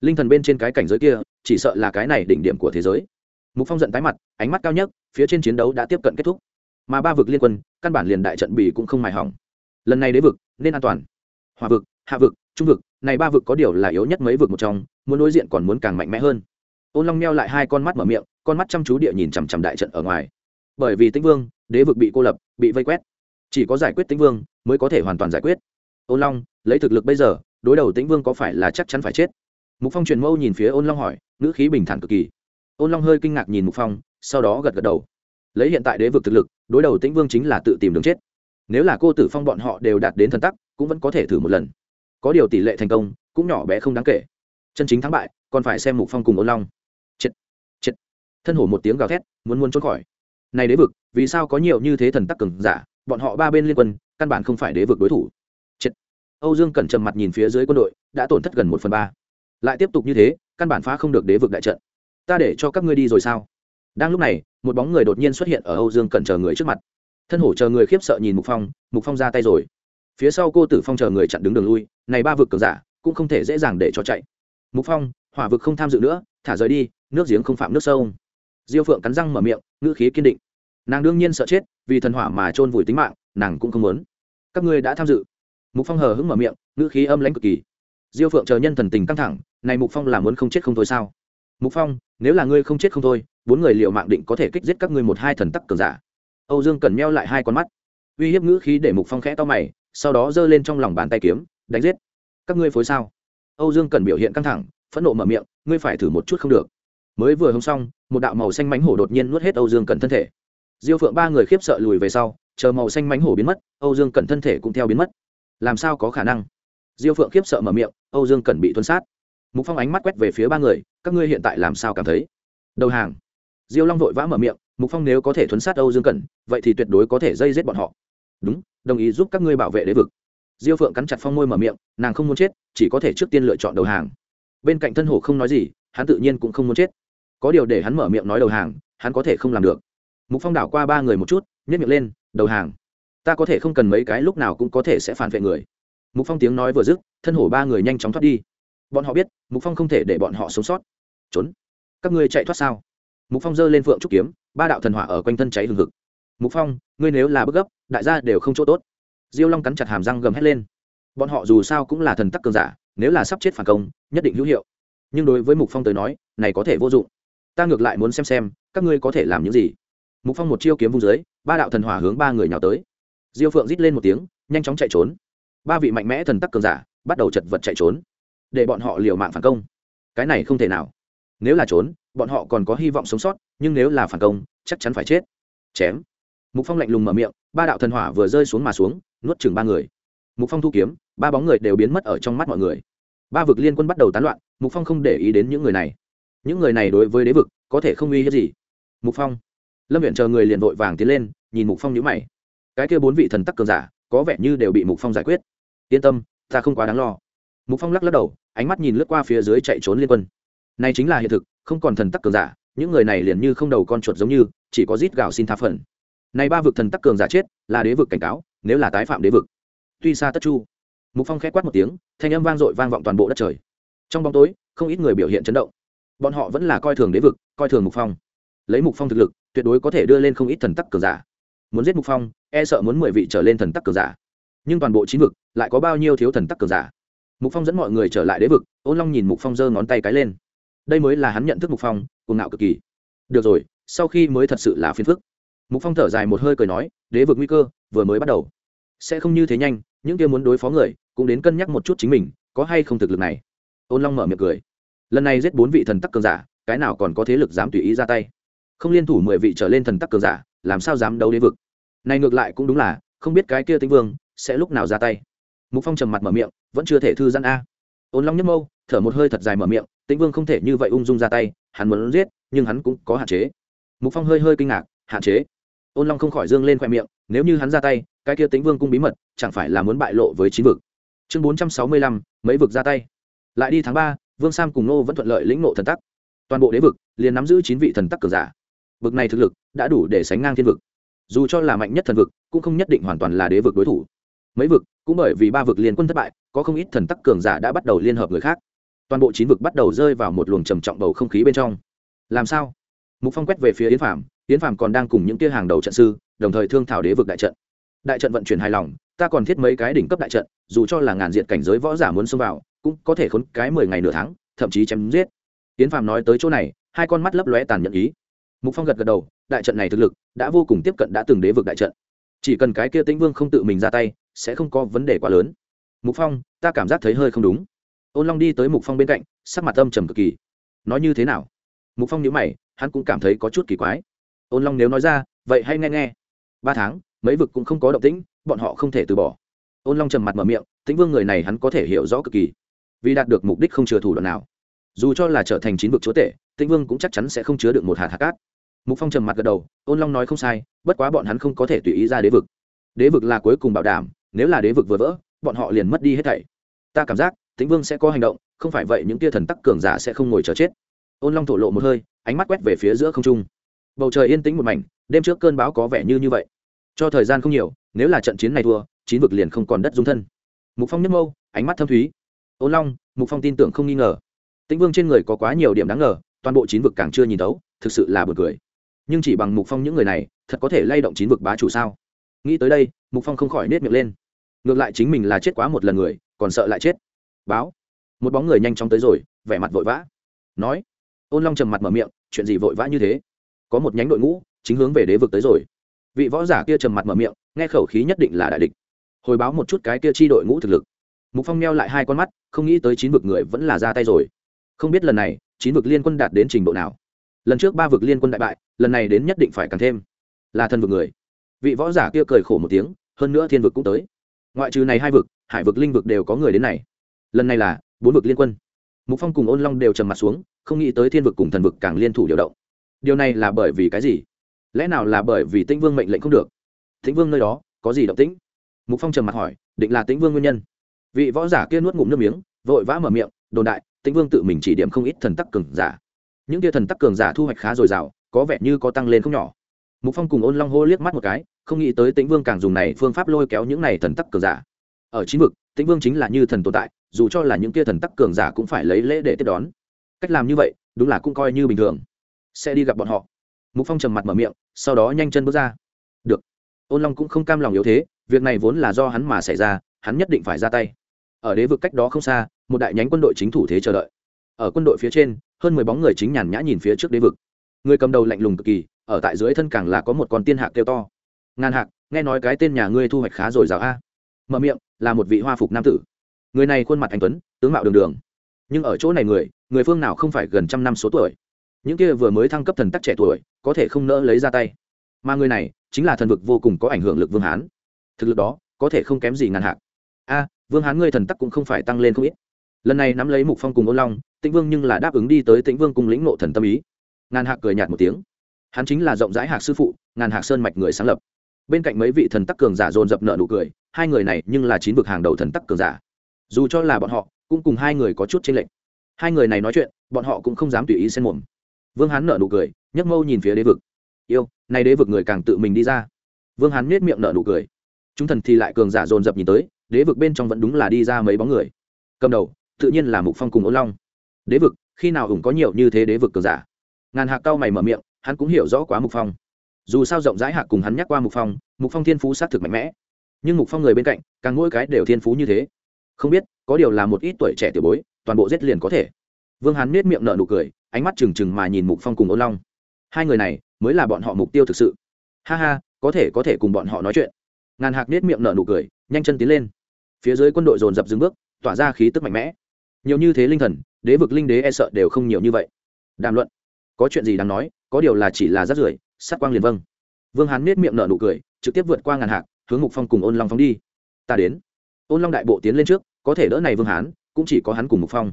Linh thần bên trên cái cảnh giới kia, chỉ sợ là cái này đỉnh điểm của thế giới. Mục phong giận tái mặt, ánh mắt cao nhất, phía trên chiến đấu đã tiếp cận kết thúc. Mà ba vực liên quân, căn bản liền đại trận bì cũng không mài hỏng. Lần này đế vực, nên an toàn. Hòa vực, hạ vực, trung vực, này ba vực có điều là yếu nhất mấy vực một trong, muốn đối diện còn muốn càng mạnh mẽ hơn. Ôn long meo lại hai con mắt mở miệng, con mắt chăm chú địa nhìn chằm chằm đại trận ở ngoài. Bởi vì tĩnh vương, đế vực bị cô lập, bị vây quét. Chỉ có giải quyết tĩnh vương, mới có thể hoàn toàn giải quyết ôn long, lấy thực lực bây giờ, đối đầu tĩnh vương có phải là chắc chắn phải chết? Mục phong truyền mâu nhìn phía ôn long hỏi, ngữ khí bình thản cực kỳ. Ôn long hơi kinh ngạc nhìn mục phong, sau đó gật gật đầu. Lấy hiện tại đế vực thực lực, đối đầu tĩnh vương chính là tự tìm đường chết. Nếu là cô tử phong bọn họ đều đạt đến thần tắc, cũng vẫn có thể thử một lần. Có điều tỷ lệ thành công, cũng nhỏ bé không đáng kể. Chân chính thắng bại, còn phải xem mục phong cùng ôn long. Chết chết. Thân hổ một tiếng gào thét, muốn muốn trốn khỏi. Này đế vực, vì sao có nhiều như thế thần tắc cường giả? Bọn họ ba bên liên quân, căn bản không phải đế vực đối thủ âu dương cẩn trầm mặt nhìn phía dưới quân đội, đã tổn thất gần một phần ba. Lại tiếp tục như thế, căn bản phá không được đế vực đại trận. Ta để cho các ngươi đi rồi sao? Đang lúc này, một bóng người đột nhiên xuất hiện ở âu dương cẩn chờ người trước mặt. Thân hổ chờ người khiếp sợ nhìn mục phong mục phong ra tay rồi. Phía sau cô tử phong chờ người chặn đứng đường lui, này ba vực cường giả, cũng không thể dễ dàng để cho chạy. Mục phong, hỏa vực không tham dự nữa, thả rời đi, nước giếng không phạm nước sâu. Diêu phượng cắn răng mở miệng, ngữ khí kiên định. Nàng đương nhiên sợ chết, vì thần hỏa mà chôn vùi tính mạng, nàng cũng không muốn. Các ngươi đã tham dự mục phong hờ hững mở miệng, ngữ khí âm lãnh cực kỳ. Diêu phượng chờ nhân thần tình căng thẳng, này mục phong là muốn không chết không thôi sao? Mục phong, nếu là ngươi không chết không thôi, bốn người liệu mạng định có thể kích giết các ngươi một hai thần tắc cường giả. Âu dương cần meo lại hai con mắt. Uy hiếp ngữ khí để mục phong khẽ to mày, sau đó giơ lên trong lòng bàn tay kiếm, đánh giết. Các ngươi phối sao? Âu dương cần biểu hiện căng thẳng, phẫn nộ mở miệng, ngươi phải thử một chút không được. Mới vừa hôm xong, một đạo màu xanh mánh hổ đột nhiên nuốt hết âu dương cần thân thể. Diêu phượng ba người khiếp sợ lùi về sau, chờ màu xanh mánh hổ biến mất, âu dương cần thân thể cũng theo biến mất làm sao có khả năng? Diêu phượng khiếp sợ mở miệng, âu dương cần bị tuân sát. Mục phong ánh mắt quét về phía ba người, các ngươi hiện tại làm sao cảm thấy? Đầu hàng. Diêu long vội vã mở miệng, mục phong nếu có thể thuấn sát âu dương cẩn, vậy thì tuyệt đối có thể dây giết bọn họ. Đúng, đồng ý giúp các ngươi bảo vệ đế vực. Diêu phượng cắn chặt phong môi mở miệng, nàng không muốn chết, chỉ có thể trước tiên lựa chọn đầu hàng. Bên cạnh thân hồ không nói gì, hắn tự nhiên cũng không muốn chết. Có điều để hắn mở miệng nói đầu hàng, hắn có thể không làm được. Mục phong đảo qua ba người một chút nhét miệng lên, đầu hàng ta có thể không cần mấy cái lúc nào cũng có thể sẽ phản vệ người. Mục phong tiếng nói vừa dứt, thân hổ ba người nhanh chóng thoát đi. Bọn họ biết, mục phong không thể để bọn họ sống sót. Trốn. Các ngươi chạy thoát sao? Mục phong giơ lên phượng trúc kiếm, ba đạo thần hỏa ở quanh thân cháy hừng hực. Mục phong, ngươi nếu là bức gấp, đại gia đều không chỗ tốt. Diêu long cắn chặt hàm răng gầm hét lên. Bọn họ dù sao cũng là thần tắc cường giả, nếu là sắp chết phản công, nhất định hữu hiệu. Nhưng đối với mục phong tới nói, này có thể vô dụng. Ta ngược lại muốn xem xem, các ngươi có thể làm những gì? Mục phong một chiêu kiếm vung dưới, ba đạo thần hỏa hướng ba người nhào tới diêu phượng rít lên một tiếng, nhanh chóng chạy trốn. Ba vị mạnh mẽ thần tắc cường giả bắt đầu chật vật chạy trốn, để bọn họ liều mạng phản công. Cái này không thể nào. Nếu là trốn, bọn họ còn có hy vọng sống sót, nhưng nếu là phản công, chắc chắn phải chết. Chém. Mục phong lạnh lùng mở miệng, ba đạo thần hỏa vừa rơi xuống mà xuống, nuốt chừng ba người. Mục phong thu kiếm, ba bóng người đều biến mất ở trong mắt mọi người. Ba vực liên quân bắt đầu tán loạn, mục phong không để ý đến những người này. Những người này đối với đế vực có thể không uy hiếp gì. Mục phong. Lâm viện chờ người liền vội vàng tiến lên, nhìn mục phong nhữ mày cái kia bốn vị thần tắc cường giả, có vẻ như đều bị mục phong giải quyết. Yên tâm, ta không quá đáng lo. Mục phong lắc lắc đầu, ánh mắt nhìn lướt qua phía dưới chạy trốn liên quân. Này chính là hiện thực, không còn thần tắc cường giả, những người này liền như không đầu con chuột giống như, chỉ có rít gạo xin tha phần này ba vực thần tắc cường giả chết, là đế vực cảnh cáo, nếu là tái phạm đế vực. Tuy xa tất chu, mục phong khẽ quát một tiếng, thanh âm vang dội vang vọng toàn bộ đất trời. Trong bóng tối, không ít người biểu hiện chấn động. Bọn họ vẫn là coi thường đế vực, coi thường mục phong. Lấy mục phong thực lực, tuyệt đối có thể đưa lên không ít thần tắc cường giả muốn giết mục phong e sợ muốn mười vị trở lên thần tắc cường giả. Nhưng toàn bộ chín vực, lại có bao nhiêu thiếu thần tắc cường giả? Mục phong dẫn mọi người trở lại đế vực, ôn long nhìn mục phong giơ ngón tay cái lên. Đây mới là hắn nhận thức mục phong, cuồng ngạo cực kỳ. Được rồi, sau khi mới thật sự là phiền phức. Mục phong thở dài một hơi cười nói, đế vực nguy cơ, vừa mới bắt đầu. Sẽ không như thế nhanh, những kia muốn đối phó người, cũng đến cân nhắc một chút chính mình, có hay không thực lực này. Ôn long mở miệng cười. Lần này giết bốn vị thần tắc cường giả, cái nào còn có thế lực dám tùy ý ra tay? Không liên thủ mười vị trở lên thần tắc cường giả, làm sao dám đấu đế vực? Này ngược lại cũng đúng là, không biết cái kia tĩnh vương sẽ lúc nào ra tay. Mục phong trầm mặt mở miệng, vẫn chưa thể thư giãn a. Ôn long nhấp mâu, thở một hơi thật dài mở miệng, tĩnh vương không thể như vậy ung dung ra tay, hắn muốn giết, nhưng hắn cũng có hạn chế. Mục phong hơi hơi kinh ngạc, hạn chế. Ôn long không khỏi dương lên khoe miệng, nếu như hắn ra tay, cái kia tĩnh vương cung bí mật, chẳng phải là muốn bại lộ với chín vực. Chương bốn trăm sáu mươi lăm, mấy vực ra tay. Lại đi tháng ba, vương sam cùng nô vẫn thuận lợi lĩnh nộ thần tắc. Toàn bộ đế vực liền nắm giữ chín vị thần tắc cờ giả. Vực này thực lực đã đủ để sánh ngang thiên vực dù cho là mạnh nhất thần vực, cũng không nhất định hoàn toàn là đế vực đối thủ. Mấy vực, cũng bởi vì ba vực liên quân thất bại, có không ít thần tắc cường giả đã bắt đầu liên hợp người khác. Toàn bộ chín vực bắt đầu rơi vào một luồng trầm trọng bầu không khí bên trong. Làm sao? Mục phong quét về phía yến phạm yến phạm còn đang cùng những tia hàng đầu trận sư, đồng thời thương thảo đế vực đại trận. Đại trận vận chuyển hài lòng, ta còn thiết mấy cái đỉnh cấp đại trận, dù cho là ngàn diện cảnh giới võ giả muốn xông vào, cũng có thể khốn cái mười ngày nửa tháng, thậm chí chém giết. Yến phạm nói tới chỗ này, hai con mắt lấp lóe tàn nhẫn ý mục phong gật gật đầu, đại trận này thực lực đã vô cùng tiếp cận đã từng đế vực đại trận. Chỉ cần cái kia tĩnh vương không tự mình ra tay, sẽ không có vấn đề quá lớn. Mục phong, ta cảm giác thấy hơi không đúng. Ôn long đi tới mục phong bên cạnh, sắc mặt âm trầm cực kỳ. Nói như thế nào? Mục phong nhớ mày, hắn cũng cảm thấy có chút kỳ quái. Ôn long nếu nói ra, vậy hay nghe nghe. Ba tháng, mấy vực cũng không có động tĩnh, bọn họ không thể từ bỏ. Ôn long trầm mặt mở miệng, tĩnh vương người này hắn có thể hiểu rõ cực kỳ. Vì đạt được mục đích không chừa thủ đoạn nào. Dù cho là trở thành chín vực chúa tể, tĩnh vương cũng chắc chắn sẽ không chứa được một hạt hạt cát mục phong trầm mặt gật đầu, ôn long nói không sai, bất quá bọn hắn không có thể tùy ý ra đế vực. Đế vực là cuối cùng bảo đảm, nếu là đế vực vừa vỡ, bọn họ liền mất đi hết thảy. Ta cảm giác, tĩnh vương sẽ có hành động, không phải vậy những tia thần tắc cường giả sẽ không ngồi chờ chết. Ôn long thổ lộ một hơi, ánh mắt quét về phía giữa không trung. Bầu trời yên tĩnh một mảnh, đêm trước cơn bão có vẻ như như vậy. Cho thời gian không nhiều, nếu là trận chiến này thua, chín vực liền không còn đất dung thân. Mục phong nhấp mâu ánh mắt thâm thúy. Ôn long, mục phong tin tưởng không nghi ngờ. Tĩnh vương trên người có quá nhiều điểm đáng ngờ, toàn bộ chín vực càng chưa nhìn thấu, thực sự là buồn cười nhưng chỉ bằng mục phong những người này, thật có thể lay động chín vực bá chủ sao? Nghĩ tới đây, mục phong không khỏi nết miệng lên. Ngược lại chính mình là chết quá một lần người, còn sợ lại chết. Báo. Một bóng người nhanh chóng tới rồi, vẻ mặt vội vã. Nói. Ôn long trầm mặt mở miệng, chuyện gì vội vã như thế? Có một nhánh đội ngũ, chính hướng về đế vực tới rồi. Vị võ giả kia trầm mặt mở miệng, nghe khẩu khí nhất định là đại địch. Hồi báo một chút cái kia chi đội ngũ thực lực. Mục phong neo lại hai con mắt, không nghĩ tới chín vực người vẫn là ra tay rồi. Không biết lần này, chín vực liên quân đạt đến trình độ nào lần trước ba vực liên quân đại bại, lần này đến nhất định phải càng thêm. Là thân vực người. Vị võ giả kia cười khổ một tiếng, hơn nữa thiên vực cũng tới. Ngoại trừ này hai vực, hải vực, linh vực đều có người đến này. Lần này là bốn vực liên quân. Mục phong cùng ôn long đều trầm mặt xuống, không nghĩ tới thiên vực cùng thần vực càng liên thủ điều động. Điều này là bởi vì cái gì? Lẽ nào là bởi vì tĩnh vương mệnh lệnh không được? Tĩnh vương nơi đó, có gì động tĩnh? Mục phong trầm mặt hỏi, định là tĩnh vương nguyên nhân. Vị võ giả kia nuốt ngụm nước miếng, vội vã mở miệng, đồn đại, tĩnh vương tự mình chỉ điểm không ít thần tắc cường giả những tia thần tắc cường giả thu hoạch khá dồi dào, có vẻ như có tăng lên không nhỏ. Mục phong cùng ôn long hô liếc mắt một cái, không nghĩ tới tĩnh vương càng dùng này phương pháp lôi kéo những này thần tắc cường giả. Ở chín vực, tĩnh vương chính là như thần tồn tại, dù cho là những tia thần tắc cường giả cũng phải lấy lễ để tiếp đón. Cách làm như vậy, đúng là cũng coi như bình thường. Sẽ đi gặp bọn họ. Mục phong trầm mặt mở miệng, sau đó nhanh chân bước ra. Được. Ôn long cũng không cam lòng yếu thế, việc này vốn là do hắn mà xảy ra, hắn nhất định phải ra tay. Ở đế vực cách đó không xa, một đại nhánh quân đội chính thủ thế chờ đợi ở quân đội phía trên, hơn mười bóng người chính nhàn nhã nhìn phía trước đế vực. Người cầm đầu lạnh lùng cực kỳ, ở tại dưới thân càng là có một con tiên hạc kêu to. Ngàn hạc, nghe nói cái tên nhà ngươi thu hoạch khá rồi rào a. Mở miệng, là một vị hoa phục nam tử. Người này khuôn mặt anh tuấn, tướng mạo đường đường. Nhưng ở chỗ này người người phương nào không phải gần trăm năm số tuổi. Những kia vừa mới thăng cấp thần tắc trẻ tuổi, có thể không nỡ lấy ra tay. Mà người này, chính là thần vực vô cùng có ảnh hưởng lực vương hán. Thực lực đó, có thể không kém gì ngàn hạc. A, vương hán ngươi thần tắc cũng không phải tăng lên không ít lần này nắm lấy mục phong cùng ôn long, tĩnh vương nhưng là đáp ứng đi tới tĩnh vương cùng lĩnh nộ thần tâm ý. Ngàn hạc cười nhạt một tiếng. Hắn chính là rộng rãi hạc sư phụ, ngàn hạc sơn mạch người sáng lập. Bên cạnh mấy vị thần tắc cường giả dồn dập nợ nụ cười, hai người này nhưng là chín vực hàng đầu thần tắc cường giả. Dù cho là bọn họ, cũng cùng hai người có chút tranh lệch. Hai người này nói chuyện, bọn họ cũng không dám tùy ý xen mồm. Vương hán nợ nụ cười, nhấc mâu nhìn phía đế vực. Yêu nay đế vực người càng tự mình đi ra. Vương hán nết miệng nợ nụ cười. Chúng thần thì lại cường giả dồn dập nhìn tới, đế vực bên trong vẫn đúng là đi ra mấy bóng người. Cầm đầu tự nhiên là mục phong cùng ôn long. Đế vực, khi nào hùng có nhiều như thế đế vực cường giả? Ngàn hạc cao mày mở miệng, hắn cũng hiểu rõ quá mục phong. Dù sao rộng rãi hạc cùng hắn nhắc qua mục phong mục phong thiên phú xác thực mạnh mẽ. Nhưng mục phong người bên cạnh, càng mỗi cái đều thiên phú như thế. Không biết, có điều là một ít tuổi trẻ tiểu bối, toàn bộ giết liền có thể. Vương hắn nết miệng nở nụ cười, ánh mắt trừng trừng mà nhìn mục phong cùng ôn long. Hai người này, mới là bọn họ mục tiêu thực sự. Ha ha, có thể có thể cùng bọn họ nói chuyện. Ngàn hạc nết miệng nở nụ cười, nhanh chân tiến lên. Phía dưới quân đội dồn dập dừng bước, tỏa ra khí tức mạnh mẽ nhiều như thế linh thần, đế vực linh đế e sợ đều không nhiều như vậy. Đàm luận. Có chuyện gì đáng nói, có điều là chỉ là rát rưởi sát quang liền vâng. Vương hán nết miệng nở nụ cười, trực tiếp vượt qua ngàn hạc, hướng mục phong cùng ôn long phóng đi. Ta đến. Ôn long đại bộ tiến lên trước, có thể đỡ này vương hán, cũng chỉ có hắn cùng mục phong.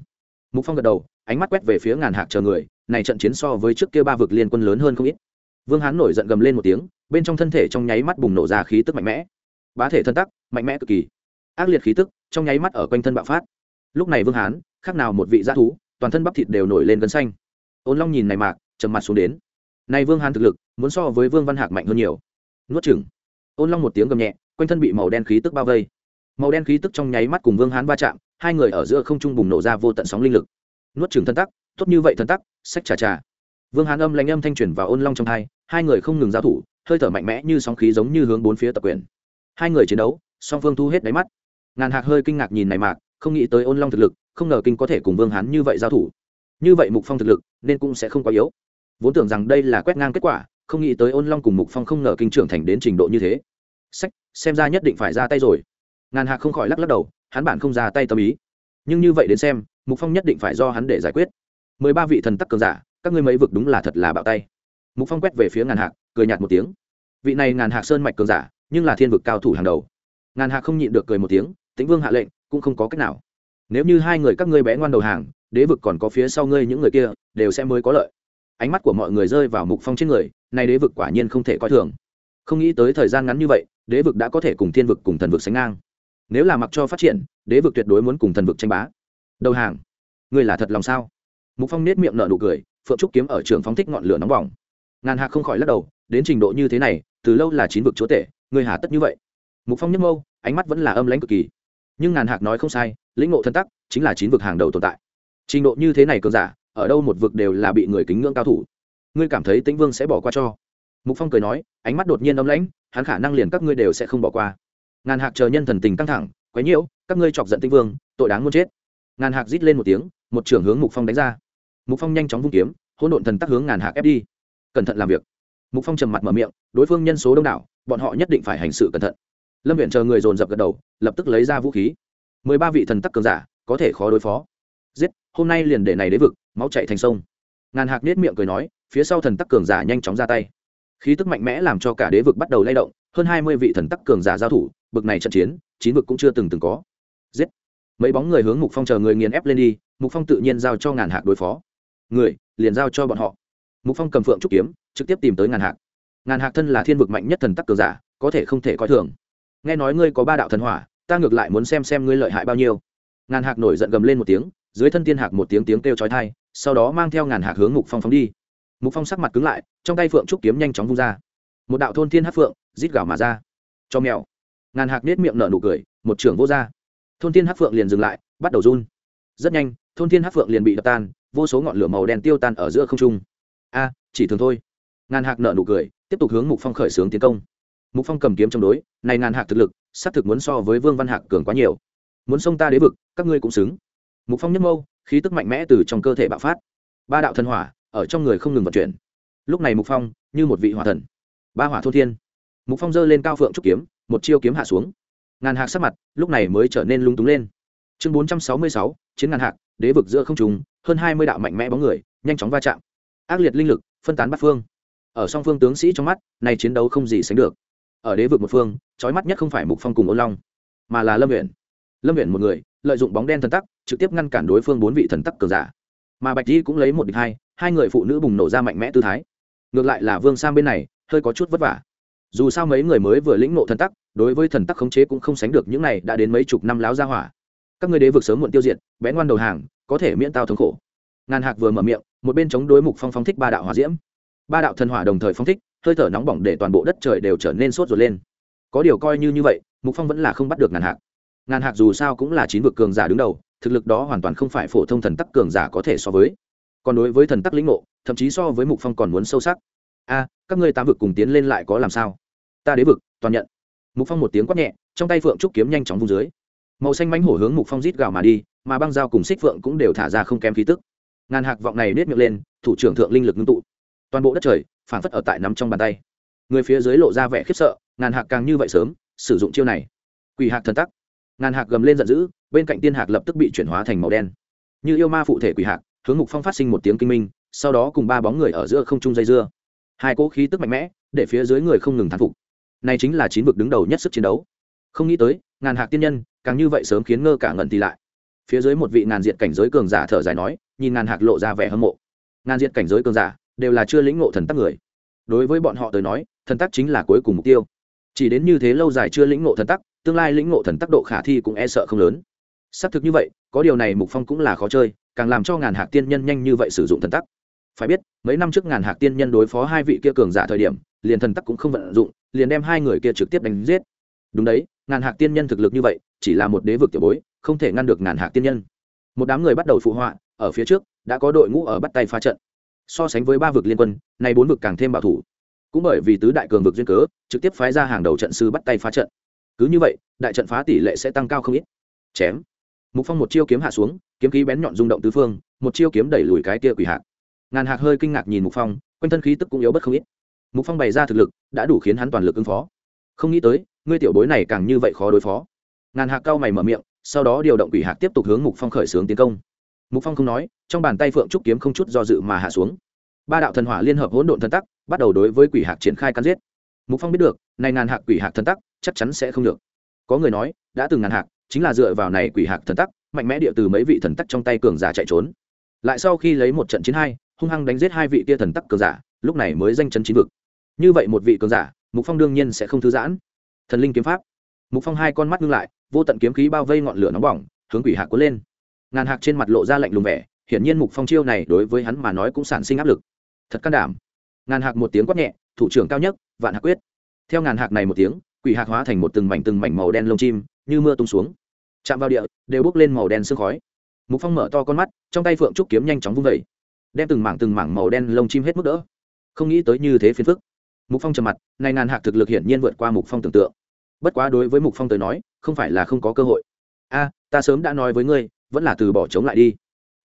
Mục phong gật đầu, ánh mắt quét về phía ngàn hạc chờ người, này trận chiến so với trước kia ba vực liên quân lớn hơn không ít. Vương hán nổi giận gầm lên một tiếng, bên trong thân thể trong nháy mắt bùng nổ ra khí tức mạnh mẽ. Bá thể thân tắc, mạnh mẽ cực kỳ. Ác liệt khí tức, trong nháy mắt ở quanh thân bạo phát lúc này vương hán, khác nào một vị g thú, toàn thân bắp thịt đều nổi lên gân xanh. Ôn long nhìn này mạc, trầm mặt xuống đến. Này vương hán thực lực, muốn so với vương văn hạc mạnh hơn nhiều. Nuốt chừng ôn long một tiếng gầm nhẹ, quanh thân bị màu đen khí tức bao vây. Màu đen khí tức trong nháy mắt cùng vương hán va chạm, hai người ở giữa không trung bùng nổ ra vô tận sóng linh lực. Nuốt chừng thân tắc, tốt như vậy thân tắc, sách trà trà. Vương hán âm lãnh âm thanh truyền vào ôn long trong hai hai người không ngừng giao thủ, hơi thở mạnh mẽ như sóng khí giống như hướng bốn phía tập quyền. Hai người chiến đấu, song phương thu hết đáy mắt. Ngàn hạc hơi kinh ngạc nhìn này mạc không nghĩ tới ôn long thực lực, không ngờ kinh có thể cùng vương hán như vậy giao thủ. Như vậy mục phong thực lực, nên cũng sẽ không quá yếu. Vốn tưởng rằng đây là quét ngang kết quả, không nghĩ tới ôn long cùng mục phong không ngờ kinh trưởng thành đến trình độ như thế. Sách, xem ra nhất định phải ra tay rồi. Ngàn hạc không khỏi lắc lắc đầu, hắn bản không ra tay tâm ý. Nhưng như vậy đến xem, mục phong nhất định phải do hắn để giải quyết. Mười ba vị thần tắc cường giả, các ngươi mấy vực đúng là thật là bạo tay. Mục phong quét về phía ngàn hạc cười nhạt một tiếng. Vị này ngàn hạc sơn mạch cường giả, nhưng là thiên vực cao thủ hàng đầu. Ngàn hạc không nhịn được cười một tiếng, tĩnh vương hạ lệnh cũng không có cách nào. Nếu như hai người các ngươi bé ngoan đầu hàng, đế vực còn có phía sau ngươi những người kia, đều sẽ mới có lợi. Ánh mắt của mọi người rơi vào mục phong trên người, nay đế vực quả nhiên không thể coi thường. Không nghĩ tới thời gian ngắn như vậy, đế vực đã có thể cùng thiên vực cùng thần vực sánh ngang. Nếu là mặc cho phát triển, đế vực tuyệt đối muốn cùng thần vực tranh bá. Đầu hàng, ngươi là thật lòng sao? Mục phong nết miệng nở nụ cười, phượng trúc kiếm ở trường phóng thích ngọn lửa nóng bỏng. Ngàn hạc không khỏi lắc đầu, đến trình độ như thế này, từ lâu là chín vực chúa tể, ngươi hà tất như vậy. Mục phong nhấp mâu ánh mắt vẫn là âm lãnh cực kỳ nhưng ngàn hạc nói không sai, lĩnh ngộ thân tắc chính là chín vực hàng đầu tồn tại. Trình độ như thế này cường giả, ở đâu một vực đều là bị người kính ngưỡng cao thủ. Ngươi cảm thấy tĩnh vương sẽ bỏ qua cho? Mục phong cười nói, ánh mắt đột nhiên âm lãnh, hắn khả năng liền các ngươi đều sẽ không bỏ qua. Ngàn hạc chờ nhân thần tình căng thẳng, quấy nhiễu, các ngươi chọc giận tĩnh vương, tội đáng muốn chết. Ngàn hạc rít lên một tiếng, một trưởng hướng mục phong đánh ra. Mục phong nhanh chóng vung kiếm, hỗn độn thần tắc hướng ngàn hạc ép đi. Cẩn thận làm việc. Mục phong trầm mặt mở miệng, đối phương nhân số đông đảo, bọn họ nhất định phải hành sự cẩn thận lâm viện chờ người dồn dập gật đầu, lập tức lấy ra vũ khí. Mười ba vị thần tắc cường giả, có thể khó đối phó. Giết, hôm nay liền để này đế vực, máu chạy thành sông. Ngàn hạc nết miệng cười nói, phía sau thần tắc cường giả nhanh chóng ra tay. Khí tức mạnh mẽ làm cho cả đế vực bắt đầu lay động, hơn hai mươi vị thần tắc cường giả giao thủ, bực này trận chiến, chín vực cũng chưa từng từng có. Giết. Mấy bóng người hướng mục phong chờ người nghiền ép lên đi, mục phong tự nhiên giao cho ngàn hạc đối phó. Người, liền giao cho bọn họ. Mục phong cầm phượng trúc kiếm, trực tiếp tìm tới ngàn hạc. Ngàn hạc thân là thiên vực mạnh nhất thần tắc cường giả, có thể không thể coi thường nghe nói ngươi có ba đạo thần hỏa, ta ngược lại muốn xem xem ngươi lợi hại bao nhiêu. Ngàn hạc nổi giận gầm lên một tiếng, dưới thân tiên hạc một tiếng tiếng kêu chói tai, sau đó mang theo ngàn hạc hướng mục phong phóng đi. Mục phong sắc mặt cứng lại, trong tay phượng trúc kiếm nhanh chóng vung ra. Một đạo thôn thiên hát phượng, rít gào mà ra. Cho mèo. Ngàn hạc nết miệng nở nụ cười, một trưởng vô ra. Thôn thiên hát phượng liền dừng lại, bắt đầu run. Rất nhanh, thôn thiên hát phượng liền bị đập tan, vô số ngọn lửa màu đen tiêu tan ở giữa không trung. A, chỉ thường thôi. Ngàn hạc nở nụ cười, tiếp tục hướng mục phong khởi xướng tiến công mục phong cầm kiếm chống đối, này ngàn hạc thực lực, xác thực muốn so với vương văn hạc cường quá nhiều. Muốn xông ta đế vực, các ngươi cũng xứng. Mục phong nhấc mâu, khí tức mạnh mẽ từ trong cơ thể bạo phát. Ba đạo thần hỏa, ở trong người không ngừng vận chuyển. Lúc này mục phong, như một vị hỏa thần. Ba hỏa thôn thiên. Mục phong giơ lên cao phượng trúc kiếm, một chiêu kiếm hạ xuống. Ngàn hạc sắc mặt, lúc này mới trở nên lung túng lên. Chương bốn trăm sáu mươi sáu, chiến ngàn hạc, đế vực giữa không trùng hơn hai mươi đạo mạnh mẽ bóng người, nhanh chóng va chạm. Ác liệt linh lực, phân tán bắt phương. Ở song phương tướng sĩ trong mắt, này chiến đấu không gì sánh được ở đế vực một phương, trói mắt nhất không phải mục phong cùng ôn long, mà là lâm nguyện lâm nguyện một người, lợi dụng bóng đen thần tắc, trực tiếp ngăn cản đối phương bốn vị thần tắc cường giả. Mà bạch di cũng lấy một địch hai hai người phụ nữ bùng nổ ra mạnh mẽ tư thái. Ngược lại là vương sang bên này, hơi có chút vất vả. Dù sao mấy người mới vừa lĩnh nộ thần tắc, đối với thần tắc khống chế cũng không sánh được những này đã đến mấy chục năm láo ra hỏa. Các người đế vực sớm muộn tiêu diệt, bén ngoan đầu hàng, có thể miễn tao thống khổ. Ngàn hạc vừa mở miệng, một bên chống đối mục phong phong thích ba đạo hòa diễm ba đạo thần hỏa đồng thời phong thích, hơi thở nóng bỏng để toàn bộ đất trời đều trở nên sốt ruột lên. Có điều coi như như vậy, mục phong vẫn là không bắt được ngàn hạc. Ngàn hạc dù sao cũng là chín vực cường giả đứng đầu, thực lực đó hoàn toàn không phải phổ thông thần tắc cường giả có thể so với. Còn đối với thần tắc lĩnh ngộ, thậm chí so với mục phong còn muốn sâu sắc. A, các ngươi tám vực cùng tiến lên lại có làm sao? Ta đế vực, toàn nhận. Mục phong một tiếng quát nhẹ, trong tay phượng trúc kiếm nhanh chóng vung dưới. Màu xanh mánh hổ hướng mục phong rít gào mà đi, mà băng dao cùng xích phượng cũng đều thả ra không kém khí tức. Ngàn hạc vọng này nết miệng lên, thủ trưởng thượng linh lực ngưng tụ toàn bộ đất trời phản phất ở tại nắm trong bàn tay. Người phía dưới lộ ra vẻ khiếp sợ, ngàn hạc càng như vậy sớm, sử dụng chiêu này. Quỷ hạc thần tắc. Ngàn hạc gầm lên giận dữ, bên cạnh tiên hạc lập tức bị chuyển hóa thành màu đen. Như yêu ma phụ thể quỷ hạc, hướng mục phong phát sinh một tiếng kinh minh, sau đó cùng ba bóng người ở giữa không trung dây dưa. Hai cỗ khí tức mạnh mẽ, để phía dưới người không ngừng thán phục. Này chính là chín vực đứng đầu nhất sức chiến đấu. Không nghĩ tới, ngàn hạc tiên nhân, càng như vậy sớm khiến ngơ cả ngẩn thì lại. Phía dưới một vị ngàn diệt cảnh giới cường giả thở dài nói, nhìn ngàn hạc lộ ra vẻ hâm mộ. Ngàn diệt cảnh giới cường giả đều là chưa lĩnh ngộ thần tắc người. Đối với bọn họ tới nói, thần tắc chính là cuối cùng mục tiêu. Chỉ đến như thế lâu dài chưa lĩnh ngộ thần tắc, tương lai lĩnh ngộ thần tắc độ khả thi cũng e sợ không lớn. Xác thực như vậy, có điều này mục phong cũng là khó chơi, càng làm cho ngàn hạc tiên nhân nhanh như vậy sử dụng thần tắc. Phải biết, mấy năm trước ngàn hạc tiên nhân đối phó hai vị kia cường giả thời điểm, liền thần tắc cũng không vận dụng, liền đem hai người kia trực tiếp đánh giết. Đúng đấy, ngàn hạc tiên nhân thực lực như vậy, chỉ là một đế vực tiểu bối, không thể ngăn được ngàn hạc tiên nhân. Một đám người bắt đầu phụ họa, ở phía trước, đã có đội ngũ ở bắt tay phá trận so sánh với ba vực liên quân, nay bốn vực càng thêm bảo thủ. Cũng bởi vì tứ đại cường vực duyên cớ, trực tiếp phái ra hàng đầu trận sư bắt tay phá trận. Cứ như vậy, đại trận phá tỷ lệ sẽ tăng cao không ít. Chém. Mục phong một chiêu kiếm hạ xuống, kiếm khí bén nhọn rung động tứ phương, một chiêu kiếm đẩy lùi cái kia quỷ hạc. Ngàn hạc hơi kinh ngạc nhìn mục phong, quanh thân khí tức cũng yếu bất không ít. Mục phong bày ra thực lực, đã đủ khiến hắn toàn lực ứng phó. Không nghĩ tới, ngươi tiểu bối này càng như vậy khó đối phó. Ngàn hạc cao mày mở miệng, sau đó điều động quỷ hạc tiếp tục hướng mục phong khởi xướng tiến công mục phong không nói, trong bàn tay phượng trúc kiếm không chút do dự mà hạ xuống. Ba đạo thần hỏa liên hợp hỗn độn thần tắc, bắt đầu đối với quỷ hạc triển khai cắn giết. Mục phong biết được, này ngàn hạc quỷ hạc thần tắc, chắc chắn sẽ không được. Có người nói, đã từng ngàn hạc, chính là dựa vào này quỷ hạc thần tắc, mạnh mẽ địa từ mấy vị thần tắc trong tay cường giả chạy trốn. Lại sau khi lấy một trận chiến hai, hung hăng đánh giết hai vị tia thần tắc cường giả, lúc này mới danh chân chín vực. Như vậy một vị cường giả, mục phong đương nhiên sẽ không thư giãn. Thần linh kiếm pháp. Mục phong hai con mắt ngưng lại, vô tận kiếm khí bao vây ngọn lửa nóng bỏng, hướng quỷ hạc cuốn lên ngàn hạc trên mặt lộ ra lạnh lùng vẻ, hiển nhiên mục phong chiêu này đối với hắn mà nói cũng sản sinh áp lực. Thật can đảm. Ngàn hạc một tiếng quát nhẹ, thủ trưởng cao nhất, vạn hạc quyết. Theo ngàn hạc này một tiếng, quỷ hạc hóa thành một từng mảnh từng mảnh màu đen lông chim, như mưa tung xuống. Chạm vào địa, đều bốc lên màu đen sương khói. Mục phong mở to con mắt, trong tay phượng trúc kiếm nhanh chóng vung vẩy đem từng mảng từng mảng màu đen lông chim hết mức đỡ. Không nghĩ tới như thế phiền phức. Mục phong trầm mặt, này ngàn hạc thực lực hiển nhiên vượt qua mục phong tưởng tượng. Bất quá đối với mục phong tới nói, không phải là không có cơ hội. A, ta sớm đã nói với ngươi vẫn là từ bỏ chống lại đi.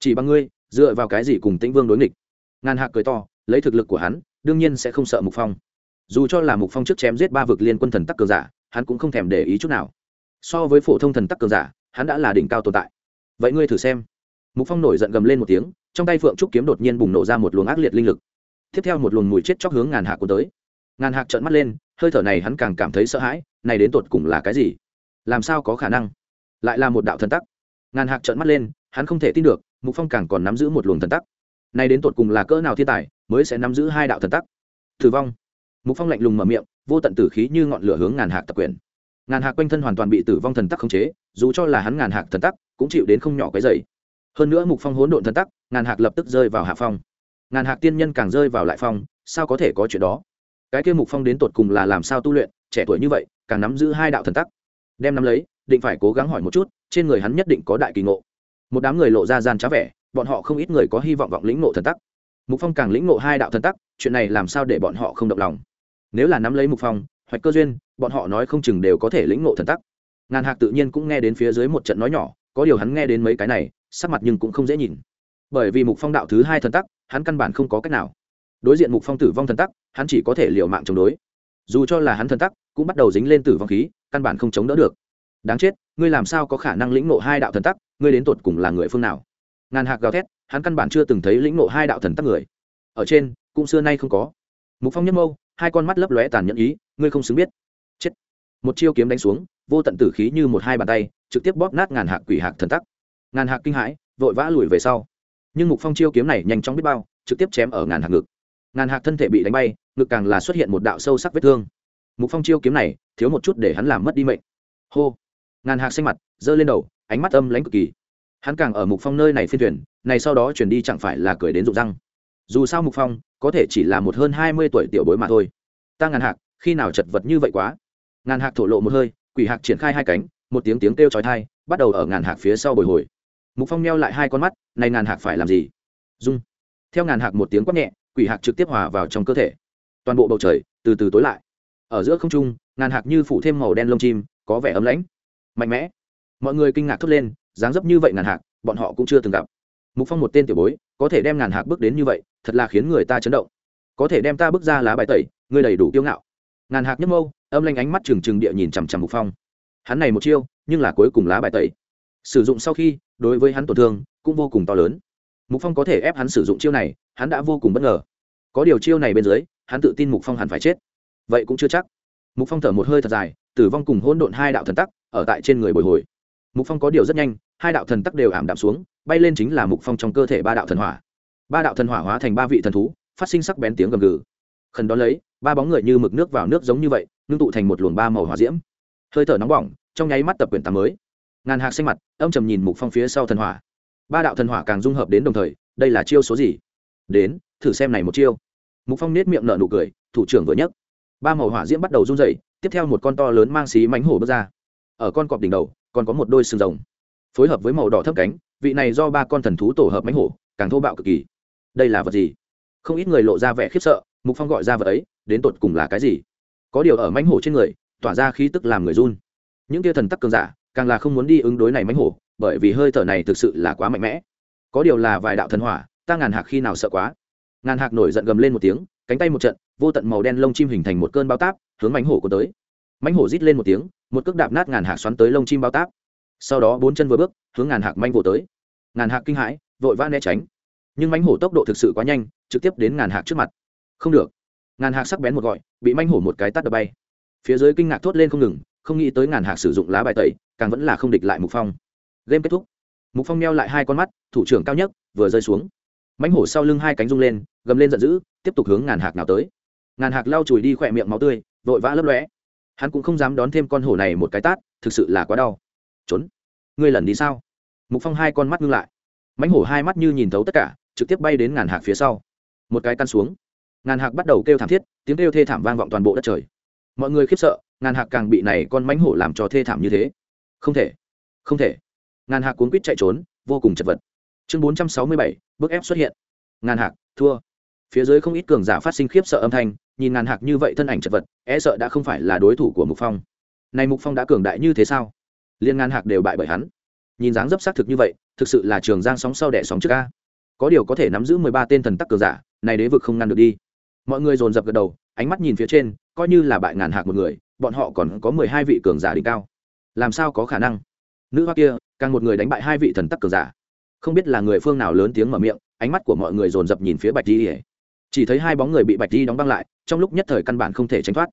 Chỉ bằng ngươi, dựa vào cái gì cùng tĩnh vương đối nghịch? Ngàn hạc cười to, lấy thực lực của hắn, đương nhiên sẽ không sợ mục phong. Dù cho là mục phong trước chém giết ba vực liên quân thần tắc cường giả, hắn cũng không thèm để ý chút nào. So với phổ thông thần tắc cường giả, hắn đã là đỉnh cao tồn tại. Vậy ngươi thử xem. Mục phong nổi giận gầm lên một tiếng, trong tay phượng trúc kiếm đột nhiên bùng nổ ra một luồng ác liệt linh lực. Tiếp theo một luồng mùi chết chóc hướng ngàn hạc cuốn tới. Ngàn hạc trợn mắt lên, hơi thở này hắn càng cảm thấy sợ hãi, này đến tột cùng là cái gì? Làm sao có khả năng? Lại là một đạo thần tắc ngàn hạc trợn mắt lên, hắn không thể tin được, mục phong càng còn nắm giữ một luồng thần tắc. Nay đến tột cùng là cỡ nào thiên tài, mới sẽ nắm giữ hai đạo thần tắc? Tử vong. Mục phong lạnh lùng mở miệng, vô tận tử khí như ngọn lửa hướng ngàn hạc tập quyền. Ngàn hạc quanh thân hoàn toàn bị tử vong thần tắc khống chế, dù cho là hắn ngàn hạc thần tắc, cũng chịu đến không nhỏ cái dày. Hơn nữa mục phong hỗn độn thần tắc, ngàn hạc lập tức rơi vào hạ phong. Ngàn hạc tiên nhân càng rơi vào lại phong, sao có thể có chuyện đó? Cái kia mục phong đến tột cùng là làm sao tu luyện, trẻ tuổi như vậy, càng nắm giữ hai đạo thần tắc. Đem nắm lấy, định phải cố gắng hỏi một chút trên người hắn nhất định có đại kỳ ngộ. Một đám người lộ ra gian trá vẻ, bọn họ không ít người có hy vọng vọng lĩnh ngộ thần tắc. Mục phong càng lĩnh ngộ hai đạo thần tắc, chuyện này làm sao để bọn họ không động lòng? Nếu là nắm lấy mục phong, hoạch cơ duyên, bọn họ nói không chừng đều có thể lĩnh ngộ thần tắc. Ngàn hạc tự nhiên cũng nghe đến phía dưới một trận nói nhỏ, có điều hắn nghe đến mấy cái này, sắc mặt nhưng cũng không dễ nhìn. Bởi vì mục phong đạo thứ hai thần tắc, hắn căn bản không có cách nào. Đối diện mục phong tử vong thần tắc, hắn chỉ có thể liều mạng chống đối. Dù cho là hắn thần tắc, cũng bắt đầu dính lên tử vong khí, căn bản không chống đỡ được đáng chết, ngươi làm sao có khả năng lĩnh nộ hai đạo thần tắc, ngươi đến tột cùng là người phương nào? Ngàn hạc gào thét, hắn căn bản chưa từng thấy lĩnh nộ hai đạo thần tắc người. Ở trên, cũng xưa nay không có. Mục phong nhấp mâu hai con mắt lấp lóe tàn nhẫn ý, ngươi không xứng biết. Chết. Một chiêu kiếm đánh xuống, vô tận tử khí như một hai bàn tay, trực tiếp bóp nát ngàn hạc quỷ hạc thần tắc. Ngàn hạc kinh hãi, vội vã lùi về sau. Nhưng mục phong chiêu kiếm này nhanh chóng biết bao, trực tiếp chém ở ngàn hạc ngực. Ngàn hạc thân thể bị đánh bay, ngực càng là xuất hiện một đạo sâu sắc vết thương. Mục phong chiêu kiếm này, thiếu một chút để hắn làm mất đi mệnh. Hô ngàn hạc xanh mặt, giơ lên đầu, ánh mắt âm lãnh cực kỳ. Hắn càng ở mục phong nơi này phiên thuyền, này sau đó chuyển đi chẳng phải là cười đến rụng răng. Dù sao mục phong, có thể chỉ là một hơn hai mươi tuổi tiểu bối mà thôi. Ta ngàn hạc, khi nào chật vật như vậy quá? Ngàn hạc thổ lộ một hơi, quỷ hạc triển khai hai cánh, một tiếng tiếng kêu chói thai bắt đầu ở ngàn hạc phía sau bồi hồi. Mục phong neo lại hai con mắt, này ngàn hạc phải làm gì? Dung. Theo ngàn hạc một tiếng quát nhẹ, quỷ hạc trực tiếp hòa vào trong cơ thể. Toàn bộ bầu trời, từ từ tối lại. Ở giữa không trung, ngàn hạc như phủ thêm màu đen lông chim, có vẻ ấm lãnh mạnh mẽ. Mọi người kinh ngạc thốt lên, dáng dấp như vậy ngàn hạc, bọn họ cũng chưa từng gặp. Mục phong một tên tiểu bối, có thể đem ngàn hạc bước đến như vậy, thật là khiến người ta chấn động. Có thể đem ta bước ra lá bài tẩy, ngươi đầy đủ kiêu ngạo. Ngàn hạc nhấp mâu, âm lanh ánh mắt trừng trừng địa nhìn chằm chằm mục phong. Hắn này một chiêu, nhưng là cuối cùng lá bài tẩy. Sử dụng sau khi, đối với hắn tổn thương cũng vô cùng to lớn. Mục phong có thể ép hắn sử dụng chiêu này, hắn đã vô cùng bất ngờ. Có điều chiêu này bên dưới, hắn tự tin mục phong hẳn phải chết. Vậy cũng chưa chắc. Mục phong thở một hơi thật dài, tử vong cùng hỗn độn hai đạo thần tắc ở tại trên người bồi hồi. Mục phong có điều rất nhanh, hai đạo thần tắc đều ảm đạm xuống, bay lên chính là mục phong trong cơ thể ba đạo thần hỏa. Ba đạo thần hỏa hóa thành ba vị thần thú, phát sinh sắc bén tiếng gầm gừ. Khẩn đó lấy, ba bóng người như mực nước vào nước giống như vậy, ngưng tụ thành một luồng ba màu hỏa diễm. Hơi thở nóng bỏng, trong nháy mắt tập quyển tám mới. Ngàn hạc xanh mặt, âm trầm nhìn mục phong phía sau thần hỏa. Ba đạo thần hỏa càng dung hợp đến đồng thời, đây là chiêu số gì? Đến, thử xem này một chiêu. Mục phong nết miệng nở nụ cười, thủ trưởng vừa nhấc. Ba màu hỏa diễm bắt đầu run rẩy, tiếp theo một con to lớn mang xí mánh hổ bước ra ở con cọp đỉnh đầu, còn có một đôi sừng rồng. Phối hợp với màu đỏ thấp cánh, vị này do ba con thần thú tổ hợp mánh hổ, càng thô bạo cực kỳ. Đây là vật gì? Không ít người lộ ra vẻ khiếp sợ, mục phong gọi ra vật ấy, đến tột cùng là cái gì? Có điều ở mánh hổ trên người, tỏa ra khí tức làm người run. Những tia thần tắc cường giả, càng là không muốn đi ứng đối này mánh hổ, bởi vì hơi thở này thực sự là quá mạnh mẽ. Có điều là vài đạo thần hỏa, ta ngàn hạc khi nào sợ quá. Ngàn hạc nổi giận gầm lên một tiếng, cánh tay một trận, vô tận màu đen lông chim hình thành một cơn bao táp, hướng mánh hổ của tới mánh hổ rít lên một tiếng, một cước đạp nát ngàn hạc xoắn tới lông chim bao táp. Sau đó bốn chân vừa bước, hướng ngàn hạc manh vỗ tới. Ngàn hạc kinh hãi, vội vã né tránh. Nhưng mánh hổ tốc độ thực sự quá nhanh, trực tiếp đến ngàn hạc trước mặt. Không được. Ngàn hạc sắc bén một gọi, bị mánh hổ một cái tắt đập bay. Phía dưới kinh ngạc thốt lên không ngừng, không nghĩ tới ngàn hạc sử dụng lá bài tẩy, càng vẫn là không địch lại mục phong. Game kết thúc. Mục phong neo lại hai con mắt, thủ trưởng cao nhất, vừa rơi xuống. Mánh hổ sau lưng hai cánh rung lên, gầm lên giận dữ, tiếp tục hướng ngàn hạc nào tới. Ngàn hạc lau chùi đi khỏe miệng máu tươi, vội vã lấp lóe hắn cũng không dám đón thêm con hổ này một cái tát, thực sự là quá đau. Trốn. Ngươi lần đi sao? Mục phong hai con mắt ngưng lại. Mánh hổ hai mắt như nhìn thấu tất cả, trực tiếp bay đến ngàn hạc phía sau. Một cái căn xuống. Ngàn hạc bắt đầu kêu thảm thiết, tiếng kêu thê thảm vang vọng toàn bộ đất trời. Mọi người khiếp sợ, ngàn hạc càng bị này con mánh hổ làm cho thê thảm như thế. Không thể. Không thể. Ngàn hạc cuốn quýt chạy trốn, vô cùng chật vật. Chương bốn trăm sáu mươi bảy bước ép xuất hiện. Ngàn hạc, thua phía dưới không ít cường giả phát sinh khiếp sợ âm thanh, nhìn ngàn hạc như vậy thân ảnh chật vật e sợ đã không phải là đối thủ của mục phong. Này mục phong đã cường đại như thế sao? Liên ngàn hạc đều bại bởi hắn. Nhìn dáng dấp xác thực như vậy, thực sự là trường giang sóng sau đẻ sóng trước ca có điều có thể nắm giữ mười ba tên thần tắc cường giả, này đế vực không ngăn được đi. Mọi người dồn dập gật đầu, ánh mắt nhìn phía trên, coi như là bại ngàn hạc một người, bọn họ còn có mười hai vị cường giả đỉnh cao. Làm sao có khả năng? Nữ hoa kia, càng một người đánh bại hai vị thần tắc cường giả. Không biết là người phương nào lớn tiếng mở miệng, ánh mắt của mọi người dồn dập nhìn phía bạch di chỉ thấy hai bóng người bị bạch di đóng băng lại, trong lúc nhất thời căn bản không thể tránh thoát.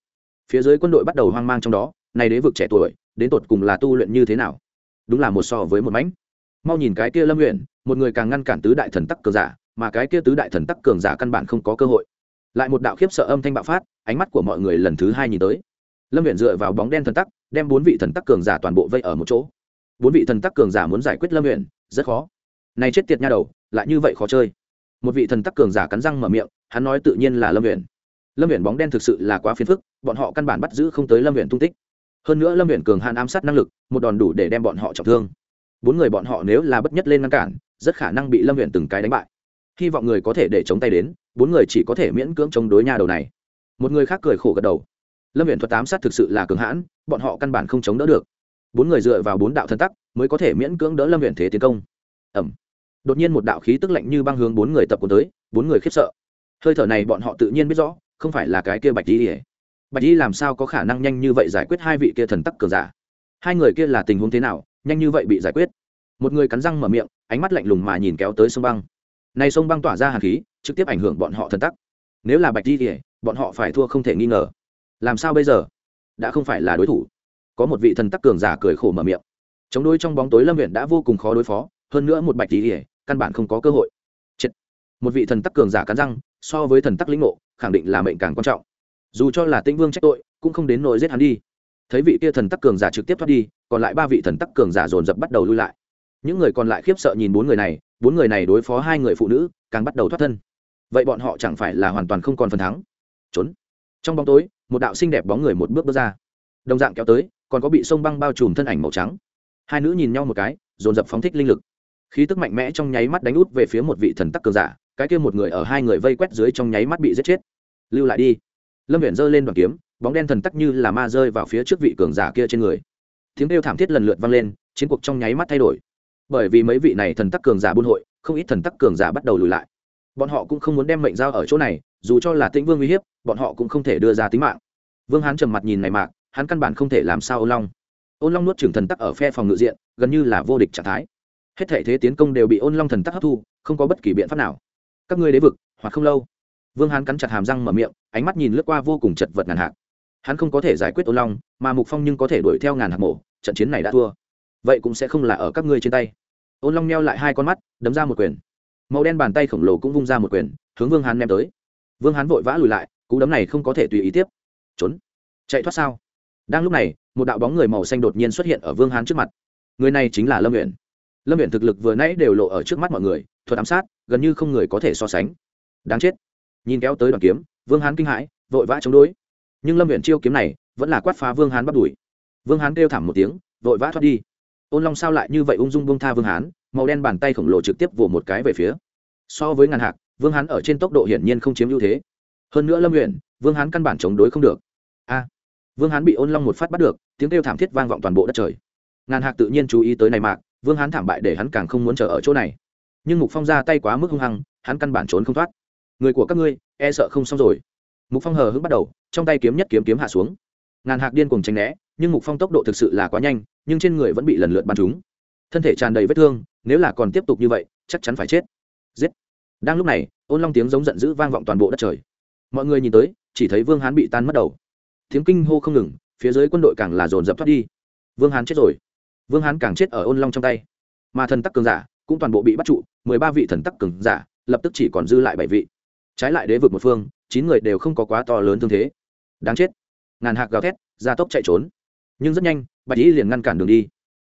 Phía dưới quân đội bắt đầu hoang mang trong đó này đế vực trẻ tuổi, đến tột cùng là tu luyện như thế nào? Đúng là một so với một mánh. Mau nhìn cái kia lâm luyện một người càng ngăn cản tứ đại thần tắc cường giả, mà cái kia tứ đại thần tắc cường giả căn bản không có cơ hội. Lại một đạo khiếp sợ âm thanh bạo phát, ánh mắt của mọi người lần thứ hai nhìn tới. Lâm luyện dựa vào bóng đen thần tắc, đem bốn vị thần tắc cường giả toàn bộ vây ở một chỗ. Bốn vị thần tắc cường giả muốn giải quyết lâm luyện rất khó. Này chết tiệt nha đầu, lại như vậy khó chơi. Một vị thần tắc cường giả cắn răng mở miệng hắn nói tự nhiên là lâm huyện lâm huyện bóng đen thực sự là quá phiền phức, bọn họ căn bản bắt giữ không tới lâm huyện tung tích. Hơn nữa lâm huyện cường hạn ám sát năng lực, một đòn đủ để đem bọn họ trọng thương. Bốn người bọn họ nếu là bất nhất lên ngăn cản, rất khả năng bị lâm huyện từng cái đánh bại. Hy vọng người có thể để chống tay đến, bốn người chỉ có thể miễn cưỡng chống đối nha đầu này. Một người khác cười khổ gật đầu. Lâm huyện thuật ám sát thực sự là cường hãn, bọn họ căn bản không chống đỡ được. Bốn người dựa vào bốn đạo thân tắc mới có thể miễn cưỡng đỡ lâm huyện thế tiến công. Ẩm. Đột nhiên một đạo khí tức lạnh như băng hướng bốn người tập cuốn tới, bốn người khiếp sợ hơi thở này bọn họ tự nhiên biết rõ, không phải là cái kia bạch di bạch di làm sao có khả năng nhanh như vậy giải quyết hai vị kia thần tắc cường giả? Hai người kia là tình huống thế nào, nhanh như vậy bị giải quyết? Một người cắn răng mở miệng, ánh mắt lạnh lùng mà nhìn kéo tới sông băng. Này sông băng tỏa ra hàn khí, trực tiếp ảnh hưởng bọn họ thần tắc. Nếu là bạch di thì bọn họ phải thua không thể nghi ngờ. Làm sao bây giờ? Đã không phải là đối thủ. Có một vị thần tắc cường giả cười khổ mở miệng. Chống đối trong bóng tối lâm huyện đã vô cùng khó đối phó, hơn nữa một bạch di thì căn bản không có cơ hội. Chết. một vị thần tắc cường giả cắn răng so với thần tắc lĩnh ngộ, khẳng định là mệnh càng quan trọng. Dù cho là tinh vương trách tội, cũng không đến nỗi giết hắn đi. Thấy vị kia thần tắc cường giả trực tiếp thoát đi, còn lại ba vị thần tắc cường giả dồn dập bắt đầu lui lại. Những người còn lại khiếp sợ nhìn bốn người này, bốn người này đối phó hai người phụ nữ, càng bắt đầu thoát thân. Vậy bọn họ chẳng phải là hoàn toàn không còn phần thắng? Trốn. Trong bóng tối, một đạo xinh đẹp bóng người một bước bước ra. Đồng dạng kéo tới, còn có bị sông băng bao trùm thân ảnh màu trắng. Hai nữ nhìn nhau một cái, dồn dập phóng thích linh lực. Khí tức mạnh mẽ trong nháy mắt đánh út về phía một vị thần tắc cường giả cái kia một người ở hai người vây quét dưới trong nháy mắt bị giết chết. Lưu lại đi. Lâm viện giơ lên đoàn kiếm, bóng đen thần tắc như là ma rơi vào phía trước vị cường giả kia trên người. Tiếng kêu thảm thiết lần lượt vang lên, chiến cuộc trong nháy mắt thay đổi. Bởi vì mấy vị này thần tắc cường giả buôn hội, không ít thần tắc cường giả bắt đầu lùi lại. Bọn họ cũng không muốn đem mệnh giao ở chỗ này, dù cho là tĩnh vương uy hiếp, bọn họ cũng không thể đưa ra tính mạng. Vương hán trầm mặt nhìn này mạc, hắn căn bản không thể làm sao ô long. Ôn long nuốt trưởng thần tắc ở phe phòng ngự diện, gần như là vô địch trạng thái. Hết thể thế tiến công đều bị ôn long thần tắc hấp thu, không có bất kỳ biện pháp nào các ngươi đế vực, hoặc không lâu. Vương hán cắn chặt hàm răng mở miệng, ánh mắt nhìn lướt qua vô cùng chật vật ngàn hạc. Hắn không có thể giải quyết Ô long, mà mục phong nhưng có thể đuổi theo ngàn hạc mổ, trận chiến này đã thua. Vậy cũng sẽ không là ở các ngươi trên tay. Ôn long neo lại hai con mắt, đấm ra một quyền. Màu đen bàn tay khổng lồ cũng vung ra một quyền, hướng vương hán ném tới. Vương hán vội vã lùi lại, cú đấm này không có thể tùy ý tiếp. Trốn. Chạy thoát sao? Đang lúc này, một đạo bóng người màu xanh đột nhiên xuất hiện ở vương hán trước mặt. Người này chính là lâm nguyện lâm nguyện thực lực vừa nãy đều lộ ở trước mắt mọi người, thuật ám sát gần như không người có thể so sánh. Đáng chết. Nhìn kéo tới đoàn kiếm, vương hán kinh hãi, vội vã chống đối. Nhưng lâm nguyện chiêu kiếm này vẫn là quát phá vương hán bắt đuổi. Vương hán kêu thảm một tiếng, vội vã thoát đi. Ôn long sao lại như vậy ung dung bông tha vương hán, màu đen bàn tay khổng lồ trực tiếp vỗ một cái về phía. So với ngàn hạc, vương hán ở trên tốc độ hiển nhiên không chiếm ưu thế. Hơn nữa lâm nguyện vương hán căn bản chống đối không được. A! Vương hán bị ôn long một phát bắt được, tiếng kêu thảm thiết vang vọng toàn bộ đất trời. Ngàn hạc tự nhiên chú ý tới này mạc vương hán thảm bại để hắn càng không muốn chờ ở chỗ này nhưng mục phong ra tay quá mức hung hăng, hắn căn bản trốn không thoát. Người của các ngươi e sợ không xong rồi. Mục phong hờ hững bắt đầu, trong tay kiếm nhất kiếm kiếm hạ xuống. Ngàn hạc điên cùng tranh né, nhưng mục phong tốc độ thực sự là quá nhanh, nhưng trên người vẫn bị lần lượt bắn trúng. Thân thể tràn đầy vết thương, nếu là còn tiếp tục như vậy, chắc chắn phải chết. Giết. Đang lúc này, ôn long tiếng giống giận dữ vang vọng toàn bộ đất trời. Mọi người nhìn tới, chỉ thấy vương hán bị tan mất đầu. Tiếng kinh hô không ngừng, phía dưới quân đội càng là dồn dập thoát đi. Vương hán chết rồi. Vương hán càng chết ở ôn long trong tay. Mà thần tắc cường giả cũng toàn bộ bị bắt trụ, mười ba vị thần tắc cường giả, lập tức chỉ còn dư lại bảy vị. Trái lại đế vực một phương, chín người đều không có quá to lớn thương thế. Đáng chết. Ngàn hạc gào thét ra tốc chạy trốn. Nhưng rất nhanh, bạch tý liền ngăn cản đường đi.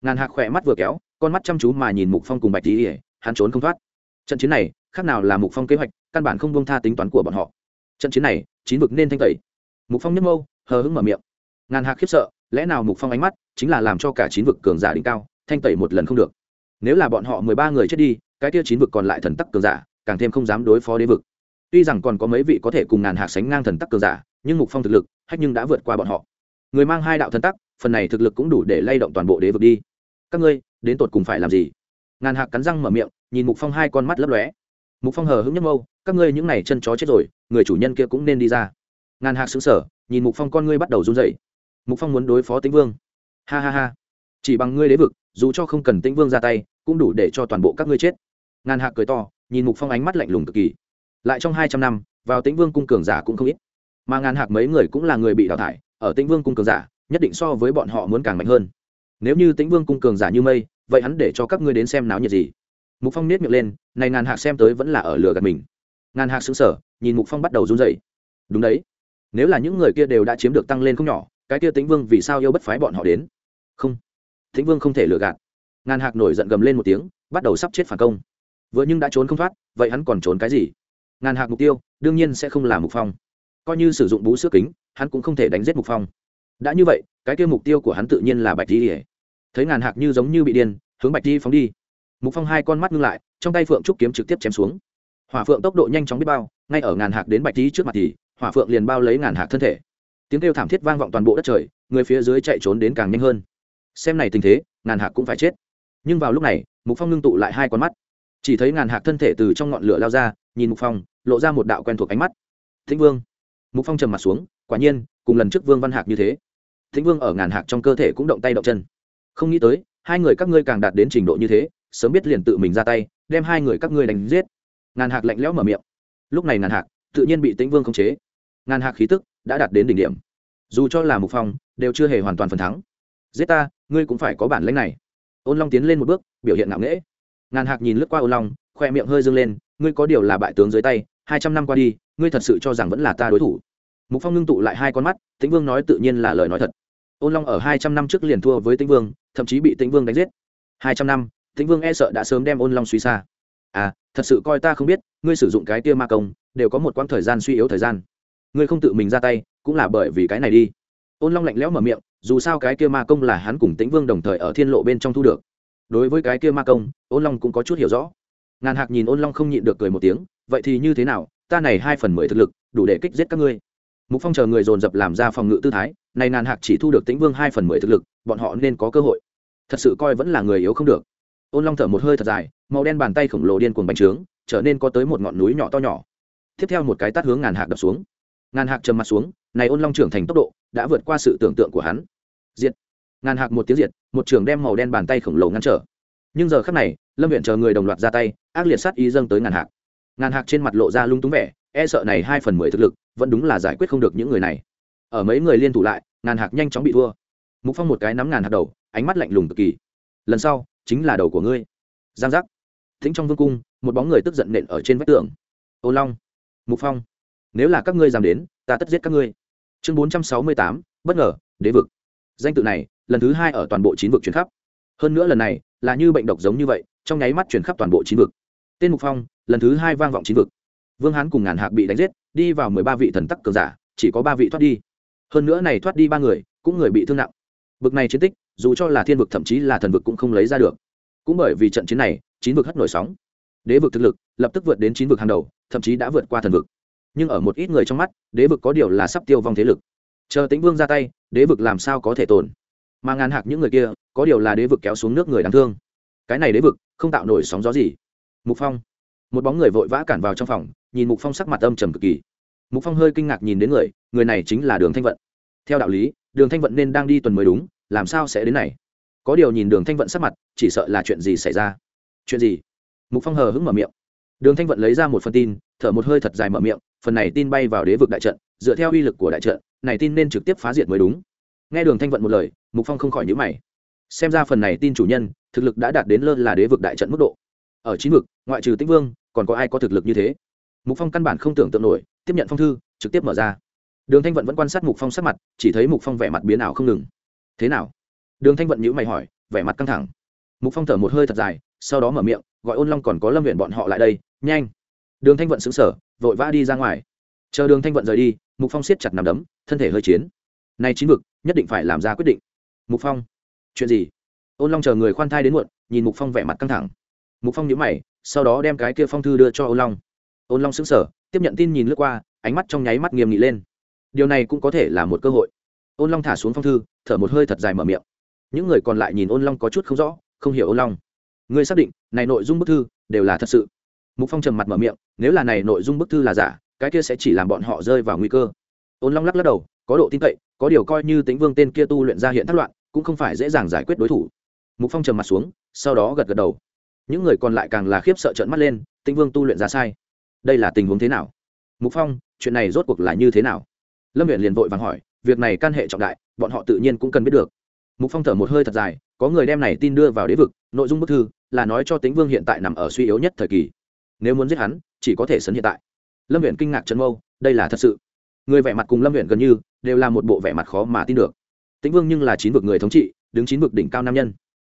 Ngàn hạc khỏe mắt vừa kéo, con mắt chăm chú mà nhìn mục phong cùng bạch tý hắn trốn không thoát. Trận chiến này, khác nào là mục phong kế hoạch, căn bản không buông tha tính toán của bọn họ. Trận chiến này, chín vực nên thanh tẩy. Mục phong nhấp mâu hờ hững mở miệng. Ngàn hạc khiếp sợ, lẽ nào mục phong ánh mắt chính là làm cho cả chín vực cường giả đỉnh cao, thanh tẩy một lần không được? Nếu là bọn họ mười ba người chết đi, cái tia chín vực còn lại thần tắc cường giả, càng thêm không dám đối phó đế vực. Tuy rằng còn có mấy vị có thể cùng ngàn hạc sánh ngang thần tắc cường giả, nhưng mục phong thực lực, hách nhưng đã vượt qua bọn họ. Người mang hai đạo thần tắc, phần này thực lực cũng đủ để lay động toàn bộ đế vực đi. Các ngươi, đến tột cùng phải làm gì? Ngàn hạc cắn răng mở miệng, nhìn mục phong hai con mắt lấp lóe. Mục phong hờ hững nhấc mâu, các ngươi những này chân chó chết rồi, người chủ nhân kia cũng nên đi ra. Ngàn hạc xứng sở nhìn mục phong con ngươi bắt đầu run dậy mục phong muốn đối phó tĩnh vương. Ha ha ha chỉ bằng ngươi đế vực, dù cho không cần tĩnh vương ra tay, cũng đủ để cho toàn bộ các ngươi chết. Ngàn hạc cười to, nhìn mục phong ánh mắt lạnh lùng cực kỳ. Lại trong hai trăm năm, vào tĩnh vương cung cường giả cũng không ít. Mà ngàn hạc mấy người cũng là người bị đào thải, ở tĩnh vương cung cường giả, nhất định so với bọn họ muốn càng mạnh hơn. Nếu như tĩnh vương cung cường giả như mây, vậy hắn để cho các ngươi đến xem náo nhiệt gì? Mục phong nết miệng lên, này ngàn hạc xem tới vẫn là ở lừa gạt mình. Ngàn hạc xứng sở nhìn mục phong bắt đầu run rẩy. Đúng đấy, nếu là những người kia đều đã chiếm được tăng lên không nhỏ, cái kia tĩnh vương vì sao yêu bất phái bọn họ đến? Không. Thịnh vương không thể lừa gạt. Ngàn hạc nổi giận gầm lên một tiếng, bắt đầu sắp chết phản công. Vừa nhưng đã trốn không thoát, vậy hắn còn trốn cái gì? Ngàn hạc mục tiêu, đương nhiên sẽ không là mục phong. Coi như sử dụng bú sữa kính, hắn cũng không thể đánh giết mục phong. Đã như vậy, cái kia mục tiêu của hắn tự nhiên là bạch di thấy ngàn hạc như giống như bị điên, hướng bạch di phóng đi. Mục phong hai con mắt ngưng lại, trong tay phượng trúc kiếm trực tiếp chém xuống. Hỏa phượng tốc độ nhanh chóng biết bao, ngay ở ngàn hạc đến bạch di trước mặt thì, hỏa phượng liền bao lấy ngàn hạc thân thể. Tiếng kêu thảm thiết vang vọng toàn bộ đất trời, người phía dưới chạy trốn đến càng nhanh hơn xem này tình thế, ngàn hạc cũng phải chết. Nhưng vào lúc này, mục phong ngưng tụ lại hai con mắt. Chỉ thấy ngàn hạc thân thể từ trong ngọn lửa lao ra, nhìn mục phong, lộ ra một đạo quen thuộc ánh mắt. Thính vương. Mục phong trầm mặt xuống, quả nhiên, cùng lần trước vương văn hạc như thế. Thính vương ở ngàn hạc trong cơ thể cũng động tay động chân. Không nghĩ tới, hai người các ngươi càng đạt đến trình độ như thế, sớm biết liền tự mình ra tay, đem hai người các ngươi đánh giết. Ngàn hạc lạnh lẽo mở miệng. Lúc này ngàn hạc, tự nhiên bị tĩnh vương khống chế. Ngàn hạc khí tức đã đạt đến đỉnh điểm. Dù cho là mục phong, đều chưa hề hoàn toàn phần thắng giết ta, ngươi cũng phải có bản lãnh này. Ôn long tiến lên một bước, biểu hiện ngạo nghễ. Ngàn hạc nhìn lướt qua ôn long, khoe miệng hơi dâng lên, ngươi có điều là bại tướng dưới tay, hai trăm năm qua đi, ngươi thật sự cho rằng vẫn là ta đối thủ. Mục phong ngưng tụ lại hai con mắt, tĩnh vương nói tự nhiên là lời nói thật. Ôn long ở hai trăm năm trước liền thua với tĩnh vương, thậm chí bị tĩnh vương đánh giết. Hai trăm năm, tĩnh vương e sợ đã sớm đem ôn long suy xa. À thật sự coi ta không biết, ngươi sử dụng cái tia ma công, đều có một quãng thời gian suy yếu thời gian. Ngươi không tự mình ra tay, cũng là bởi vì cái này đi. Ôn long lạnh lẽo mở miệng dù sao cái kia ma công là hắn cùng tĩnh vương đồng thời ở thiên lộ bên trong thu được. Đối với cái kia ma công, ôn long cũng có chút hiểu rõ. Ngàn hạc nhìn ôn long không nhịn được cười một tiếng, vậy thì như thế nào? Ta này hai phần mười thực lực, đủ để kích giết các ngươi. Mục phong chờ người dồn dập làm ra phòng ngự tư thái, này ngàn hạc chỉ thu được tĩnh vương hai phần mười thực lực, bọn họ nên có cơ hội. Thật sự coi vẫn là người yếu không được. Ôn long thở một hơi thật dài, màu đen bàn tay khổng lồ điên cuồng bành trướng, trở nên có tới một ngọn núi nhỏ to nhỏ. Tiếp theo một cái tát hướng ngàn hạc đập xuống. Ngàn hạc trầm mặt xuống, này ôn long trưởng thành tốc độ, đã vượt qua sự tưởng tượng của hắn diệt. Ngàn hạc một tiếng diệt, một trường đem màu đen bàn tay khổng lồ ngăn trở. Nhưng giờ khắc này, lâm viện chờ người đồng loạt ra tay, ác liệt sát ý dâng tới ngàn hạc. Ngàn hạc trên mặt lộ ra lung túng vẻ e sợ này hai phần mười thực lực, vẫn đúng là giải quyết không được những người này. Ở mấy người liên thủ lại, ngàn hạc nhanh chóng bị thua. Mục phong một cái nắm ngàn hạc đầu, ánh mắt lạnh lùng cực kỳ. Lần sau, chính là đầu của ngươi. Giang giác. Thính trong vương cung, một bóng người tức giận nện ở trên vách tường. Ô long. Mục phong. Nếu là các ngươi dám đến, ta tất giết các ngươi. Chương bốn trăm sáu mươi tám, bất ngờ, đế vực danh tự này, lần thứ hai ở toàn bộ chín vực chuyển khắp. Hơn nữa lần này, là như bệnh độc giống như vậy, trong nháy mắt chuyển khắp toàn bộ chín vực. Tên mục phong, lần thứ hai vang vọng chín vực. Vương hán cùng ngàn hạc bị đánh giết, đi vào mười ba vị thần tắc cường giả, chỉ có ba vị thoát đi. Hơn nữa này thoát đi ba người, cũng người bị thương nặng. Vực này chiến tích, dù cho là thiên vực thậm chí là thần vực cũng không lấy ra được. Cũng bởi vì trận chiến này, chín vực hất nổi sóng. Đế vực thực lực, lập tức vượt đến chín vực hàng đầu, thậm chí đã vượt qua thần vực. Nhưng ở một ít người trong mắt, đế vực có điều là sắp tiêu vong thế lực chờ tĩnh vương ra tay, đế vực làm sao có thể tồn? Mà ngàn hạc những người kia, có điều là đế vực kéo xuống nước người đáng thương. Cái này đế vực, không tạo nổi sóng gió gì. Mục phong. Một bóng người vội vã cản vào trong phòng, nhìn mục phong sắc mặt âm trầm cực kỳ. Mục phong hơi kinh ngạc nhìn đến người người này chính là đường thanh vận. Theo đạo lý, đường thanh vận nên đang đi tuần mới đúng, làm sao sẽ đến này? Có điều nhìn đường thanh vận sắc mặt, chỉ sợ là chuyện gì xảy ra? Chuyện gì? Mục phong hờ hững mở miệng. Đường thanh vận lấy ra một phần tin, thở một hơi thật dài mở miệng, phần này tin bay vào đế vực đại trận dựa theo uy lực của đại trận, này tin nên trực tiếp phá diệt mới đúng. Nghe đường thanh vận một lời, mục phong không khỏi nhữ mày. Xem ra phần này tin chủ nhân, thực lực đã đạt đến lơ là đế vực đại trận mức độ. Ở chín vực, ngoại trừ tĩnh vương, còn có ai có thực lực như thế? Mục phong căn bản không tưởng tượng nổi, tiếp nhận phong thư, trực tiếp mở ra. Đường thanh vận vẫn quan sát mục phong sắc mặt, chỉ thấy mục phong vẻ mặt biến ảo không ngừng. Thế nào? Đường thanh vận nhữ mày hỏi, vẻ mặt căng thẳng. Mục phong thở một hơi thật dài, sau đó mở miệng, gọi ôn long còn có lâm viện bọn họ lại đây, nhanh. Đường thanh vận xứng sở vội vã đi ra ngoài chờ đường thanh vận rời đi, mục phong siết chặt nằm đấm, thân thể hơi chiến. Nay chín vực, nhất định phải làm ra quyết định. Mục phong, chuyện gì? Ôn long chờ người khoan thai đến muộn, nhìn mục phong vẻ mặt căng thẳng. Mục phong nhíu mày, sau đó đem cái kia phong thư đưa cho ôn long. Ôn long xứng sở tiếp nhận tin nhìn lướt qua, ánh mắt trong nháy mắt nghiêm nghị lên. Điều này cũng có thể là một cơ hội. Ôn long thả xuống phong thư, thở một hơi thật dài mở miệng. Những người còn lại nhìn ôn long có chút không rõ, không hiểu ôn long. Ngươi xác định, này nội dung bức thư đều là thật sự. Mục phong trầm mặt mở miệng, nếu là này nội dung bức thư là giả cái kia sẽ chỉ làm bọn họ rơi vào nguy cơ. Ôn long lắc lắc đầu, có độ tin cậy, có điều coi như tính vương tên kia tu luyện ra hiện thất loạn, cũng không phải dễ dàng giải quyết đối thủ. Mục phong trầm mặt xuống, sau đó gật gật đầu. Những người còn lại càng là khiếp sợ trợn mắt lên, tĩnh vương tu luyện ra sai. Đây là tình huống thế nào? Mục phong, chuyện này rốt cuộc là như thế nào? Lâm huyện liền vội vàng hỏi, việc này can hệ trọng đại, bọn họ tự nhiên cũng cần biết được. Mục phong thở một hơi thật dài, có người đem này tin đưa vào đế vực, nội dung bức thư là nói cho tĩnh vương hiện tại nằm ở suy yếu nhất thời kỳ. Nếu muốn giết hắn, chỉ có thể sấn hiện tại lâm viện kinh ngạc trần mâu, đây là thật sự. Người vẻ mặt cùng lâm viện gần như đều là một bộ vẻ mặt khó mà tin được. Tĩnh vương nhưng là chín vực người thống trị, đứng chín vực đỉnh cao nam nhân.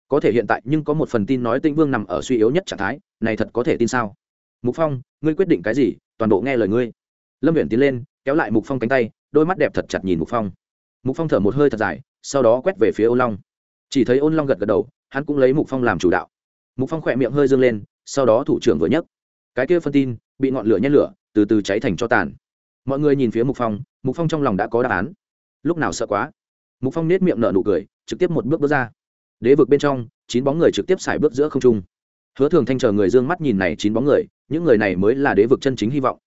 Có thể hiện tại nhưng có một phần tin nói tĩnh vương nằm ở suy yếu nhất trạng thái, này thật có thể tin sao? Mục phong, ngươi quyết định cái gì? Toàn bộ nghe lời ngươi. Lâm viện tiến lên, kéo lại mục phong cánh tay, đôi mắt đẹp thật chặt nhìn mục phong. Mục phong thở một hơi thật dài, sau đó quét về phía ô long. Chỉ thấy ôn long gật gật đầu, hắn cũng lấy mục phong làm chủ đạo. Mục phong khỏe miệng hơi dương lên, sau đó thủ trưởng vừa nhấc cái kia phân tin, bị ngọn lửa nhét lửa, từ từ cháy thành cho tàn. Mọi người nhìn phía mục phong mục phong trong lòng đã có đáp án. Lúc nào sợ quá? Mục phong nết miệng nở nụ cười, trực tiếp một bước bước ra. Đế vực bên trong, chín bóng người trực tiếp xài bước giữa không trung. Hứa thường thanh chờ người d ư ơ n g mắt nhìn này chín bóng người, những người này mới là đế vực chân chính hy vọng.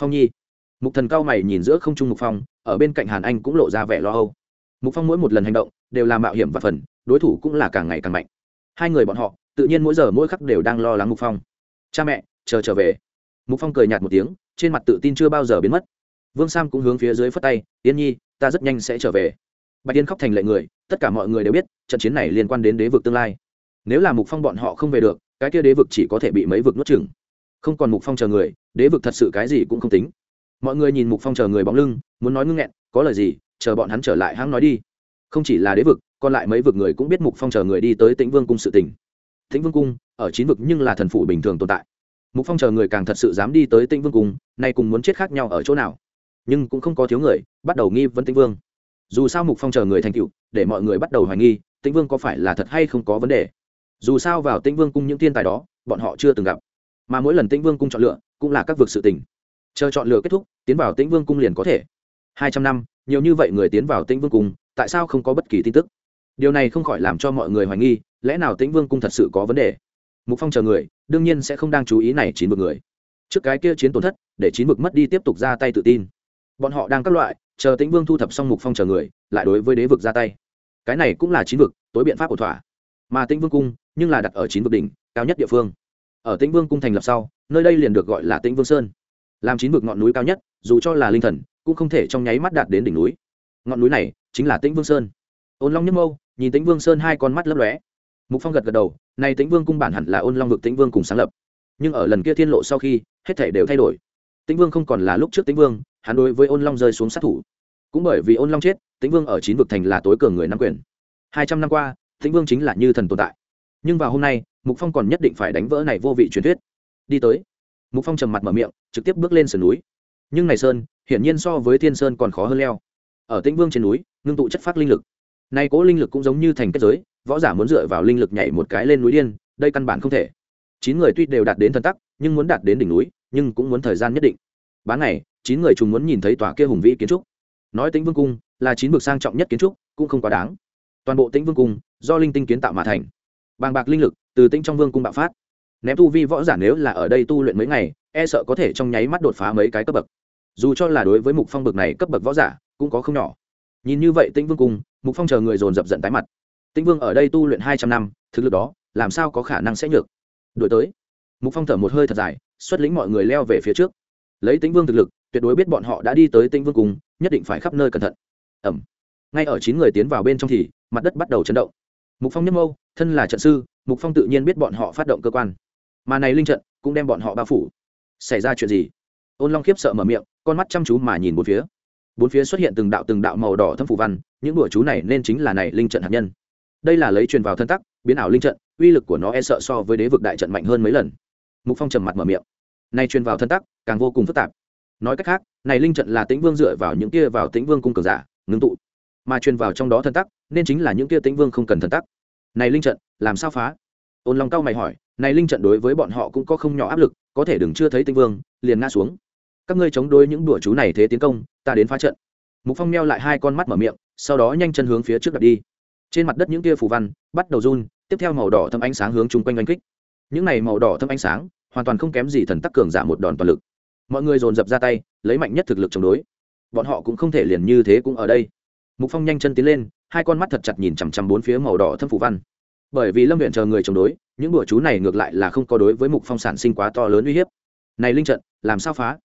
Phong nhi. Mục thần cao mày nhìn giữa không trung mục phong, ở bên cạnh hàn anh cũng lộ ra vẻ lo âu. Mục phong mỗi một lần hành động, đều là mạo hiểm và phần, đối thủ cũng là càng ngày càng mạnh. Hai người bọn họ, tự nhiên mỗi giờ mỗi khắc đều đang lo lắng mục phong. Cha mẹ chờ trở về. Mục phong cười nhạt một tiếng, trên mặt tự tin chưa bao giờ biến mất. Vương sam cũng hướng phía dưới phất tay, yên nhi, ta rất nhanh sẽ trở về. Bạch yên khóc thành lệ người, tất cả mọi người đều biết, trận chiến này liên quan đến đế vực tương lai. Nếu là mục phong bọn họ không về được, cái kia đế vực chỉ có thể bị mấy vực nuốt chừng không còn mục phong chờ người, đế vực thật sự cái gì cũng không tính. Mọi người nhìn mục phong chờ người bóng lưng, muốn nói ngưng nghẹn, có lời gì, chờ bọn hắn trở lại hãng nói đi. Không chỉ là đế vực, còn lại mấy vực người cũng biết mục phong chờ người đi tới tĩnh vương cung sự tỉnh tĩnh vương cung, ở chín vực nhưng là thần phụ bình thường tồn tại mục phong chờ người càng thật sự dám đi tới tĩnh vương cung nay cùng muốn chết khác nhau ở chỗ nào? Nhưng cũng không có thiếu người, bắt đầu nghi vấn tĩnh vương. Dù sao mục phong chờ người thành cựu để mọi người bắt đầu hoài nghi, tĩnh vương có phải là thật hay không có vấn đề? Dù sao vào tĩnh vương cung những thiên tài đó, bọn họ chưa từng gặp. Mà mỗi lần tĩnh vương cung chọn lựa, cũng là các vực sự tình. Chờ chọn lựa kết thúc, tiến vào tĩnh vương cung liền có thể. Hai trăm năm, nhiều như vậy người tiến vào tĩnh vương cung, tại sao không có bất kỳ tin tức? Điều này không khỏi làm cho mọi người hoài nghi, lẽ nào tĩnh vương cung thật sự có vấn đề? Mục phong chờ người, đương nhiên sẽ không đang chú ý này chín vực người. Trước cái kia chiến tổn thất, để chín vực mất đi tiếp tục ra tay tự tin. Bọn họ đang các loại, chờ tĩnh vương thu thập xong mục phong chờ người, lại đối với đế vực ra tay. Cái này cũng là chín vực, tối biện pháp của thỏa. Mà tĩnh vương cung, nhưng là đặt ở chín vực đỉnh, cao nhất địa phương. Ở tĩnh vương cung thành lập sau, nơi đây liền được gọi là tĩnh vương sơn. Làm chín vực ngọn núi cao nhất, dù cho là linh thần, cũng không thể trong nháy mắt đạt đến đỉnh núi. Ngọn núi này chính là tĩnh vương sơn. Ôn long nhâm mâu nhìn tĩnh vương sơn hai con mắt lấp lóe. Mục phong gật gật đầu này tĩnh vương cung bản hẳn là ôn long vực tĩnh vương cùng sáng lập. Nhưng ở lần kia thiên lộ sau khi, hết thể đều thay đổi. Tĩnh vương không còn là lúc trước tĩnh vương, hắn đối với ôn long rơi xuống sát thủ. Cũng bởi vì ôn long chết, tĩnh vương ở chín vực thành là tối cường người nắm quyền. Hai trăm năm qua, tĩnh vương chính là như thần tồn tại. Nhưng vào hôm nay, mục phong còn nhất định phải đánh vỡ này vô vị truyền thuyết. Đi tới. Mục phong trầm mặt mở miệng, trực tiếp bước lên sườn núi. Nhưng này sơn, hiển nhiên so với thiên sơn còn khó hơn leo. Ở tĩnh vương trên núi, ngưng tụ chất phát linh lực nay cố linh lực cũng giống như thành kết giới, võ giả muốn dựa vào linh lực nhảy một cái lên núi điên, đây căn bản không thể. Chín người tuy đều đạt đến thần tắc, nhưng muốn đạt đến đỉnh núi, nhưng cũng muốn thời gian nhất định. Bán ngày, chín người chúng muốn nhìn thấy tòa kia hùng vĩ kiến trúc. Nói tĩnh vương cung là chín bậc sang trọng nhất kiến trúc, cũng không quá đáng. Toàn bộ tĩnh vương cung do linh tinh kiến tạo mà thành. Bàng bạc linh lực từ tĩnh trong vương cung bạo phát. Ném tu vi võ giả nếu là ở đây tu luyện mấy ngày e sợ có thể trong nháy mắt đột phá mấy cái cấp bậc. Dù cho là đối với mục phong bậc này cấp bậc võ giả, cũng có không nhỏ nhìn như vậy tĩnh vương cung, mục phong chờ người dồn dập giận tái mặt. Tĩnh vương ở đây tu luyện hai trăm năm, thực lực đó, làm sao có khả năng sẽ nhược? Đổi tới. Mục phong thở một hơi thật dài, xuất lĩnh mọi người leo về phía trước. Lấy tĩnh vương thực lực, tuyệt đối biết bọn họ đã đi tới tĩnh vương cung, nhất định phải khắp nơi cẩn thận. Ẩm ngay ở chín người tiến vào bên trong thì, mặt đất bắt đầu chấn động. Mục phong nhấp mâu thân là trận sư, mục phong tự nhiên biết bọn họ phát động cơ quan. Mà này linh trận, cũng đem bọn họ bao phủ. Xảy ra chuyện gì? Ôn long khiếp sợ mở miệng, con mắt chăm chú mà nhìn một phía bốn phía xuất hiện từng đạo từng đạo màu đỏ thâm phủ văn, những đùa chú này nên chính là này linh trận hạt nhân. Đây là lấy truyền vào thân tắc, biến ảo linh trận, uy lực của nó e sợ so với đế vực đại trận mạnh hơn mấy lần. Mục phong trầm mặt mở miệng. Nay truyền vào thân tắc, càng vô cùng phức tạp. Nói cách khác, này linh trận là tĩnh vương dựa vào những kia vào tĩnh vương cung cường giả, ngưng tụ. Mà truyền vào trong đó thân tắc, nên chính là những kia tĩnh vương không cần thân tắc. Này linh trận, làm sao phá? Ôn long cao mày hỏi, này linh trận đối với bọn họ cũng có không nhỏ áp lực, có thể đừng chưa thấy tĩnh vương, liền ngã xuống các ngươi chống đối những đùa chú này thế tiến công, ta đến phá trận. Mục phong meo lại hai con mắt mở miệng, sau đó nhanh chân hướng phía trước đặt đi. Trên mặt đất những kia phù văn bắt đầu run, tiếp theo màu đỏ thâm ánh sáng hướng chung quanh oanh kích. Những này màu đỏ thâm ánh sáng hoàn toàn không kém gì thần tắc cường giả một đòn toàn lực. Mọi người dồn dập ra tay, lấy mạnh nhất thực lực chống đối. Bọn họ cũng không thể liền như thế cũng ở đây. Mục phong nhanh chân tiến lên, hai con mắt thật chặt nhìn chằm chằm bốn phía màu đỏ thâm phù văn. Bởi vì lâm huyện chờ người chống đối, những bữa chú này ngược lại là không có đối với mục phong sản sinh quá to lớn uy hiếp. Này linh trận, làm sao phá?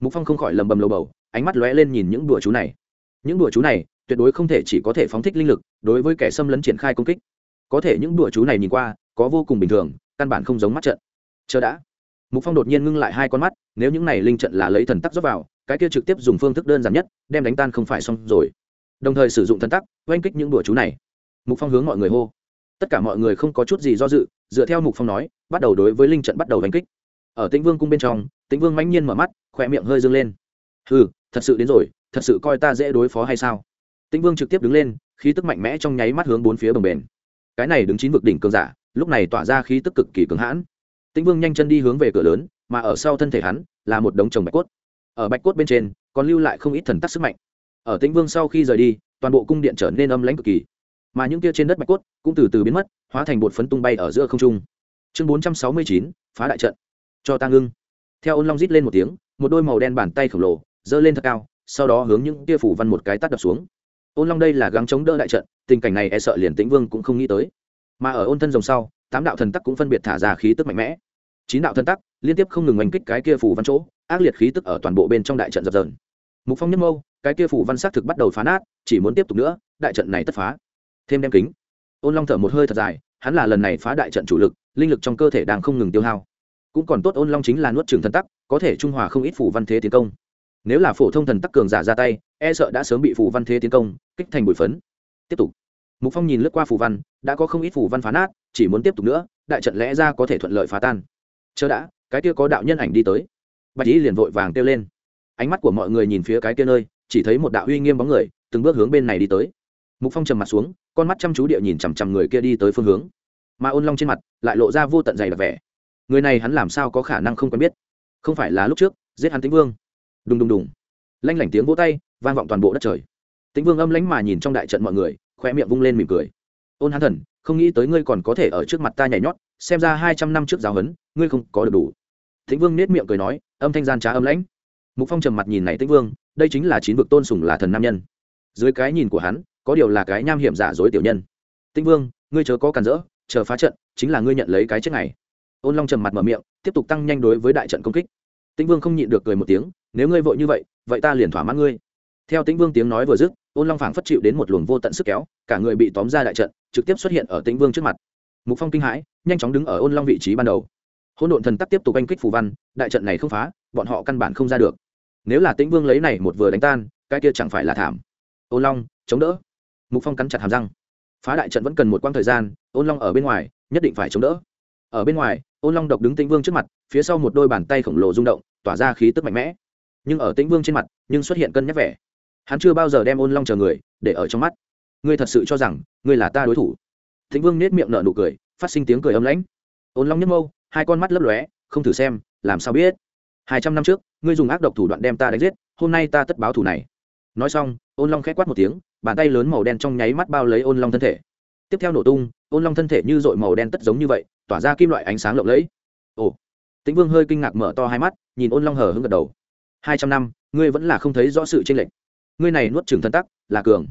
Mục phong không khỏi lầm bầm lầu bầu, ánh mắt lóe lên nhìn những đùa chú này. Những đùa chú này, tuyệt đối không thể chỉ có thể phóng thích linh lực, đối với kẻ xâm lấn triển khai công kích. Có thể những đùa chú này nhìn qua, có vô cùng bình thường, căn bản không giống mắt trận. Chờ đã. Mục phong đột nhiên ngưng lại hai con mắt, nếu những này linh trận là lấy thần tắc dốc vào, cái kia trực tiếp dùng phương thức đơn giản nhất, đem đánh tan không phải xong rồi. Đồng thời sử dụng thần tắc, oanh kích những đùa chú này. Mục phong hướng mọi người hô. Tất cả mọi người không có chút gì do dự, dựa theo mục phong nói, bắt đầu đối với linh trận bắt đầu oanh kích ở tĩnh vương cung bên trong, tĩnh vương mãnh nhiên mở mắt, khỏe miệng hơi dâng lên. Ừ thật sự đến rồi, thật sự coi ta dễ đối phó hay sao? Tĩnh vương trực tiếp đứng lên, khí tức mạnh mẽ trong nháy mắt hướng bốn phía bồng bền cái này đứng chín vực đỉnh cường giả, lúc này tỏa ra khí tức cực kỳ cứng hãn. Tĩnh vương nhanh chân đi hướng về cửa lớn, mà ở sau thân thể hắn là một đống trồng bạch cốt. Ở bạch cốt bên trên, còn lưu lại không ít thần tắc sức mạnh. Ở tĩnh vương sau khi rời đi, toàn bộ cung điện trở nên âm lãnh cực kỳ. Mà những kia trên đất bạch cốt cũng từ từ biến mất, hóa thành bột phấn tung bay ở giữa không trung. Chương bốn trăm sáu mươi chín, phá đại trận cho ta ngưng. Theo ôn long rít lên một tiếng, một đôi màu đen bàn tay khổng lồ, giơ lên thật cao, sau đó hướng những tia phủ văn một cái tắt đập xuống. Ôn long đây là gắng chống đỡ đại trận, tình cảnh này e sợ liền tĩnh vương cũng không nghĩ tới. Mà ở ôn thân rồng sau, tám đạo thần tắc cũng phân biệt thả ra khí tức mạnh mẽ. Chín đạo thần tắc liên tiếp không ngừng oanh kích cái kia phủ văn chỗ, ác liệt khí tức ở toàn bộ bên trong đại trận dập dờn. Mục phong nhâm mâu cái kia phủ văn xác thực bắt đầu phá nát, chỉ muốn tiếp tục nữa, đại trận này tất phá. Thêm đem kính. Ôn long thở một hơi thật dài, hắn là lần này phá đại trận chủ lực, linh lực trong cơ thể đang không ngừng tiêu hao cũng còn tốt ôn long chính là nuốt trường thần tắc, có thể trung hòa không ít phủ văn thế tiến công. Nếu là phổ thông thần tắc cường giả ra tay e sợ đã sớm bị phủ văn thế tiến công, kích thành bụi phấn. Tiếp tục. Mục phong nhìn lướt qua phủ văn, đã có không ít phủ văn phá nát, chỉ muốn tiếp tục nữa, đại trận lẽ ra có thể thuận lợi phá tan. Chờ đã, cái kia có đạo nhân ảnh đi tới. Bạch ý liền vội vàng kêu lên. Ánh mắt của mọi người nhìn phía cái kia nơi, chỉ thấy một đạo uy nghiêm bóng người, từng bước hướng bên này đi tới. Mục phong trầm mặt xuống, con mắt chăm chú địa nhìn chằm chằm người kia đi tới phương hướng. Mà ôn long trên mặt, lại lộ ra vô tận dày đặc vẻ người này hắn làm sao có khả năng không quen biết? Không phải là lúc trước, giết hắn tĩnh vương. Đùng đùng đùng. Lanh lảnh tiếng vỗ tay, vang vọng toàn bộ đất trời. Tĩnh vương âm lánh mà nhìn trong đại trận mọi người khoe miệng vung lên mỉm cười. Ôn hắn thần, không nghĩ tới ngươi còn có thể ở trước mặt ta nhảy nhót, xem ra hai trăm năm trước giáo huấn, ngươi không có được đủ. Tĩnh vương nết miệng cười nói, âm thanh gian trá âm lãnh. Mục phong trầm mặt nhìn này tĩnh vương, đây chính là chín vực tôn sùng là thần nam nhân. Dưới cái nhìn của hắn, có điều là cái nham hiểm giả dối tiểu nhân. Tĩnh vương, ngươi chớ có cản rỡ, chờ phá trận, chính là ngươi nhận lấy cái chết này ôn long trầm mặt mở miệng, tiếp tục tăng nhanh đối với đại trận công kích. Tĩnh vương không nhịn được cười một tiếng, nếu ngươi vội như vậy vậy ta liền thỏa mãn ngươi. Theo tĩnh vương tiếng nói vừa dứt, ôn long phảng phất chịu đến một luồng vô tận sức kéo, cả người bị tóm ra đại trận, trực tiếp xuất hiện ở tĩnh vương trước mặt. Mục phong kinh hãi, nhanh chóng đứng ở ôn long vị trí ban đầu. Hỗn độn thần tắc tiếp tục oanh kích phù văn, đại trận này không phá, bọn họ căn bản không ra được. Nếu là tĩnh vương lấy này một vừa đánh tan, cái kia chẳng phải là thảm. Ôn long, chống đỡ. Mục phong cắn chặt hàm răng. Phá đại trận vẫn cần một quãng thời gian, ôn long ở bên ngoài, nhất định phải chống đỡ ở bên ngoài, ôn long độc đứng tĩnh vương trước mặt, phía sau một đôi bàn tay khổng lồ rung động, tỏa ra khí tức mạnh mẽ. Nhưng ở tĩnh vương trên mặt, nhưng xuất hiện cân nhắc vẻ. Hắn chưa bao giờ đem ôn long chờ người, để ở trong mắt. Ngươi thật sự cho rằng, ngươi là ta đối thủ? Tĩnh vương nết miệng nở nụ cười, phát sinh tiếng cười âm lãnh. Ôn long nhấp mâu, hai con mắt lấp lóe, không thử xem, làm sao biết? Hai trăm năm trước, ngươi dùng ác độc thủ đoạn đem ta đánh giết, hôm nay ta tất báo thủ này. Nói xong, ôn long k h é quát một tiếng, bàn tay lớn màu đen trong nháy mắt bao lấy ôn long thân thể tiếp theo nổ tung, ôn long thân thể như dội màu đen tất giống như vậy, tỏa ra kim loại ánh sáng lộng lẫy. Ồ, tĩnh vương hơi kinh ngạc mở to hai mắt, nhìn ôn long hờ hững gật đầu. Hai trăm năm, ngươi vẫn là không thấy rõ sự tranh lệch. Ngươi này nuốt trừng thân tắc, là cường.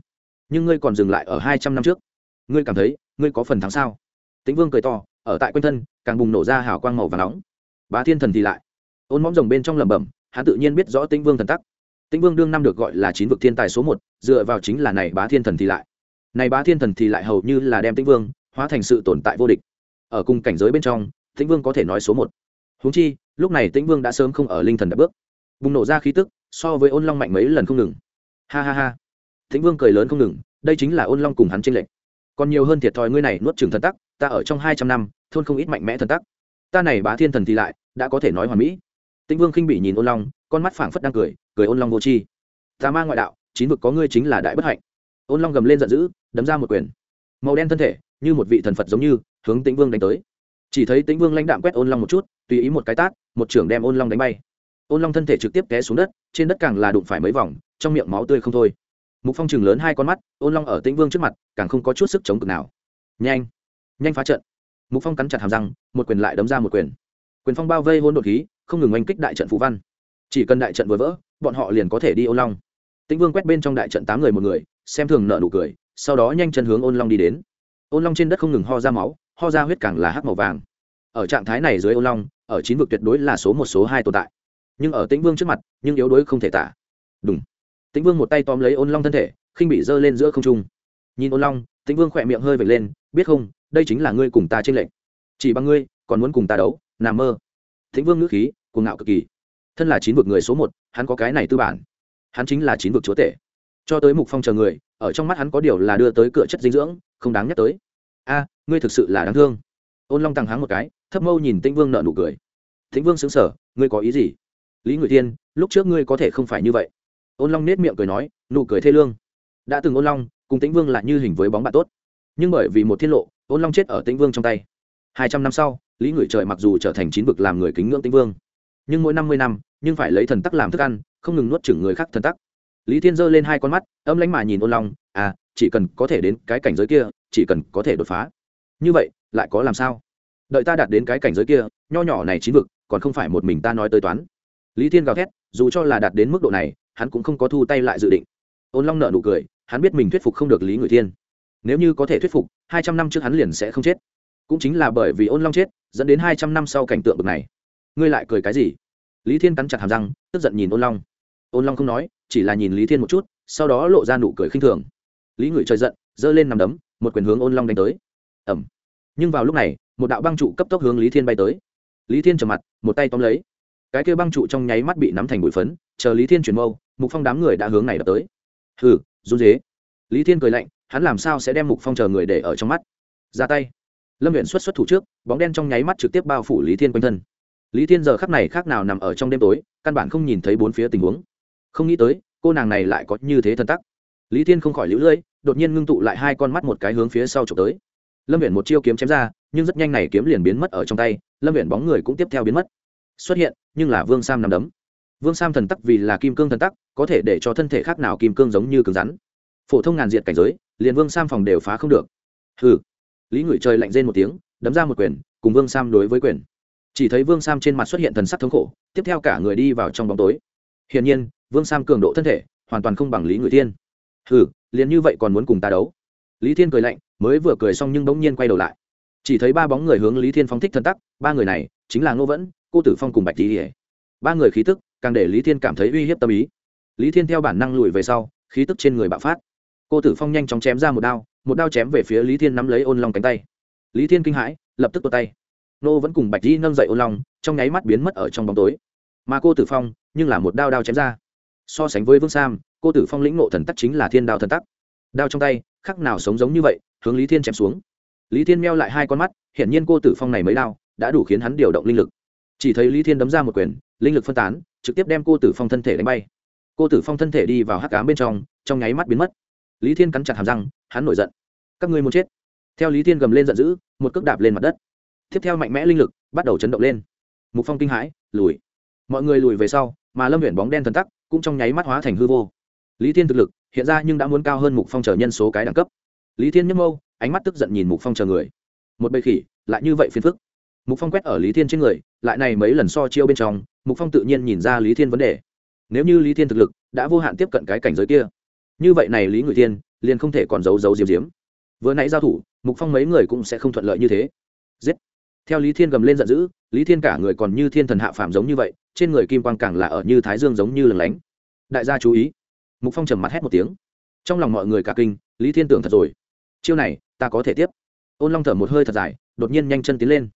Nhưng ngươi còn dừng lại ở hai trăm năm trước. Ngươi cảm thấy, ngươi có phần thắng sao? Tĩnh vương cười to, ở tại quanh thân, càng bùng nổ ra hào quang màu và nóng. Bá thiên thần thì lại. Ôn móng rồng bên trong lẩm bẩm, hắn tự nhiên biết rõ tĩnh vương thần tắc. Tĩnh vương đương năm được gọi là chín vực thiên tài số một, dựa vào chính là này bá thiên thần thì lại này bá thiên thần thì lại hầu như là đem tĩnh vương hóa thành sự tồn tại vô địch. Ở cùng cảnh giới bên trong, tĩnh vương có thể nói số một. Húng chi, lúc này tĩnh vương đã sớm không ở linh thần đã bước. Bùng nổ ra khí tức, so với ôn long mạnh mấy lần không ngừng. Ha ha ha. Tĩnh vương cười lớn không ngừng, đây chính là ôn long cùng hắn tranh lệch. Còn nhiều hơn thiệt thòi ngươi này nuốt trường thần tắc, ta ở trong hai trăm năm, thôn không ít mạnh mẽ thần tắc. Ta này bá thiên thần thì lại, đã có thể nói hoàn mỹ. Tĩnh vương khinh bị nhìn ôn long, con mắt phảng phất đang cười cười ôn long vô chi ta ma ngoại đạo, chín vực có ngươi chính là đại bất hạnh ôn long gầm lên giận dữ, đấm ra một quyền. Màu đen thân thể, như một vị thần phật giống như, hướng tĩnh vương đánh tới. Chỉ thấy tĩnh vương lãnh đạm quét ôn long một chút, tùy ý một cái tát, một trưởng đem ôn long đánh bay. Ôn long thân thể trực tiếp té xuống đất, trên đất càng là đụng phải mấy vòng, trong miệng máu tươi không thôi. Mục phong chừng lớn hai con mắt, ôn long ở tĩnh vương trước mặt, càng không có chút sức chống cực nào. Nhanh nhanh phá trận. Mục phong cắn chặt hàm răng, một quyền lại đấm ra một quyền. Quyền phong bao vây hôn đột khí, không ngừng oanh kích đại trận phú văn. Chỉ cần đại trận vừa vỡ, bọn họ liền có thể đi ôn long. Tĩnh vương quét bên trong đại trận tám người một người xem thường nợ nụ cười, sau đó nhanh chân hướng ôn long đi đến. Ôn long trên đất không ngừng ho ra máu, ho ra huyết càng là hắc màu vàng. Ở trạng thái này dưới ôn long, ở chín vực tuyệt đối là số một, số hai tồn tại. Nhưng ở tĩnh vương trước mặt, nhưng yếu đuối không thể tả. Đúng tĩnh vương một tay tóm lấy ôn long thân thể, khinh bị giơ lên giữa không trung. Nhìn ôn long, tĩnh vương khỏe miệng hơi vệt lên, biết không, đây chính là ngươi cùng ta trên lệnh chỉ bằng ngươi, còn muốn cùng ta đấu, nằm mơ. Tĩnh vương ngữ khí, cuồng ngạo cực kỳ. Thân là chín vực người số một, hắn có cái này tư bản. Hắn chính là chín vực chúa tể cho tới mục phong chờ người, ở trong mắt hắn có điều là đưa tới cửa chất dinh dưỡng, không đáng nhắc tới. A, ngươi thực sự là đáng thương. Ôn long tăng háng một cái, thấp mâu nhìn tĩnh vương nợ nụ cười. Tĩnh vương xứng sở ngươi có ý gì? Lý ngụy tiên lúc trước ngươi có thể không phải như vậy. Ôn long nết miệng cười nói, nụ cười thê lương. Đã từng ôn long, cùng tĩnh vương lại như hình với bóng bạn tốt. Nhưng bởi vì một thiên lộ, ôn long chết ở tĩnh vương trong tay. Hai trăm năm sau, lý ngụy trời mặc dù trở thành chín vực làm người kính ngưỡng tĩnh vương. Nhưng mỗi năm mươi năm, nhưng phải lấy thần tắc làm thức ăn, không ngừng nuốt chửng người khác thần tắc lý thiên giơ lên hai con mắt, âm lánh mà nhìn ôn long à chỉ cần có thể đến cái cảnh giới kia, chỉ cần có thể đột phá. Như vậy, lại có làm sao? Đợi ta đạt đến cái cảnh giới kia, nho nhỏ này chín vực, còn không phải một mình ta nói tới toán. Lý thiên gào thét, dù cho là đạt đến mức độ này, hắn cũng không có thu tay lại dự định. Ôn long nợ nụ cười, hắn biết mình thuyết phục không được lý người thiên. Nếu như có thể thuyết phục, hai trăm năm trước hắn liền sẽ không chết. Cũng chính là bởi vì ôn long chết, dẫn đến hai trăm năm sau cảnh tượng bực này. Ngươi lại cười cái gì? Lý thiên cắn chặt hàm răng, tức giận nhìn ôn long ôn long không nói, chỉ là nhìn lý thiên một chút, sau đó lộ ra nụ cười khinh thường. Lý ngửi trời giận, giơ lên nằm đấm, một quyền hướng ôn long đánh tới. Ẩm nhưng vào lúc này, một đạo băng trụ cấp tốc hướng lý thiên bay tới. Lý thiên trầm mặt, một tay tóm lấy. Cái kia băng trụ trong nháy mắt bị nắm thành bụi phấn, chờ lý thiên chuyển mâu, mục phong đám người đã hướng này đập tới. Hừ, run dế lý thiên cười lạnh, hắn làm sao sẽ đem mục phong chờ người để ở trong mắt? Ra tay. Lâm huyện xuất xuất thủ trước, bóng đen trong nháy mắt trực tiếp bao phủ lý thiên quanh thân. Lý thiên giờ khắc này khác nào nằm ở trong đêm tối, căn bản không nhìn thấy bốn phía tình huống không nghĩ tới, cô nàng này lại có như thế thần tắc. Lý thiên không khỏi lũ lưỡi, đột nhiên ngưng tụ lại hai con mắt một cái hướng phía sau trộm tới. Lâm viện một chiêu kiếm chém ra, nhưng rất nhanh này kiếm liền biến mất ở trong tay, lâm viện bóng người cũng tiếp theo biến mất. Xuất hiện, nhưng là vương sam nằm đấm. Vương sam thần tắc vì là kim cương thần tắc, có thể để cho thân thể khác nào kim cương giống như cứng rắn. Phổ thông ngàn diệt cảnh giới, liền vương sam phòng đều phá không được. Hừ. Lý ngửi trời lạnh rên một tiếng, đấm ra một quyền, cùng vương sam đối với quyền. Chỉ thấy vương sam trên mặt xuất hiện thần sắc thống khổ, tiếp theo cả người đi vào trong bóng tối. Hiển nhiên vương sam cường độ thân thể, hoàn toàn không bằng lý người thiên. Hừ, liền như vậy còn muốn cùng ta đấu? Lý thiên cười lạnh, mới vừa cười xong nhưng bỗng nhiên quay đầu lại. Chỉ thấy ba bóng người hướng lý thiên phóng thích thân tắc, ba người này chính là ngô vẫn, cô tử phong cùng bạch tỉ ba người khí tức càng để lý thiên cảm thấy uy hiếp tâm ý. Lý thiên theo bản năng lùi về sau, khí tức trên người bạo phát. Cô tử phong nhanh chóng chém ra một đao một đao chém về phía lý thiên nắm lấy ôn long cánh tay. Lý thiên kinh hãi, lập tức tuột tay. Nô vẫn cùng bạch di nâng dậy ôn long, trong nháy mắt biến mất ở trong bóng tối. Mà cô tử phong nhưng là một đao đao chém ra so sánh với vương sam, cô tử phong lĩnh nộ thần tắc chính là thiên đao thần tắc. Đao trong tay, khắc nào sống giống như vậy, hướng lý thiên chém xuống. Lý thiên meo lại hai con mắt, hiển nhiên cô tử phong này mới đao, đã đủ khiến hắn điều động linh lực. Chỉ thấy lý thiên đấm ra một quyền, linh lực phân tán, trực tiếp đem cô tử phong thân thể đánh bay. Cô tử phong thân thể đi vào hắc cám bên trong trong nháy mắt biến mất. Lý thiên cắn chặt hàm răng, hắn nổi giận. Các ngươi muốn chết. Theo lý thiên gầm lên giận dữ, một cước đạp lên mặt đất. Tiếp theo mạnh mẽ linh lực bắt đầu chấn động lên. Mục phong kinh hãi, lùi. Mọi người lùi về sau, mà lâm huyện bóng đen thần tắc cũng trong nháy mắt hóa thành hư vô. Lý thiên thực lực hiện ra nhưng đã muốn cao hơn mục phong chờ nhân số cái đẳng cấp. Lý thiên nhấp mâu ánh mắt tức giận nhìn mục phong chờ người. Một bầy khỉ, lại như vậy phiền phức. Mục phong quét ở lý thiên trên người, lại này mấy lần so chiêu bên trong, mục phong tự nhiên nhìn ra lý thiên vấn đề. Nếu như lý thiên thực lực đã vô hạn tiếp cận cái cảnh giới kia, như vậy này lý ngụy thiên liền không thể còn giấu giấu diếm diếm vừa nãy giao thủ, mục phong mấy người cũng sẽ không thuận lợi như thế. Giết! Theo lý thiên gầm lên giận dữ, lý thiên cả người còn như thiên thần hạ phàm giống như vậy, trên người kim quang càng là ở như thái dương giống như lừng lánh. Đại gia chú ý. Mục phong trầm mặt hét một tiếng. Trong lòng mọi người cả kinh, lý thiên tưởng thật rồi. Chiêu này, ta có thể tiếp. Ôn long thở một hơi thật dài, đột nhiên nhanh chân tiến lên.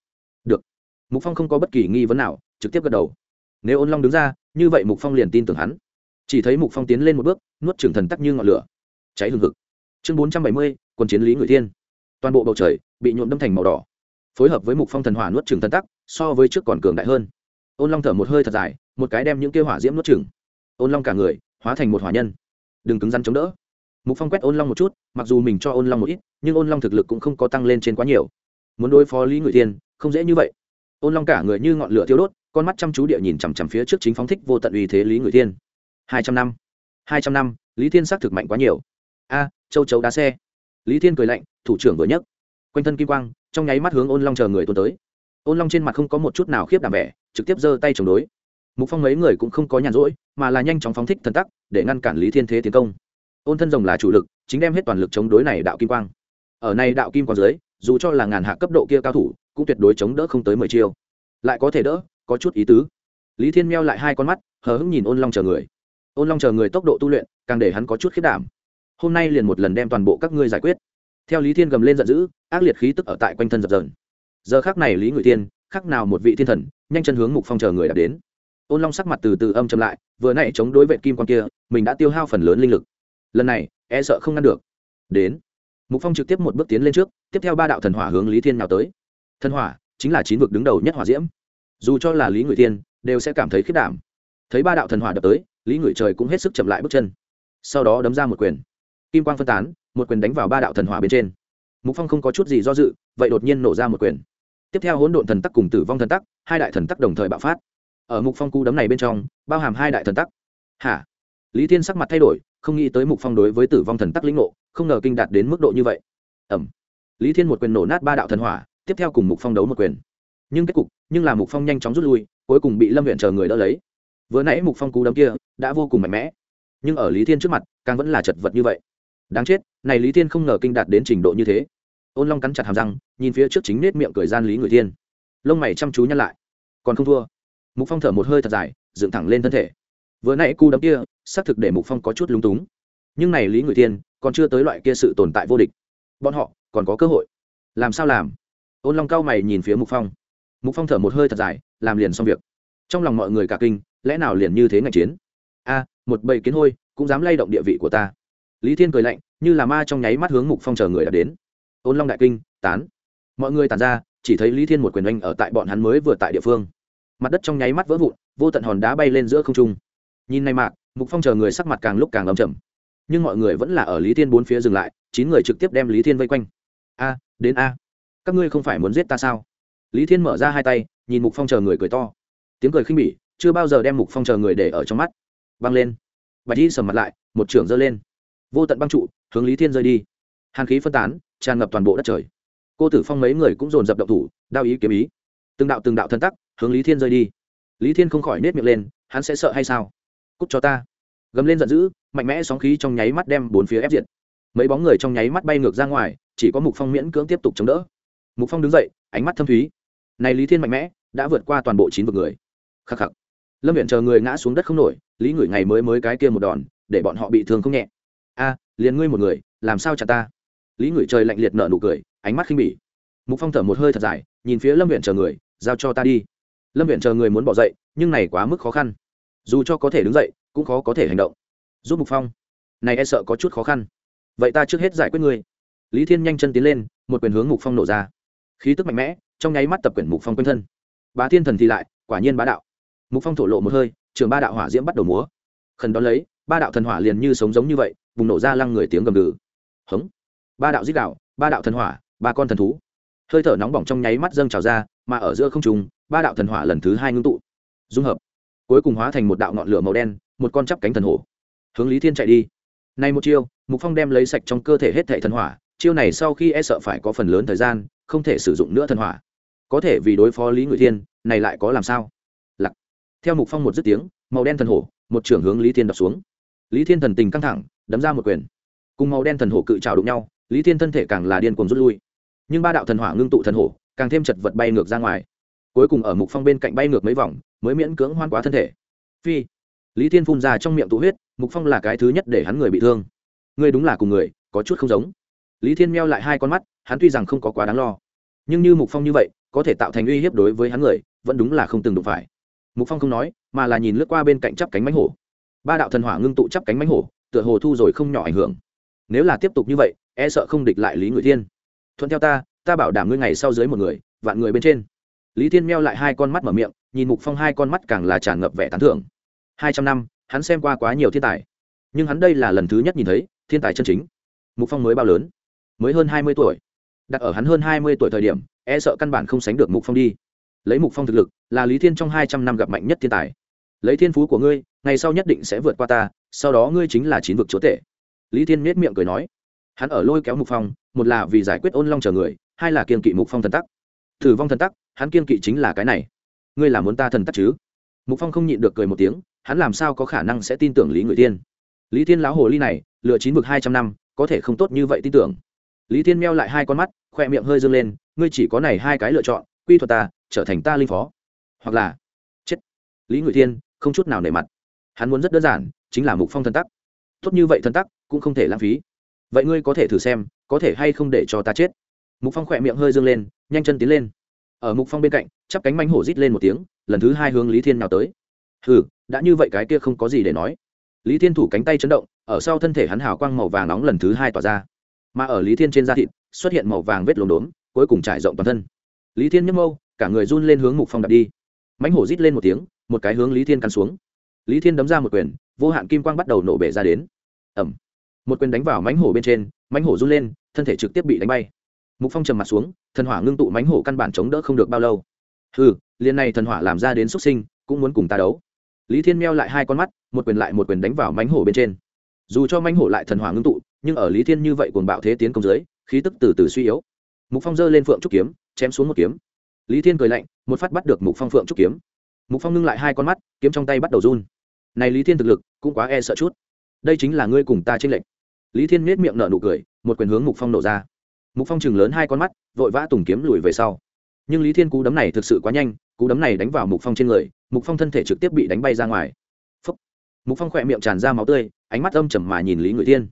Được. Mục phong không có bất kỳ nghi vấn nào, trực tiếp gật đầu. Nếu ôn long đứng ra, như vậy mục phong liền tin tưởng hắn. Chỉ thấy mục phong tiến lên một bước, nuốt trưởng thần tắc như ngọn lửa. Cháy hừng hực. Chương bốn trăm bảy mươi, quân chiến lý người thiên. Toàn bộ bầu trời bị nhuộm đâm thành màu đỏ phối hợp với mục phong thần hỏa nuốt trưởng thần tắc, so với trước còn cường đại hơn. Ôn long thở một hơi thật dài, một cái đem những kêu hỏa diễm nuốt trừng. Ôn long cả người, hóa thành một hỏa nhân. Đừng cứng rắn chống đỡ. Mục phong quét ôn long một chút, mặc dù mình cho ôn long một ít, nhưng ôn long thực lực cũng không có tăng lên trên quá nhiều. Muốn đối phó lý ngụy tiên, không dễ như vậy. Ôn long cả người như ngọn lửa thiêu đốt, con mắt chăm chú địa nhìn chằm chằm phía trước chính phóng thích vô tận uy thế lý ngụy tiên. Hai trăm năm. Hai trăm năm, lý thiên xác thực mạnh quá nhiều. A, châu chấu đá xe. Lý thiên cười lạnh, thủ trưởng vừa nhấc. Quanh thân kim quang trong nháy mắt hướng ôn long chờ người tuôn tới ôn long trên mặt không có một chút nào khiếp đảm vẻ trực tiếp giơ tay chống đối mục phong mấy người cũng không có nhàn rỗi mà là nhanh chóng phóng thích thần tắc để ngăn cản lý thiên thế tiến công ôn thân rồng là chủ lực chính đem hết toàn lực chống đối này đạo kim quang ở này đạo kim quang dưới dù cho là ngàn hạ cấp độ kia cao thủ cũng tuyệt đối chống đỡ không tới mười chiêu lại có thể đỡ có chút ý tứ lý thiên meo lại hai con mắt hờ hững nhìn ôn long chờ người ôn long chờ người tốc độ tu luyện càng để hắn có chút khiết đảm hôm nay liền một lần đem toàn bộ các ngươi giải quyết theo lý thiên gầm lên giận dữ, ác liệt khí tức ở tại quanh thân dập dờn. Giờ khác này lý ngụy tiên khác nào một vị thiên thần, nhanh chân hướng mục phong chờ người đã đến. Ôn long sắc mặt từ từ âm chậm lại, vừa nãy chống đối vệ kim quan kia, mình đã tiêu hao phần lớn linh lực. Lần này e sợ không ngăn được. Đến. Mục phong trực tiếp một bước tiến lên trước, tiếp theo ba đạo thần hỏa hướng lý thiên nào tới. Thần hỏa chính là chín vực đứng đầu nhất hỏa diễm. Dù cho là lý ngụy thiên, đều sẽ cảm thấy khiết đảm. Thấy ba đạo thần hỏa đập tới, lý ngụy trời cũng hết sức chậm lại bước chân. Sau đó đấm ra một quyền. Kim quang phân tán một quyền đánh vào ba đạo thần hỏa bên trên. Mục phong không có chút gì do dự vậy đột nhiên nổ ra một quyền. Tiếp theo hỗn độn thần tắc cùng tử vong thần tắc hai đại thần tắc đồng thời bạo phát. Ở mục phong cú đấm này bên trong bao hàm hai đại thần tắc. Hả? Lý thiên sắc mặt thay đổi không nghĩ tới mục phong đối với tử vong thần tắc lĩnh nộ, không ngờ kinh đạt đến mức độ như vậy. Ẩm. Lý thiên một quyền nổ nát ba đạo thần hỏa tiếp theo cùng mục phong đấu một quyền. Nhưng kết cục nhưng là mục phong nhanh chóng rút lui cuối cùng bị lâm huyện chờ người đỡ lấy. Vừa nãy mục phong cú đấm kia đã vô cùng mạnh mẽ. Nhưng ở lý thiên trước mặt càng vẫn là chật vật như vậy đáng chết, này lý thiên không ngờ kinh đạt đến trình độ như thế. Ôn long cắn chặt hàm răng, nhìn phía trước chính nết miệng cười gian lý người thiên. Lông mày chăm chú nhăn lại. Còn không thua. Mục phong thở một hơi thật dài, dựng thẳng lên thân thể. Vừa nãy cu đấm kia, xác thực để mục phong có chút lúng túng. Nhưng này lý người thiên, còn chưa tới loại kia sự tồn tại vô địch. Bọn họ, còn có cơ hội. Làm sao làm? Ôn long cao mày nhìn phía mục phong. Mục phong thở một hơi thật dài, làm liền xong việc. Trong lòng mọi người cả kinh, lẽ nào liền như thế ngạch chiến? A, một bầy kiến hôi, cũng dám lay động địa vị của ta lý thiên cười lạnh, như là ma trong nháy mắt hướng mục phong chờ người đã đến. Ôn long đại kinh, tán. Mọi người tàn ra, chỉ thấy lý thiên một quyền oanh ở tại bọn hắn mới vừa tại địa phương. Mặt đất trong nháy mắt vỡ vụn, vô tận hòn đá bay lên giữa không trung. Nhìn này mạc, mục phong chờ người sắc mặt càng lúc càng ấm chầm nhưng mọi người vẫn là ở lý thiên bốn phía dừng lại, chín người trực tiếp đem lý thiên vây quanh. A, đến a. Các ngươi không phải muốn giết ta sao? Lý thiên mở ra hai tay, nhìn mục phong chờ người cười to. Tiếng cười khinh bỉ, chưa bao giờ đem mục phong chờ người để ở trong mắt. Băng lên. Bạch y sầm mặt lại, một trưởng giơ lên vô tận băng trụ, hướng lý thiên rơi đi. Hàn khí phân tán, tràn ngập toàn bộ đất trời. Cô tử phong mấy người cũng dồn dập động thủ, đao ý kiếm ý. Từng đạo từng đạo thân tắc, hướng lý thiên rơi đi. Lý thiên không khỏi nết miệng lên, hắn sẽ sợ hay sao? Cúc cho ta. Gầm lên giận dữ, mạnh mẽ sóng khí trong nháy mắt đem bốn phía ép diệt. Mấy bóng người trong nháy mắt bay ngược ra ngoài, chỉ có mục phong miễn cưỡng tiếp tục chống đỡ. Mục phong đứng dậy, ánh mắt thâm thúy. Này lý thiên mạnh mẽ, đã vượt qua toàn bộ chín vực người. Khắc khắc. Lâm viện chờ người ngã xuống đất không nổi, lý ngửi ngày mới mới cái kia một đòn, để bọn họ bị thương không nhẹ a, liền ngươi một người, làm sao chặt ta? Lý ngửi trời lạnh liệt nở nụ cười, ánh mắt khinh bỉ. Mục phong thở một hơi thật dài, nhìn phía lâm viện chờ người, giao cho ta đi. Lâm viện chờ người muốn bỏ dậy, nhưng này quá mức khó khăn. Dù cho có thể đứng dậy, cũng khó có thể hành động. Giúp mục phong. Này e sợ có chút khó khăn. Vậy ta trước hết giải quyết ngươi. Lý thiên nhanh chân tiến lên, một quyền hướng mục phong nổ ra. Khí tức mạnh mẽ, trong nháy mắt tập quyển mục phong quanh thân. Bá thiên thần thì lại, quả nhiên bá đạo. Mục phong thổ lộ một hơi, trường ba đạo hỏa diễm bắt đầu múa. Khẩn đón lấy, ba đạo thần hỏa liền như sống giống như vậy bùng nổ ra lăng người tiếng gầm gừ. Hống. Ba đạo dích đạo, ba đạo thần hỏa, ba con thần thú. Hơi thở nóng bỏng trong nháy mắt dâng trào ra, mà ở giữa không trùng ba đạo thần hỏa lần thứ hai ngưng tụ. Dung hợp. Cuối cùng hóa thành một đạo ngọn lửa màu đen, một con chắp cánh thần hổ. Hướng lý thiên chạy đi. Nay một chiêu, mục phong đem lấy sạch trong cơ thể hết thệ thần hỏa, chiêu này sau khi e sợ phải có phần lớn thời gian, không thể sử dụng nữa thần hỏa. Có thể vì đối phó lý ngụy thiên, này lại có làm sao? Lặc. Theo mục phong một dứt tiếng, màu đen thần hổ, một trưởng hướng lý thiên đập xuống lý thiên thần tình căng thẳng, đấm ra một quyền. Cùng màu đen thần hổ cự trào đụng nhau, lý thiên thân thể càng là điên cuồng rút lui. Nhưng ba đạo thần hỏa ngưng tụ thần hổ, càng thêm chật vật bay ngược ra ngoài. Cuối cùng ở mục phong bên cạnh bay ngược mấy vòng, mới miễn cưỡng hoan quá thân thể. Phi. Lý thiên phun ra trong miệng tụ huyết, mục phong là cái thứ nhất để hắn người bị thương. Ngươi đúng là cùng người, có chút không giống. Lý thiên meo lại hai con mắt, hắn tuy rằng không có quá đáng lo, nhưng như mục phong như vậy, có thể tạo thành uy hiếp đối với hắn người, vẫn đúng là không từng đụng phải. Mục phong không nói, mà là nhìn lướt qua bên cạnh chắp cánh mánh hổ ba đạo thần hỏa ngưng tụ chắp cánh mánh hổ, tựa hồ thu rồi không nhỏ ảnh hưởng. Nếu là tiếp tục như vậy e sợ không địch lại lý ngụy thiên. Thuận theo ta ta bảo đảm ngươi ngày sau dưới một người, vạn người bên trên. Lý thiên meo lại hai con mắt mở miệng, nhìn mục phong hai con mắt càng là tràn ngập vẻ tán thưởng. Hai trăm năm, hắn xem qua quá nhiều thiên tài. Nhưng hắn đây là lần thứ nhất nhìn thấy, thiên tài chân chính. Mục phong mới bao lớn, mới hơn hai mươi tuổi. Đặt ở hắn hơn hai mươi tuổi thời điểm e sợ căn bản không sánh được mục phong đi. Lấy mục phong thực lực, là lý thiên trong hai trăm năm gặp mạnh nhất thiên tài lấy thiên phú của ngươi, ngày sau nhất định sẽ vượt qua ta, sau đó ngươi chính là chín vực chúa tể. Lý thiên miết miệng cười nói. Hắn ở lôi kéo mục phong, một là vì giải quyết ôn long chờ người, hai là kiên kỵ mục phong thần tắc. Thử vong thần tắc, hắn kiên kỵ chính là cái này. Ngươi là muốn ta thần tắc chứ? Mục phong không nhịn được cười một tiếng, hắn làm sao có khả năng sẽ tin tưởng lý người tiên lý thiên lão hồ ly này, lựa chín vực hai trăm năm, có thể không tốt như vậy tin tưởng. Lý thiên meo lại hai con mắt, khoe miệng hơi dâng lên, ngươi chỉ có này hai cái lựa chọn, quy thuật ta, trở thành ta linh phó. Hoặc là, chết. Lý Ngụy thiên không chút nào nể mặt. Hắn muốn rất đơn giản, chính là mục phong thần tắc. Tốt như vậy thần tắc, cũng không thể lãng phí. Vậy ngươi có thể thử xem, có thể hay không để cho ta chết? Mục phong khỏe miệng hơi dâng lên, nhanh chân tiến lên. Ở mục phong bên cạnh, chắp cánh mánh hổ rít lên một tiếng, lần thứ hai hướng lý thiên nào tới. Hừ, đã như vậy cái kia không có gì để nói. Lý thiên thủ cánh tay chấn động, ở sau thân thể hắn hào quang màu vàng nóng lần thứ hai tỏa ra. Mà ở lý thiên trên da thịt, xuất hiện màu vàng vết lốm đốm, cuối cùng trải rộng toàn thân. Lý thiên nhấp mâu cả người run lên hướng mục phong đập đi mánh hổ rít lên một tiếng, một cái hướng lý thiên cắn xuống. Lý thiên đấm ra một quyền, vô hạn kim quang bắt đầu nổ bể ra đến. Ẩm một quyền đánh vào mánh hổ bên trên mánh hổ run lên, thân thể trực tiếp bị đánh bay. Mục phong trầm mặt xuống, thần hỏa ngưng tụ mánh hổ căn bản chống đỡ không được bao lâu. Ừ liền này thần hỏa làm ra đến xuất sinh, cũng muốn cùng ta đấu. Lý thiên meo lại hai con mắt, một quyền lại một quyền đánh vào mánh hổ bên trên. Dù cho mánh hổ lại thần hỏa ngưng tụ, nhưng ở lý thiên như vậy cuồng bạo thế tiến công dưới, khí tức từ từ suy yếu. Mục phong giơ lên phượng trúc kiếm, chém xuống một kiếm lý thiên cười lạnh, một phát bắt được mục phong phượng trúc kiếm. Mục phong ngưng lại hai con mắt, kiếm trong tay bắt đầu run. Này lý thiên thực lực, cũng quá e sợ chút. Đây chính là ngươi cùng ta tranh lệnh lý thiên nết miệng nở nụ cười, một quyền hướng mục phong nổ ra. Mục phong chừng lớn hai con mắt, vội vã tùng kiếm lùi về sau. Nhưng lý thiên cú đấm này thực sự quá nhanh, cú đấm này đánh vào mục phong trên người, mục phong thân thể trực tiếp bị đánh bay ra ngoài. Phúc. mục phong khỏe miệng tràn ra máu tươi, ánh mắt âm trầm mà nhìn lý ngụy thiên.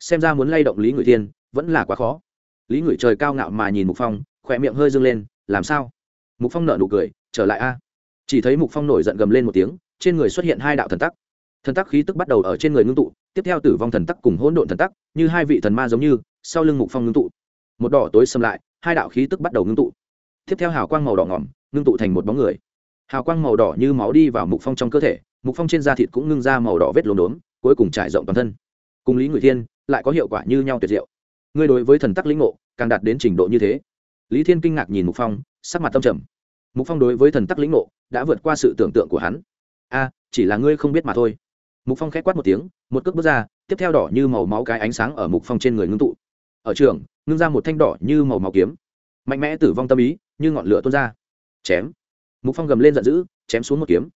Xem ra muốn lay động lý ngụy thiên, vẫn là quá khó. Lý ngụy trời cao ngạo mà nhìn mục phong, khỏe miệng hơi dâng lên làm sao? Mục phong nở nụ cười, trở lại a. Chỉ thấy mục phong nổi giận gầm lên một tiếng, trên người xuất hiện hai đạo thần tắc. Thần tắc khí tức bắt đầu ở trên người ngưng tụ, tiếp theo tử vong thần tắc cùng hỗn độn thần tắc, như hai vị thần ma giống như, sau lưng mục phong ngưng tụ. Một đỏ tối xâm lại, hai đạo khí tức bắt đầu ngưng tụ. Tiếp theo hào quang màu đỏ ngỏm, ngưng tụ thành một bóng người. Hào quang màu đỏ như máu đi vào mục phong trong cơ thể, mục phong trên da thịt cũng ngưng ra màu đỏ vết lốm đốm, cuối cùng trải rộng toàn thân. Cùng lý ngụy thiên, lại có hiệu quả như nhau tuyệt diệu. Ngươi đối với thần tắc lĩnh ngộ, càng đạt đến trình độ như thế lý thiên kinh ngạc nhìn mục phong, sắc mặt tâm trầm. Mục phong đối với thần tắc lĩnh ngộ, đã vượt qua sự tưởng tượng của hắn. A, chỉ là ngươi không biết mà thôi. Mục phong k h é quát một tiếng, một cước bước ra, tiếp theo đỏ như màu máu cái ánh sáng ở mục phong trên người ngưng tụ. Ở trường, ngưng ra một thanh đỏ như màu máu kiếm. Mạnh mẽ tử vong tâm ý, như ngọn lửa tuôn ra. Chém. Mục phong gầm lên giận dữ, chém xuống một kiếm.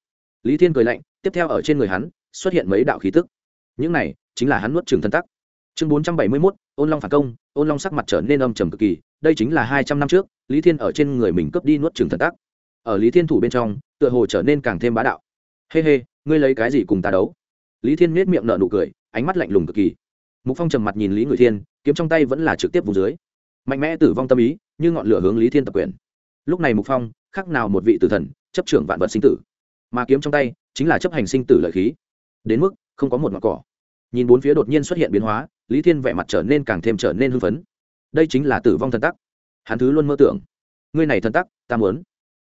Lý thiên cười lạnh, tiếp theo ở trên người hắn, xuất hiện mấy đạo khí tức. Những này, chính là hắn nuốt trường thân tắc. Chương bốn trăm bảy mươi mốt, ôn long phản công, ôn long sắc mặt trở nên âm trầm cực kỳ đây chính là hai trăm năm trước lý thiên ở trên người mình cướp đi nuốt trường thần tắc. Ở lý thiên thủ bên trong tựa hồ trở nên càng thêm bá đạo. Hê、hey、hê、hey, ngươi lấy cái gì cùng ta đấu? Lý thiên nết miệng nở nụ cười ánh mắt lạnh lùng cực kỳ. Mục phong trầm mặt nhìn lý người thiên kiếm trong tay vẫn là trực tiếp vùng dưới. Mạnh mẽ tử vong tâm ý như ngọn lửa hướng lý thiên tập quyền. Lúc này mục phong khác nào một vị tử thần chấp trưởng vạn vật sinh tử. Mà kiếm trong tay chính là chấp hành sinh tử lợi khí. Đến mức không có một ngọn cỏ. Nhìn bốn phía đột nhiên xuất hiện biến hóa lý thiên vẻ mặt trở nên càng thêm trở nên hưng phấn đây chính là tử vong thần tắc. Hắn thứ luôn mơ tưởng. Ngươi này thần tắc, ta muốn.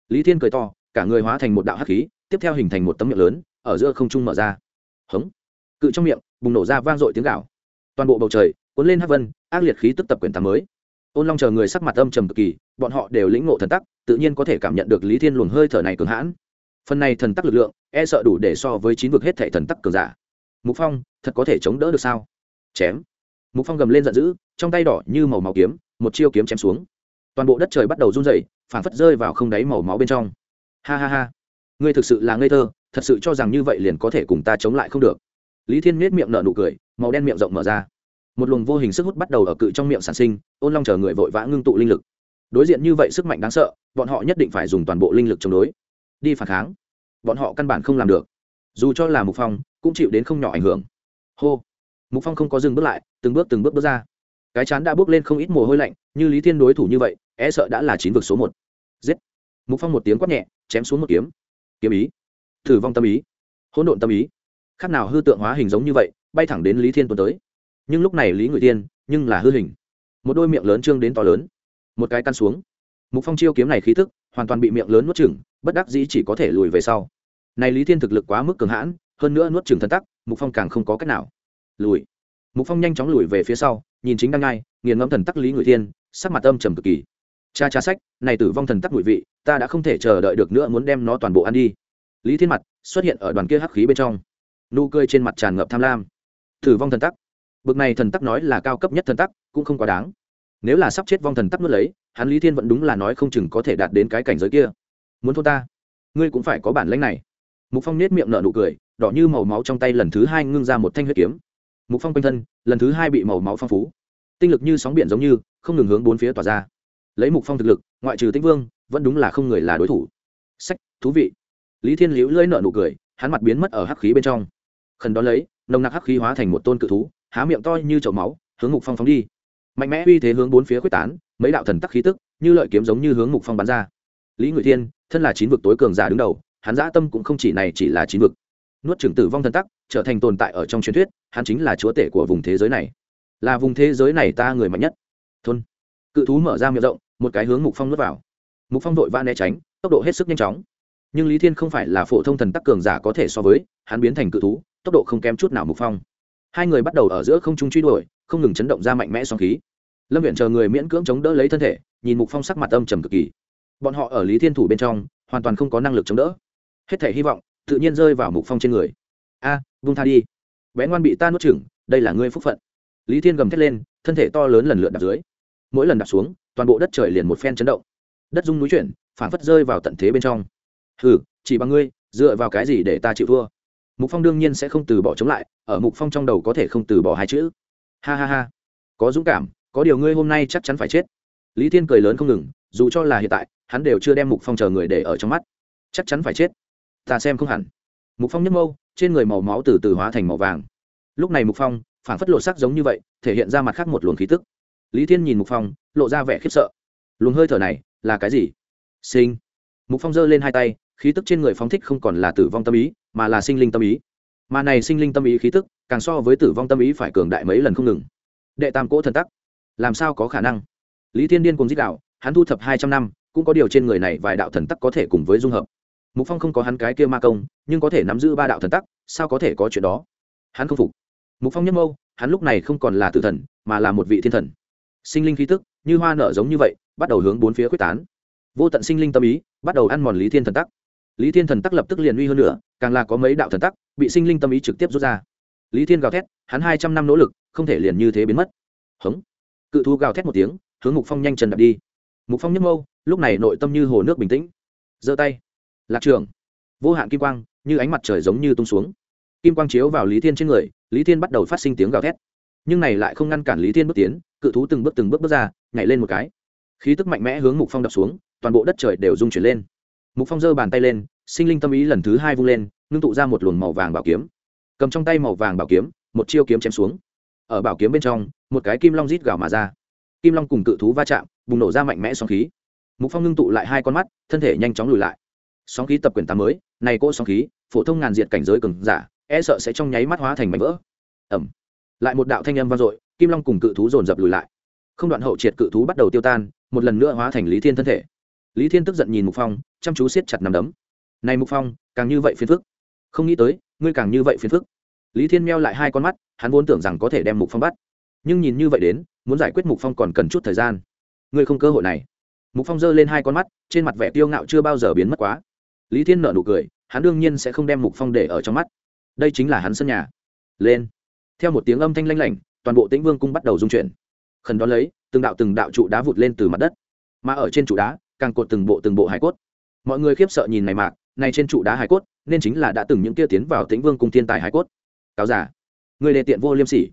Lý thiên cười to, cả người hóa thành một đạo hắc khí, tiếp theo hình thành một tấm miệng lớn, ở giữa không trung mở ra. Hống. Cự trong miệng, bùng nổ ra vang dội tiếng gạo toàn bộ bầu trời, cuốn lên hắc vân, ác liệt khí tức tập quyển tám mới. Ôn long chờ người sắc mặt âm trầm cực kỳ, bọn họ đều lĩnh ngộ thần tắc, tự nhiên có thể cảm nhận được lý thiên luồng hơi thở này cường hãn. Phần này thần tắc lực lượng e sợ đủ để so với chín vực hết thể thần tắc cường giả. Mục phong, thật có thể chống đỡ được sao? Chém. Mục phong gầm lên giận dữ trong tay đỏ như màu máu kiếm, một chiêu kiếm chém xuống. Toàn bộ đất trời bắt đầu run rẩy phản phất rơi vào không đáy màu máu bên trong. Ha ha ha. Ngươi thực sự là ngây thơ, thật sự cho rằng như vậy liền có thể cùng ta chống lại không được. Lý thiên miết miệng nở nụ cười, màu đen miệng rộng mở ra. Một luồng vô hình sức hút bắt đầu ở cự trong miệng sản sinh, ôn long chờ người vội vã ngưng tụ linh lực. Đối diện như vậy sức mạnh đáng sợ, bọn họ nhất định phải dùng toàn bộ linh lực chống đối. Đi phản kháng. Bọn họ căn bản không làm được. Dù cho là mục phong, cũng chịu đến không nhỏ ảnh hưởng. Hô. Mục phong không có dừng bước lại, từng bước từng bước bước ra cái chán đã bước lên không ít mồ hôi lạnh, như lý thiên đối thủ như vậy e sợ đã là chín vực số một. Giết! Mục phong một tiếng quát nhẹ, chém xuống một kiếm. Kiếm ý. Thử vong tâm ý. Hỗn độn tâm ý. Khác nào hư tượng hóa hình giống như vậy, bay thẳng đến lý thiên tuần tới. Nhưng lúc này lý ngụy tiên, nhưng là hư hình. Một đôi miệng lớn trương đến to lớn. Một cái căn xuống. Mục phong chiêu kiếm này khí thức, hoàn toàn bị miệng lớn nuốt chửng, bất đắc dĩ chỉ có thể lùi về sau. Này lý thiên thực lực quá mức cường hãn, hơn nữa nuốt chửng thân tắc, mục phong càng không có cách nào. Lùi. Mục phong nhanh chóng lùi về phía sau nhìn chính đang ngay nghiền ngẫm thần tắc lý ngụy thiên, sắc mặt âm trầm cực kỳ. Cha cha sách, này tử vong thần tắc ngụy vị, ta đã không thể chờ đợi được nữa muốn đem nó toàn bộ ăn đi. Lý thiên mặt xuất hiện ở đoàn kia hắc khí bên trong. Nụ cười trên mặt tràn ngập tham lam. Tử vong thần tắc. Bực này thần tắc nói là cao cấp nhất thần tắc, cũng không quá đáng. Nếu là sắp chết vong thần tắc nuốt lấy, hắn lý thiên vẫn đúng là nói không chừng có thể đạt đến cái cảnh giới kia. Muốn thôn ta, ngươi cũng phải có bản lãnh này. Mục phong nết miệng nở nụ cười, đỏ như màu máu trong tay lần thứ hai ngưng ra một thanh huyết kiếm mục phong quanh thân, lần thứ hai bị màu máu phong phú. Tinh lực như sóng biển giống như, không ngừng hướng bốn phía tỏa ra. Lấy mục phong thực lực, ngoại trừ tĩnh vương, vẫn đúng là không người là đối thủ. Sách, thú vị. Lý thiên liễu lưỡi nợ nụ cười, hắn mặt biến mất ở hắc khí bên trong. Khẩn đó lấy, nồng nặc hắc khí hóa thành một tôn cự thú, há miệng to như chậu máu, hướng mục phong phóng đi. Mạnh mẽ uy thế hướng bốn phía quyết tán, mấy đạo thần tắc khí tức, như lợi kiếm giống như hướng mục phong bắn ra. Lý ngụy thiên, thân là chín vực tối cường giả đứng đầu, hắn dã tâm cũng không chỉ này chỉ là chín vực nuốt trưởng tử vong thần tắc, trở thành tồn tại ở trong truyền thuyết, hắn chính là chúa tể của vùng thế giới này. Là vùng thế giới này ta người mạnh nhất. Thôn. Cự thú mở ra miệng rộng, một cái hướng mục phong nuốt vào. Mục phong vội vã né tránh, tốc độ hết sức nhanh chóng. Nhưng lý thiên không phải là phổ thông thần tắc cường giả có thể so với, hắn biến thành cự thú, tốc độ không kém chút nào mục phong. Hai người bắt đầu ở giữa không trung truy đuổi, không ngừng chấn động ra mạnh mẽ song khí. Lâm viện chờ người miễn cưỡng chống đỡ lấy thân thể, nhìn mục phong sắc mặt âm trầm cực kỳ. Bọn họ ở lý thiên thủ bên trong, hoàn toàn không có năng lực chống đỡ. Hết thể hy vọng tự nhiên rơi vào mục phong trên người. A à, vung tha đi. Bé ngoan bị ta nuốt chửng đây là ngươi phúc phận. Lý thiên gầm thét lên thân thể to lớn lần lượt đạp dưới. Mỗi lần đạp xuống toàn bộ đất trời liền một phen chấn động. Đất rung núi chuyển phản phất rơi vào tận thế bên trong. Hừ chỉ bằng ngươi dựa vào cái gì để ta chịu thua? Mục phong đương nhiên sẽ không từ bỏ chống lại ở mục phong trong đầu có thể không từ bỏ hai chữ. Ha ha ha. Có dũng cảm có điều ngươi hôm nay chắc chắn phải chết. Lý thiên cười lớn không ngừng dù cho là hiện tại hắn đều chưa đem mục phong chờ người để ở trong mắt. Chắc chắn phải chết ta xem không hẳn. Mục phong nhấp mâu trên người màu máu từ từ hóa thành màu vàng. Lúc này mục phong phản phất lộ sắc giống như vậy, thể hiện ra mặt khác một luồng khí tức. Lý thiên nhìn mục phong, lộ ra vẻ khiếp sợ. Luồng hơi thở này, là cái gì? Sinh. Mục phong giơ lên hai tay, khí tức trên người phóng thích không còn là tử vong tâm ý, mà là sinh linh tâm ý. Mà này sinh linh tâm ý khí tức, càng so với tử vong tâm ý phải cường đại mấy lần không ngừng. Đệ tam cỗ thần tắc. Làm sao có khả năng? Lý thiên điên cùng dích đạo, hắn thu thập hai trăm năm, cũng có điều trên người này vài đạo thần tắc có thể cùng với dung hợp mục phong không có hắn cái kia ma công, nhưng có thể nắm giữ ba đạo thần tắc, sao có thể có chuyện đó? Hắn không phục. Mục phong nhất mâu hắn lúc này không còn là tử thần, mà là một vị thiên thần. Sinh linh khí tức, như hoa nở giống như vậy, bắt đầu hướng bốn phía quyết tán. Vô tận sinh linh tâm ý, bắt đầu ăn mòn lý thiên thần tắc. Lý thiên thần tắc lập tức liền uy hơn nữa, càng là có mấy đạo thần tắc, bị sinh linh tâm ý trực tiếp rút ra. Lý thiên gào thét, hắn hai trăm năm nỗ lực, không thể liền như thế biến mất. Hống. Cự thú gào thét một tiếng, hướng mục phong nhanh chân đập đi. Mục phong nhấp mâu lúc này nội tâm như hồ nước bình tĩnh. Giơ tay lạc trường. Vô hạn kim quang, như ánh mặt trời giống như tung xuống. Kim quang chiếu vào lý thiên trên người, lý thiên bắt đầu phát sinh tiếng gào thét. Nhưng này lại không ngăn cản lý thiên bước tiến, cự thú từng bước từng bước bước ra, nhảy lên một cái. Khí tức mạnh mẽ hướng mục phong đập xuống, toàn bộ đất trời đều rung chuyển lên. Mục phong giơ bàn tay lên, sinh linh tâm ý lần thứ hai vung lên, ngưng tụ ra một luồng màu vàng bảo kiếm. Cầm trong tay màu vàng bảo kiếm, một chiêu kiếm chém xuống. Ở bảo kiếm bên trong, một cái kim long rít gào mà ra. Kim long cùng cự thú va chạm, bùng nổ ra mạnh mẽ sóng khí. Mục phong ngưng tụ lại hai con mắt, thân thể nhanh chóng lùi lại sóng khí tập quyền tám mới, này cỗ sóng khí, phổ thông ngàn diện cảnh giới cường giả e sợ sẽ trong nháy mắt hóa thành mảnh vỡ. Ẩm lại một đạo thanh âm vang dội, kim long cùng cự thú dồn dập lùi lại. Không đoạn hậu triệt cự thú bắt đầu tiêu tan, một lần nữa hóa thành lý thiên thân thể. Lý thiên tức giận nhìn mục phong, chăm chú siết chặt nằm đấm. Này mục phong, càng như vậy phiền phức. Không nghĩ tới, ngươi càng như vậy phiền phức. Lý thiên meo lại hai con mắt, hắn vốn tưởng rằng có thể đem mục phong bắt. Nhưng nhìn như vậy đến, muốn giải quyết mục phong còn cần chút thời gian. Ngươi không cơ hội này. Mục phong giơ lên hai con mắt, trên mặt vẻ tiêu ngạo chưa bao giờ biến mất quá lý thiên nở nụ cười, hắn đương nhiên sẽ không đem mục phong để ở trong mắt. Đây chính là hắn sân nhà. Lên. Theo một tiếng âm thanh lanh lảnh, toàn bộ tĩnh vương cung bắt đầu dung chuyển. Khẩn đón lấy, từng đạo từng đạo trụ đá vụt lên từ mặt đất. Mà ở trên trụ đá, càng cột từng bộ từng bộ hải cốt. Mọi người khiếp sợ nhìn này mạc này trên trụ đá hải cốt, nên chính là đã từng những kia tiến vào tĩnh vương cung thiên tài hải cốt. Cáo giả người đề tiện vô liêm sỉ.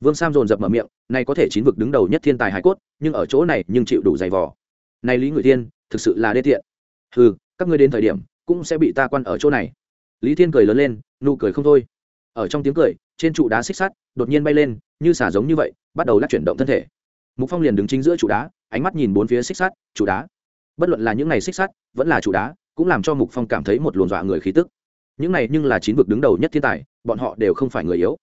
Vương sam dồn dập mở miệng, này có thể chín vực đứng đầu nhất thiên tài hải cốt, nhưng ở chỗ này nhưng chịu đủ dày vò. Này lý Ngụy tiên thực sự là đê tiện. Ừ các ngươi đến thời điểm cũng sẽ bị ta quan ở chỗ này. Lý thiên cười lớn lên, nụ cười không thôi. Ở trong tiếng cười, trên trụ đá xích sắt, đột nhiên bay lên, như xả giống như vậy, bắt đầu lắc chuyển động thân thể. Mục phong liền đứng chính giữa trụ đá, ánh mắt nhìn bốn phía xích sắt, trụ đá. Bất luận là những ngày xích sắt, vẫn là trụ đá, cũng làm cho mục phong cảm thấy một luồn dọa người khí tức. Những này nhưng là chín vực đứng đầu nhất thiên tài, bọn họ đều không phải người yếu.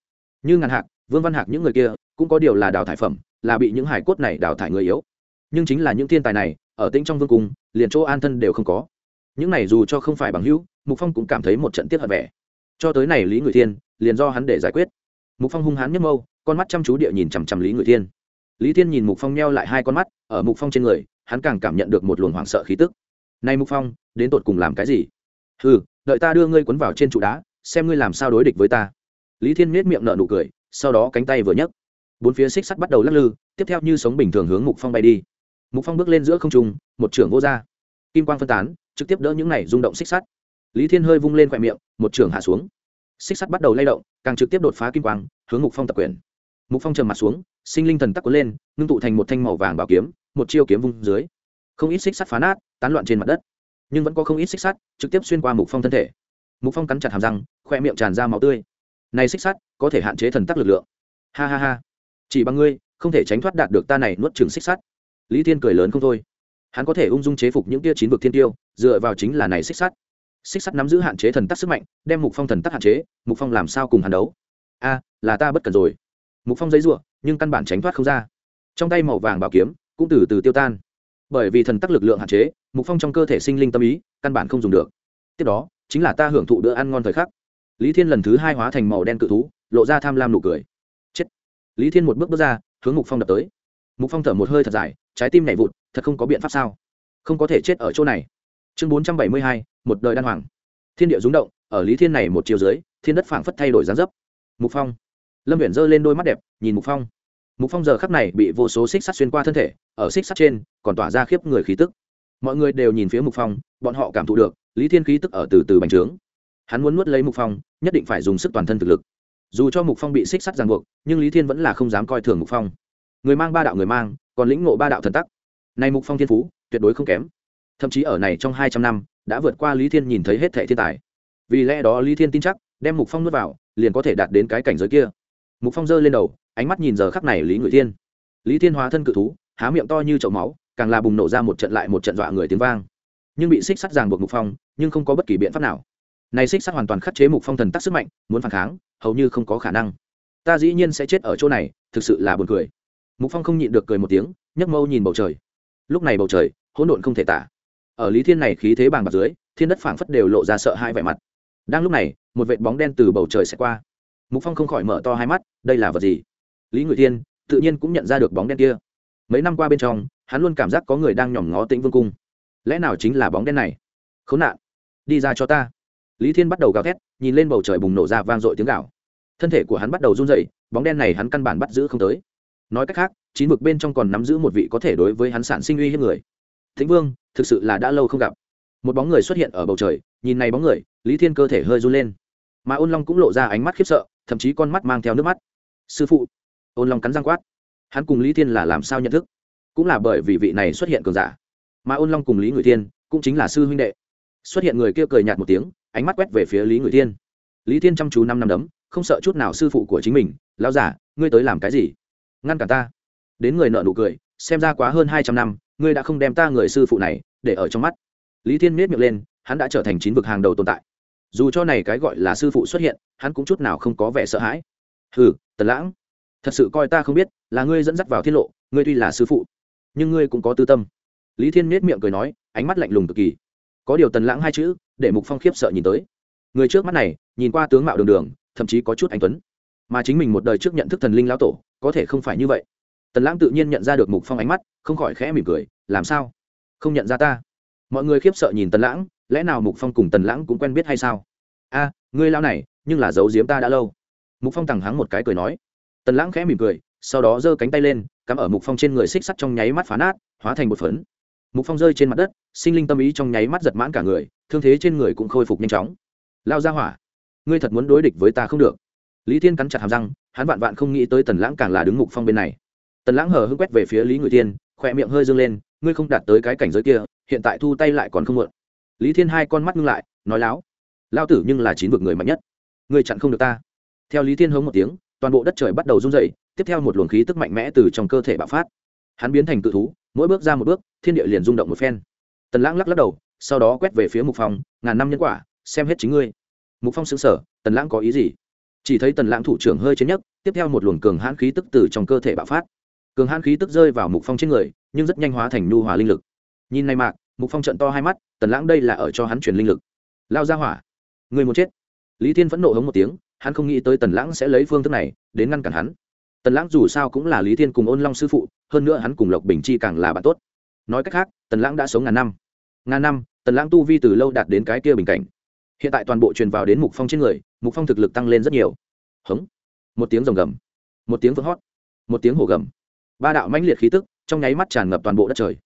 Như ngàn hạc, vương văn hạc những người kia, cũng có điều là đào thải phẩm, là bị những hải cốt này đào thải người yếu. Nhưng chính là những thiên tài này, ở tĩnh trong vương cung, liền chỗ an thân đều không có những này dù cho không phải bằng hữu, mục phong cũng cảm thấy một trận tiết hận vẻ. Cho tới này lý người thiên, liền do hắn để giải quyết. Mục phong hung hãn nhấp mâu, con mắt chăm chú địa nhìn chằm chằm lý người thiên. Lý thiên nhìn mục phong neo lại hai con mắt, ở mục phong trên người, hắn càng cảm nhận được một luồng hoảng sợ khí tức. Nay mục phong, đến tột cùng làm cái gì? Ừ đợi ta đưa ngươi quấn vào trên trụ đá, xem ngươi làm sao đối địch với ta. Lý thiên miết miệng nở nụ cười, sau đó cánh tay vừa nhấc. Bốn phía xích sắt bắt đầu lắc lư, tiếp theo như sống bình thường hướng mục phong bay đi. Mục phong bước lên giữa không trung, một trưởng vô ra. Kim quang phân tán trực tiếp đỡ những này rung động xích sắt. Lý thiên hơi vung lên khoe miệng, một trường hạ xuống. Xích sắt bắt đầu lay động, càng trực tiếp đột phá kim quang, hướng mục phong tập quyền. Mục phong trầm mặt xuống, sinh linh thần tắc cuốn lên, ngưng tụ thành một thanh màu vàng bảo kiếm, một chiêu kiếm vung dưới. Không ít xích sắt phá nát, tán loạn trên mặt đất. Nhưng vẫn có không ít xích sắt trực tiếp xuyên qua mục phong thân thể. Mục phong cắn chặt hàm răng khoe miệng tràn ra máu tươi. Này xích sắt có thể hạn chế thần tắc lực lượng. Ha ha ha. Chỉ bằng ngươi, không thể tránh thoát đạt được ta này nuốt trường xích sắt. Lý thiên cười lớn không thôi hắn có thể ung dung chế phục những tia chín vực thiên tiêu, dựa vào chính là này xích sắt. Xích sắt nắm giữ hạn chế thần tắc sức mạnh, đem mục phong thần tắc hạn chế, mục phong làm sao cùng hắn đấu? A, là ta bất cần rồi. Mục phong giấy ruộng nhưng căn bản tránh thoát không ra. Trong tay màu vàng bảo kiếm cũng từ từ tiêu tan. Bởi vì thần tắc lực lượng hạn chế, mục phong trong cơ thể sinh linh tâm ý, căn bản không dùng được. Tiếp đó, chính là ta hưởng thụ bữa ăn ngon thời khắc. Lý thiên lần thứ hai hóa thành màu đen cự thú, lộ ra tham lam nụ cười. Chết. Lý thiên một bước bước ra, hướng mục phong đập tới. Mục phong thở một hơi thật dài trái tim nhảy vụt, thật không có biện pháp sao? Không có thể chết ở chỗ này. Chương bốn trăm bảy mươi hai, một đời đan hoàng. Thiên địa rúng động, ở lý thiên này một chiều dưới, thiên đất phảng phất thay đổi dáng dấp. Mục phong. Lâm uyển giơ lên đôi mắt đẹp, nhìn mục phong. Mục phong giờ khắc này bị vô số xích sắt xuyên qua thân thể, ở xích sắt trên, còn tỏa ra khiếp người khí tức. Mọi người đều nhìn phía mục phong, bọn họ cảm thụ được, lý thiên khí tức ở từ từ bành trướng. Hắn muốn nuốt lấy mục phong, nhất định phải dùng sức toàn thân thực lực. Dù cho mục phong bị xích sắt ràng buộc, nhưng lý thiên vẫn là không dám coi thường mục phong. Người mang ba đạo người mang còn lĩnh ngộ ba đạo thần tắc. Nay mục phong thiên phú, tuyệt đối không kém. Thậm chí ở này trong hai trăm năm, đã vượt qua lý thiên nhìn thấy hết thệ thiên tài. Vì lẽ đó lý thiên tin chắc, đem mục phong nuốt vào, liền có thể đạt đến cái cảnh giới kia. Mục phong giơ lên đầu, ánh mắt nhìn giờ khắc này lý ngụy thiên. Lý thiên hóa thân cự thú, há miệng to như chậu máu, càng là bùng nổ ra một trận lại một trận dọa người tiếng vang. Nhưng bị xích sắt ràng buộc mục phong, nhưng không có bất kỳ biện pháp nào. Này xích sắt hoàn toàn khắc chế mục phong thần tắc sức mạnh, muốn phản kháng, hầu như không có khả năng. Ta dĩ nhiên sẽ chết ở chỗ này, thực sự là buồn cười mục phong không nhịn được cười một tiếng, nhấc mâu nhìn bầu trời. Lúc này bầu trời, hỗn độn không thể tả. Ở lý thiên này khí thế bàng bạc dưới, thiên đất phảng phất đều lộ ra sợ hai vẻ mặt. Đang lúc này, một vệt bóng đen từ bầu trời sẽ qua. Mục phong không khỏi mở to hai mắt, đây là vật gì? Lý ngụy thiên tự nhiên cũng nhận ra được bóng đen kia. Mấy năm qua bên trong, hắn luôn cảm giác có người đang nhòm ngó tĩnh vương cung. Lẽ nào chính là bóng đen này? Khốn nạn! Đi ra cho ta! Lý thiên bắt đầu gào thét, nhìn lên bầu trời bùng nổ ra vang dội tiếng gào. Thân thể của hắn bắt đầu run dậy bóng đen này hắn căn bản bắt giữ không tới nói cách khác, chín vực bên trong còn nắm giữ một vị có thể đối với hắn sản sinh uy hiếp người. Thính vương, thực sự là đã lâu không gặp. Một bóng người xuất hiện ở bầu trời, nhìn này bóng người, lý thiên cơ thể hơi run lên. Mà ôn long cũng lộ ra ánh mắt khiếp sợ, thậm chí con mắt mang theo nước mắt. Sư phụ. Ôn long cắn răng quát. Hắn cùng lý thiên là làm sao nhận thức? Cũng là bởi vì vị này xuất hiện cường giả. Mà ôn long cùng lý người thiên cũng chính là sư huynh đệ. Xuất hiện người kia cười nhạt một tiếng, ánh mắt quét về phía lý người thiên. Lý thiên chăm chú năm năm đấm, không sợ chút nào sư phụ của chính mình. Lao giả ngươi tới làm cái gì? Ngăn cả ta. Đến người nợ nụ cười, xem ra quá hơn hai trăm năm, ngươi đã không đem ta người sư phụ này để ở trong mắt. Lý thiên miết miệng lên, hắn đã trở thành chín vực hàng đầu tồn tại. Dù cho này cái gọi là sư phụ xuất hiện, hắn cũng chút nào không có vẻ sợ hãi. Hừ, tần lãng, thật sự coi ta không biết, là ngươi dẫn dắt vào tiết lộ, ngươi tuy là sư phụ, nhưng ngươi cũng có tư tâm. Lý thiên miết miệng cười nói, ánh mắt lạnh lùng cực kỳ. Có điều tần lãng hai chữ, để mục phong khiếp sợ nhìn tới. Người trước mắt này, nhìn qua tướng mạo đường đường, thậm chí có chút anh tuấn. Mà chính mình một đời trước nhận thức thần linh lão tổ có thể không phải như vậy. Tần lãng tự nhiên nhận ra được mục phong ánh mắt, không khỏi khẽ mỉm cười, làm sao? Không nhận ra ta? Mọi người khiếp sợ nhìn tần lãng, lẽ nào mục phong cùng tần lãng cũng quen biết hay sao? A, ngươi lao này, nhưng là giấu giếm ta đã lâu. Mục phong thẳng hắng một cái cười nói. Tần lãng khẽ mỉm cười, sau đó giơ cánh tay lên, cắm ở mục phong trên người xích sắt trong nháy mắt phá nát, hóa thành một phấn. Mục phong rơi trên mặt đất, sinh linh tâm ý trong nháy mắt giật mãn cả người, thương thế trên người cũng khôi phục nhanh chóng. Lao ra hỏa, ngươi thật muốn đối địch với ta không được. Lý thiên cắn chặt hàm răng hắn vạn vạn không nghĩ tới tần lãng càng là đứng mục phong bên này. Tần lãng hờ hưng quét về phía lý ngụy tiên khỏe miệng hơi dâng lên, ngươi không đạt tới cái cảnh giới kia, hiện tại thu tay lại còn không mượn lý thiên hai con mắt ngưng lại, nói láo lao tử nhưng là chín vực người mạnh nhất. Ngươi chặn không được ta. Theo lý thiên hống một tiếng, toàn bộ đất trời bắt đầu rung dậy tiếp theo một luồng khí tức mạnh mẽ từ trong cơ thể bạo phát. Hắn biến thành cự thú, mỗi bước ra một bước, thiên địa liền rung động một phen. Tần lãng lắc lắc đầu, sau đó quét về phía mục phong, ngàn năm nhân quả, xem hết chính ngươi. Mục phong xứng sở tần lãng có ý gì? Chỉ thấy tần lãng thủ trưởng hơi chấn nhất tiếp theo một luồng cường hãn khí tức từ trong cơ thể bạo phát. Cường hãn khí tức rơi vào mục phong trên người, nhưng rất nhanh hóa thành nhu hòa linh lực. Nhìn này mạc mục phong trận to hai mắt, tần lãng đây là ở cho hắn truyền linh lực. Lao ra hỏa, người một chết. Lý thiên phẫn nộ hống một tiếng, hắn không nghĩ tới tần lãng sẽ lấy phương thức này đến ngăn cản hắn. Tần lãng dù sao cũng là lý thiên cùng ôn long sư phụ, hơn nữa hắn cùng lộc bình chi càng là bạn tốt. Nói cách khác, tần lãng đã sống ngàn năm. Ngàn năm, tần lãng tu vi từ lâu đạt đến cái kia bình cảnh hiện tại toàn bộ truyền vào đến mục phong trên người, mục phong thực lực tăng lên rất nhiều. Hống. Một tiếng rồng gầm. Một tiếng vỡ hót. Một tiếng hổ gầm. Ba đạo mãnh liệt khí tức trong nháy mắt tràn ngập toàn bộ đất trời.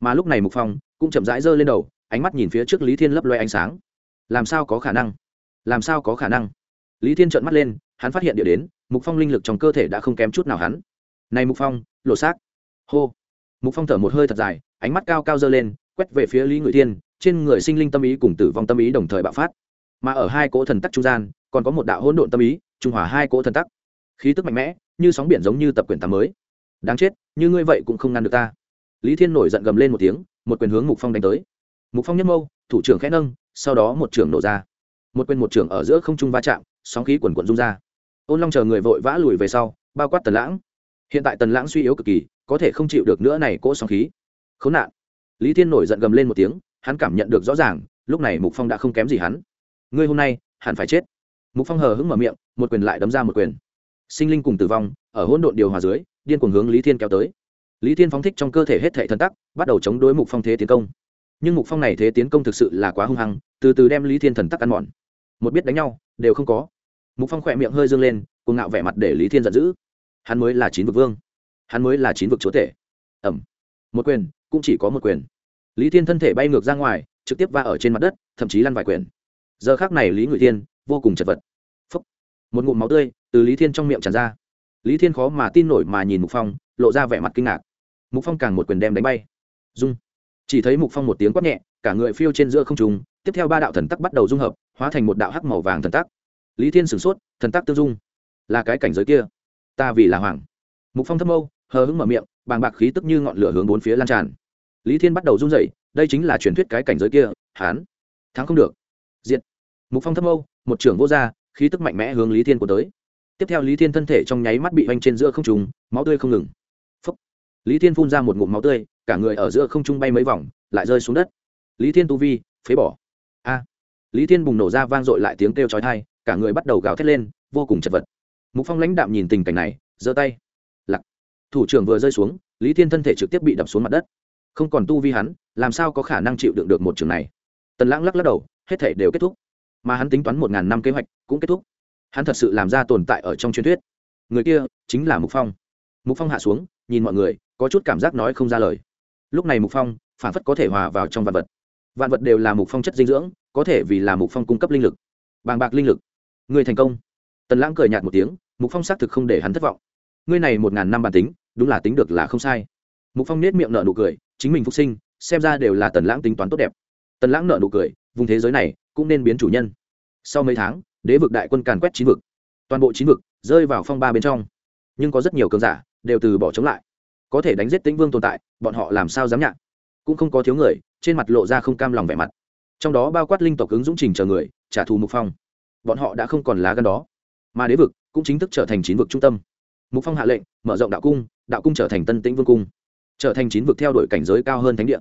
Mà lúc này mục phong cũng chậm rãi giơ lên đầu, ánh mắt nhìn phía trước lý thiên lấp loe ánh sáng. Làm sao có khả năng? Làm sao có khả năng? Lý thiên trợn mắt lên, hắn phát hiện địa đến, mục phong linh lực trong cơ thể đã không kém chút nào hắn. Này mục phong lộ xác. Hô. Mục phong thở một hơi thật dài, ánh mắt cao cao dơ lên, quét về phía lý ngụy thiên trên người sinh linh tâm ý cùng tử vong tâm ý đồng thời bạo phát. Mà ở hai cỗ thần tắc trung gian, còn có một đạo hỗn độn tâm ý, trung hòa hai cỗ thần tắc. Khí tức mạnh mẽ, như sóng biển giống như tập quyển tám mới. Đáng chết, như ngươi vậy cũng không ngăn được ta. Lý thiên nổi giận gầm lên một tiếng, một quyền hướng mục phong đánh tới. Mục phong nhất mâu thủ trưởng khẽ nâng, sau đó một trưởng nổ ra. Một quyền một trưởng ở giữa không trung va chạm, sóng khí quần quận rung ra. Ôn long chờ người vội vã lùi về sau, bao quát tần lãng. Hiện tại tần lãng suy yếu cực kỳ, có thể không chịu được nữa này cỗ sóng khí. Khốn nạn. Lý thiên nổi giận gầm lên một tiếng hắn cảm nhận được rõ ràng, lúc này mục phong đã không kém gì hắn. Ngươi hôm nay, hẳn phải chết. Mục phong hờ hững mở miệng, một quyền lại đấm ra một quyền. Sinh linh cùng tử vong, ở hỗn độn điều hòa dưới, điên cuồng hướng lý thiên kéo tới. Lý thiên phóng thích trong cơ thể hết thệ thần tắc, bắt đầu chống đối mục phong thế tiến công. Nhưng mục phong này thế tiến công thực sự là quá hung hăng, từ từ đem lý thiên thần tắc ăn mòn. Một biết đánh nhau, đều không có. Mục phong khỏe miệng hơi dương lên cùng ngạo vẻ mặt để lý thiên giận dữ. Hắn mới là chín vực vương. Hắn mới là chín vực chúa tể. Ẩm một quyền, cũng chỉ có một quyền lý thiên thân thể bay ngược ra ngoài, trực tiếp va ở trên mặt đất, thậm chí lăn vài quyển. Giờ khác này lý ngụy thiên vô cùng chật vật. Phúc. một ngụm máu tươi từ lý thiên trong miệng tràn ra. Lý thiên khó mà tin nổi mà nhìn mục phong, lộ ra vẻ mặt kinh ngạc. Mục phong càng một quyền đem đánh bay. Dung. Chỉ thấy mục phong một tiếng quát nhẹ, cả người phiêu trên giữa không trùng tiếp theo ba đạo thần tắc bắt đầu dung hợp, hóa thành một đạo hắc màu vàng thần tắc. Lý thiên sửng sốt, thần tắc tương dung. Là cái cảnh giới kia. Ta vì là hoàng. Mục phong thâm âu hờ hững mở miệng, bàng bạc khí tức như ngọn lửa hướng bốn phía lan tràn lý thiên bắt đầu run rẩy, đây chính là truyền thuyết cái cảnh giới kia hán thắng không được. Diện mục phong thâm âu một trưởng vô gia, khí tức mạnh mẽ hướng lý thiên của tới. Tiếp theo lý thiên thân thể trong nháy mắt bị oanh trên giữa không trùng máu tươi không ngừng. Phúc. lý thiên phun ra một ngụm máu tươi, cả người ở giữa không trung bay mấy vòng, lại rơi xuống đất. Lý thiên tu vi, phế bỏ. A. Lý thiên bùng nổ ra vang dội lại tiếng kêu chói tai, cả người bắt đầu gào thét lên, vô cùng chật vật. Mục phong lãnh đạm nhìn tình cảnh này, giơ tay. Lặc. Thủ trưởng vừa rơi xuống, lý thiên thân thể trực tiếp bị đập xuống mặt đất không còn tu vi hắn, làm sao có khả năng chịu đựng được một trường này? Tần lãng lắc lắc đầu, hết thể đều kết thúc. Mà hắn tính toán một ngàn năm kế hoạch cũng kết thúc. Hắn thật sự làm ra tồn tại ở trong truyền thuyết. Người kia chính là mục phong. Mục phong hạ xuống, nhìn mọi người, có chút cảm giác nói không ra lời. Lúc này mục phong, phản phất có thể hòa vào trong vạn vật. Vạn vật đều là mục phong chất dinh dưỡng, có thể vì là mục phong cung cấp linh lực. Bàng bạc linh lực. Người thành công. Tần lãng cười nhạt một tiếng, mục phong xác thực không để hắn thất vọng. Ngươi này một ngàn năm bản tính, đúng là tính được là không sai mục phong nết miệng nợ nụ cười, chính mình phục sinh, xem ra đều là tần lãng tính toán tốt đẹp. Tần lãng nợ nụ cười, vùng thế giới này cũng nên biến chủ nhân. Sau mấy tháng, đế vực đại quân càn quét chín vực. Toàn bộ chín vực rơi vào phong ba bên trong. Nhưng có rất nhiều cường giả đều từ bỏ chống lại. Có thể đánh giết tĩnh vương tồn tại, bọn họ làm sao dám nhạc cũng không có thiếu người, trên mặt lộ ra không cam lòng vẻ mặt. Trong đó bao quát linh tộc ứng dũng trình chờ người, trả thù mục phong. Bọn họ đã không còn lá gan đó. Mà đế vực cũng chính thức trở thành chín vực trung tâm. Mục phong hạ lệnh, mở rộng đạo cung đạo cung trở thành tân tĩnh vương cung trở thành chín vực theo đuổi cảnh giới cao hơn thánh địa.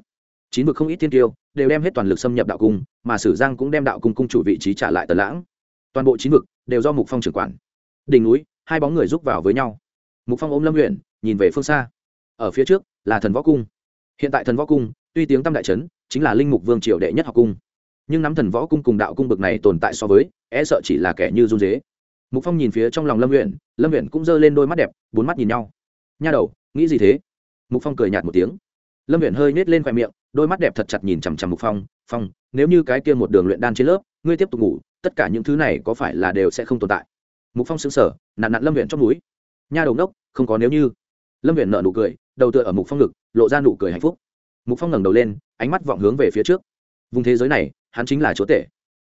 Chín vực không ít thiên tiêu đều đem hết toàn lực xâm nhập đạo cung, mà sử giang cũng đem đạo cung cung chủ vị trí trả lại tần lãng. Toàn bộ chín vực đều do mục phong trưởng quản. Đỉnh núi, hai bóng người rúc vào với nhau. Mục phong ôm lâm huyện nhìn về phương xa. Ở phía trước là thần võ cung. Hiện tại thần võ cung, tuy tiếng tam đại trấn chính là linh mục vương triều đệ nhất học cung. Nhưng nắm thần võ cung cùng đạo cung bực này tồn tại so với e sợ chỉ là kẻ như run dế. Mục phong nhìn phía trong lòng lâm huyện lâm huyện cũng giơ lên đôi mắt đẹp, bốn mắt nhìn nhau. Nha đầu, nghĩ gì thế? Mục phong cười nhạt một tiếng. Lâm huyện hơi nết lên khoe miệng, đôi mắt đẹp thật chặt nhìn chằm chằm mục phong. Phong, nếu như cái kia một đường luyện đan trên lớp, ngươi tiếp tục ngủ, tất cả những thứ này có phải là đều sẽ không tồn tại? Mục phong xứng sở nạn nạn lâm huyện trong núi. Nha đầu đốc không có nếu như. Lâm huyện nợ nụ cười, đầu tựa ở mục phong ngực, lộ ra nụ cười hạnh phúc. Mục phong ngẩng đầu lên, ánh mắt vọng hướng về phía trước. Vùng thế giới này, hắn chính là chúa tể.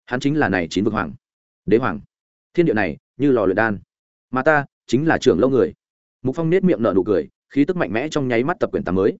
Hắn chính là này chín vực hoàng. Đế hoàng. Thiên địa này, như lò luyện đan. Mà ta, chính là trưởng lâu người. Mục phong nết miệng nở nụ cười khí tức mạnh mẽ trong nháy mắt tập quyển tám mới.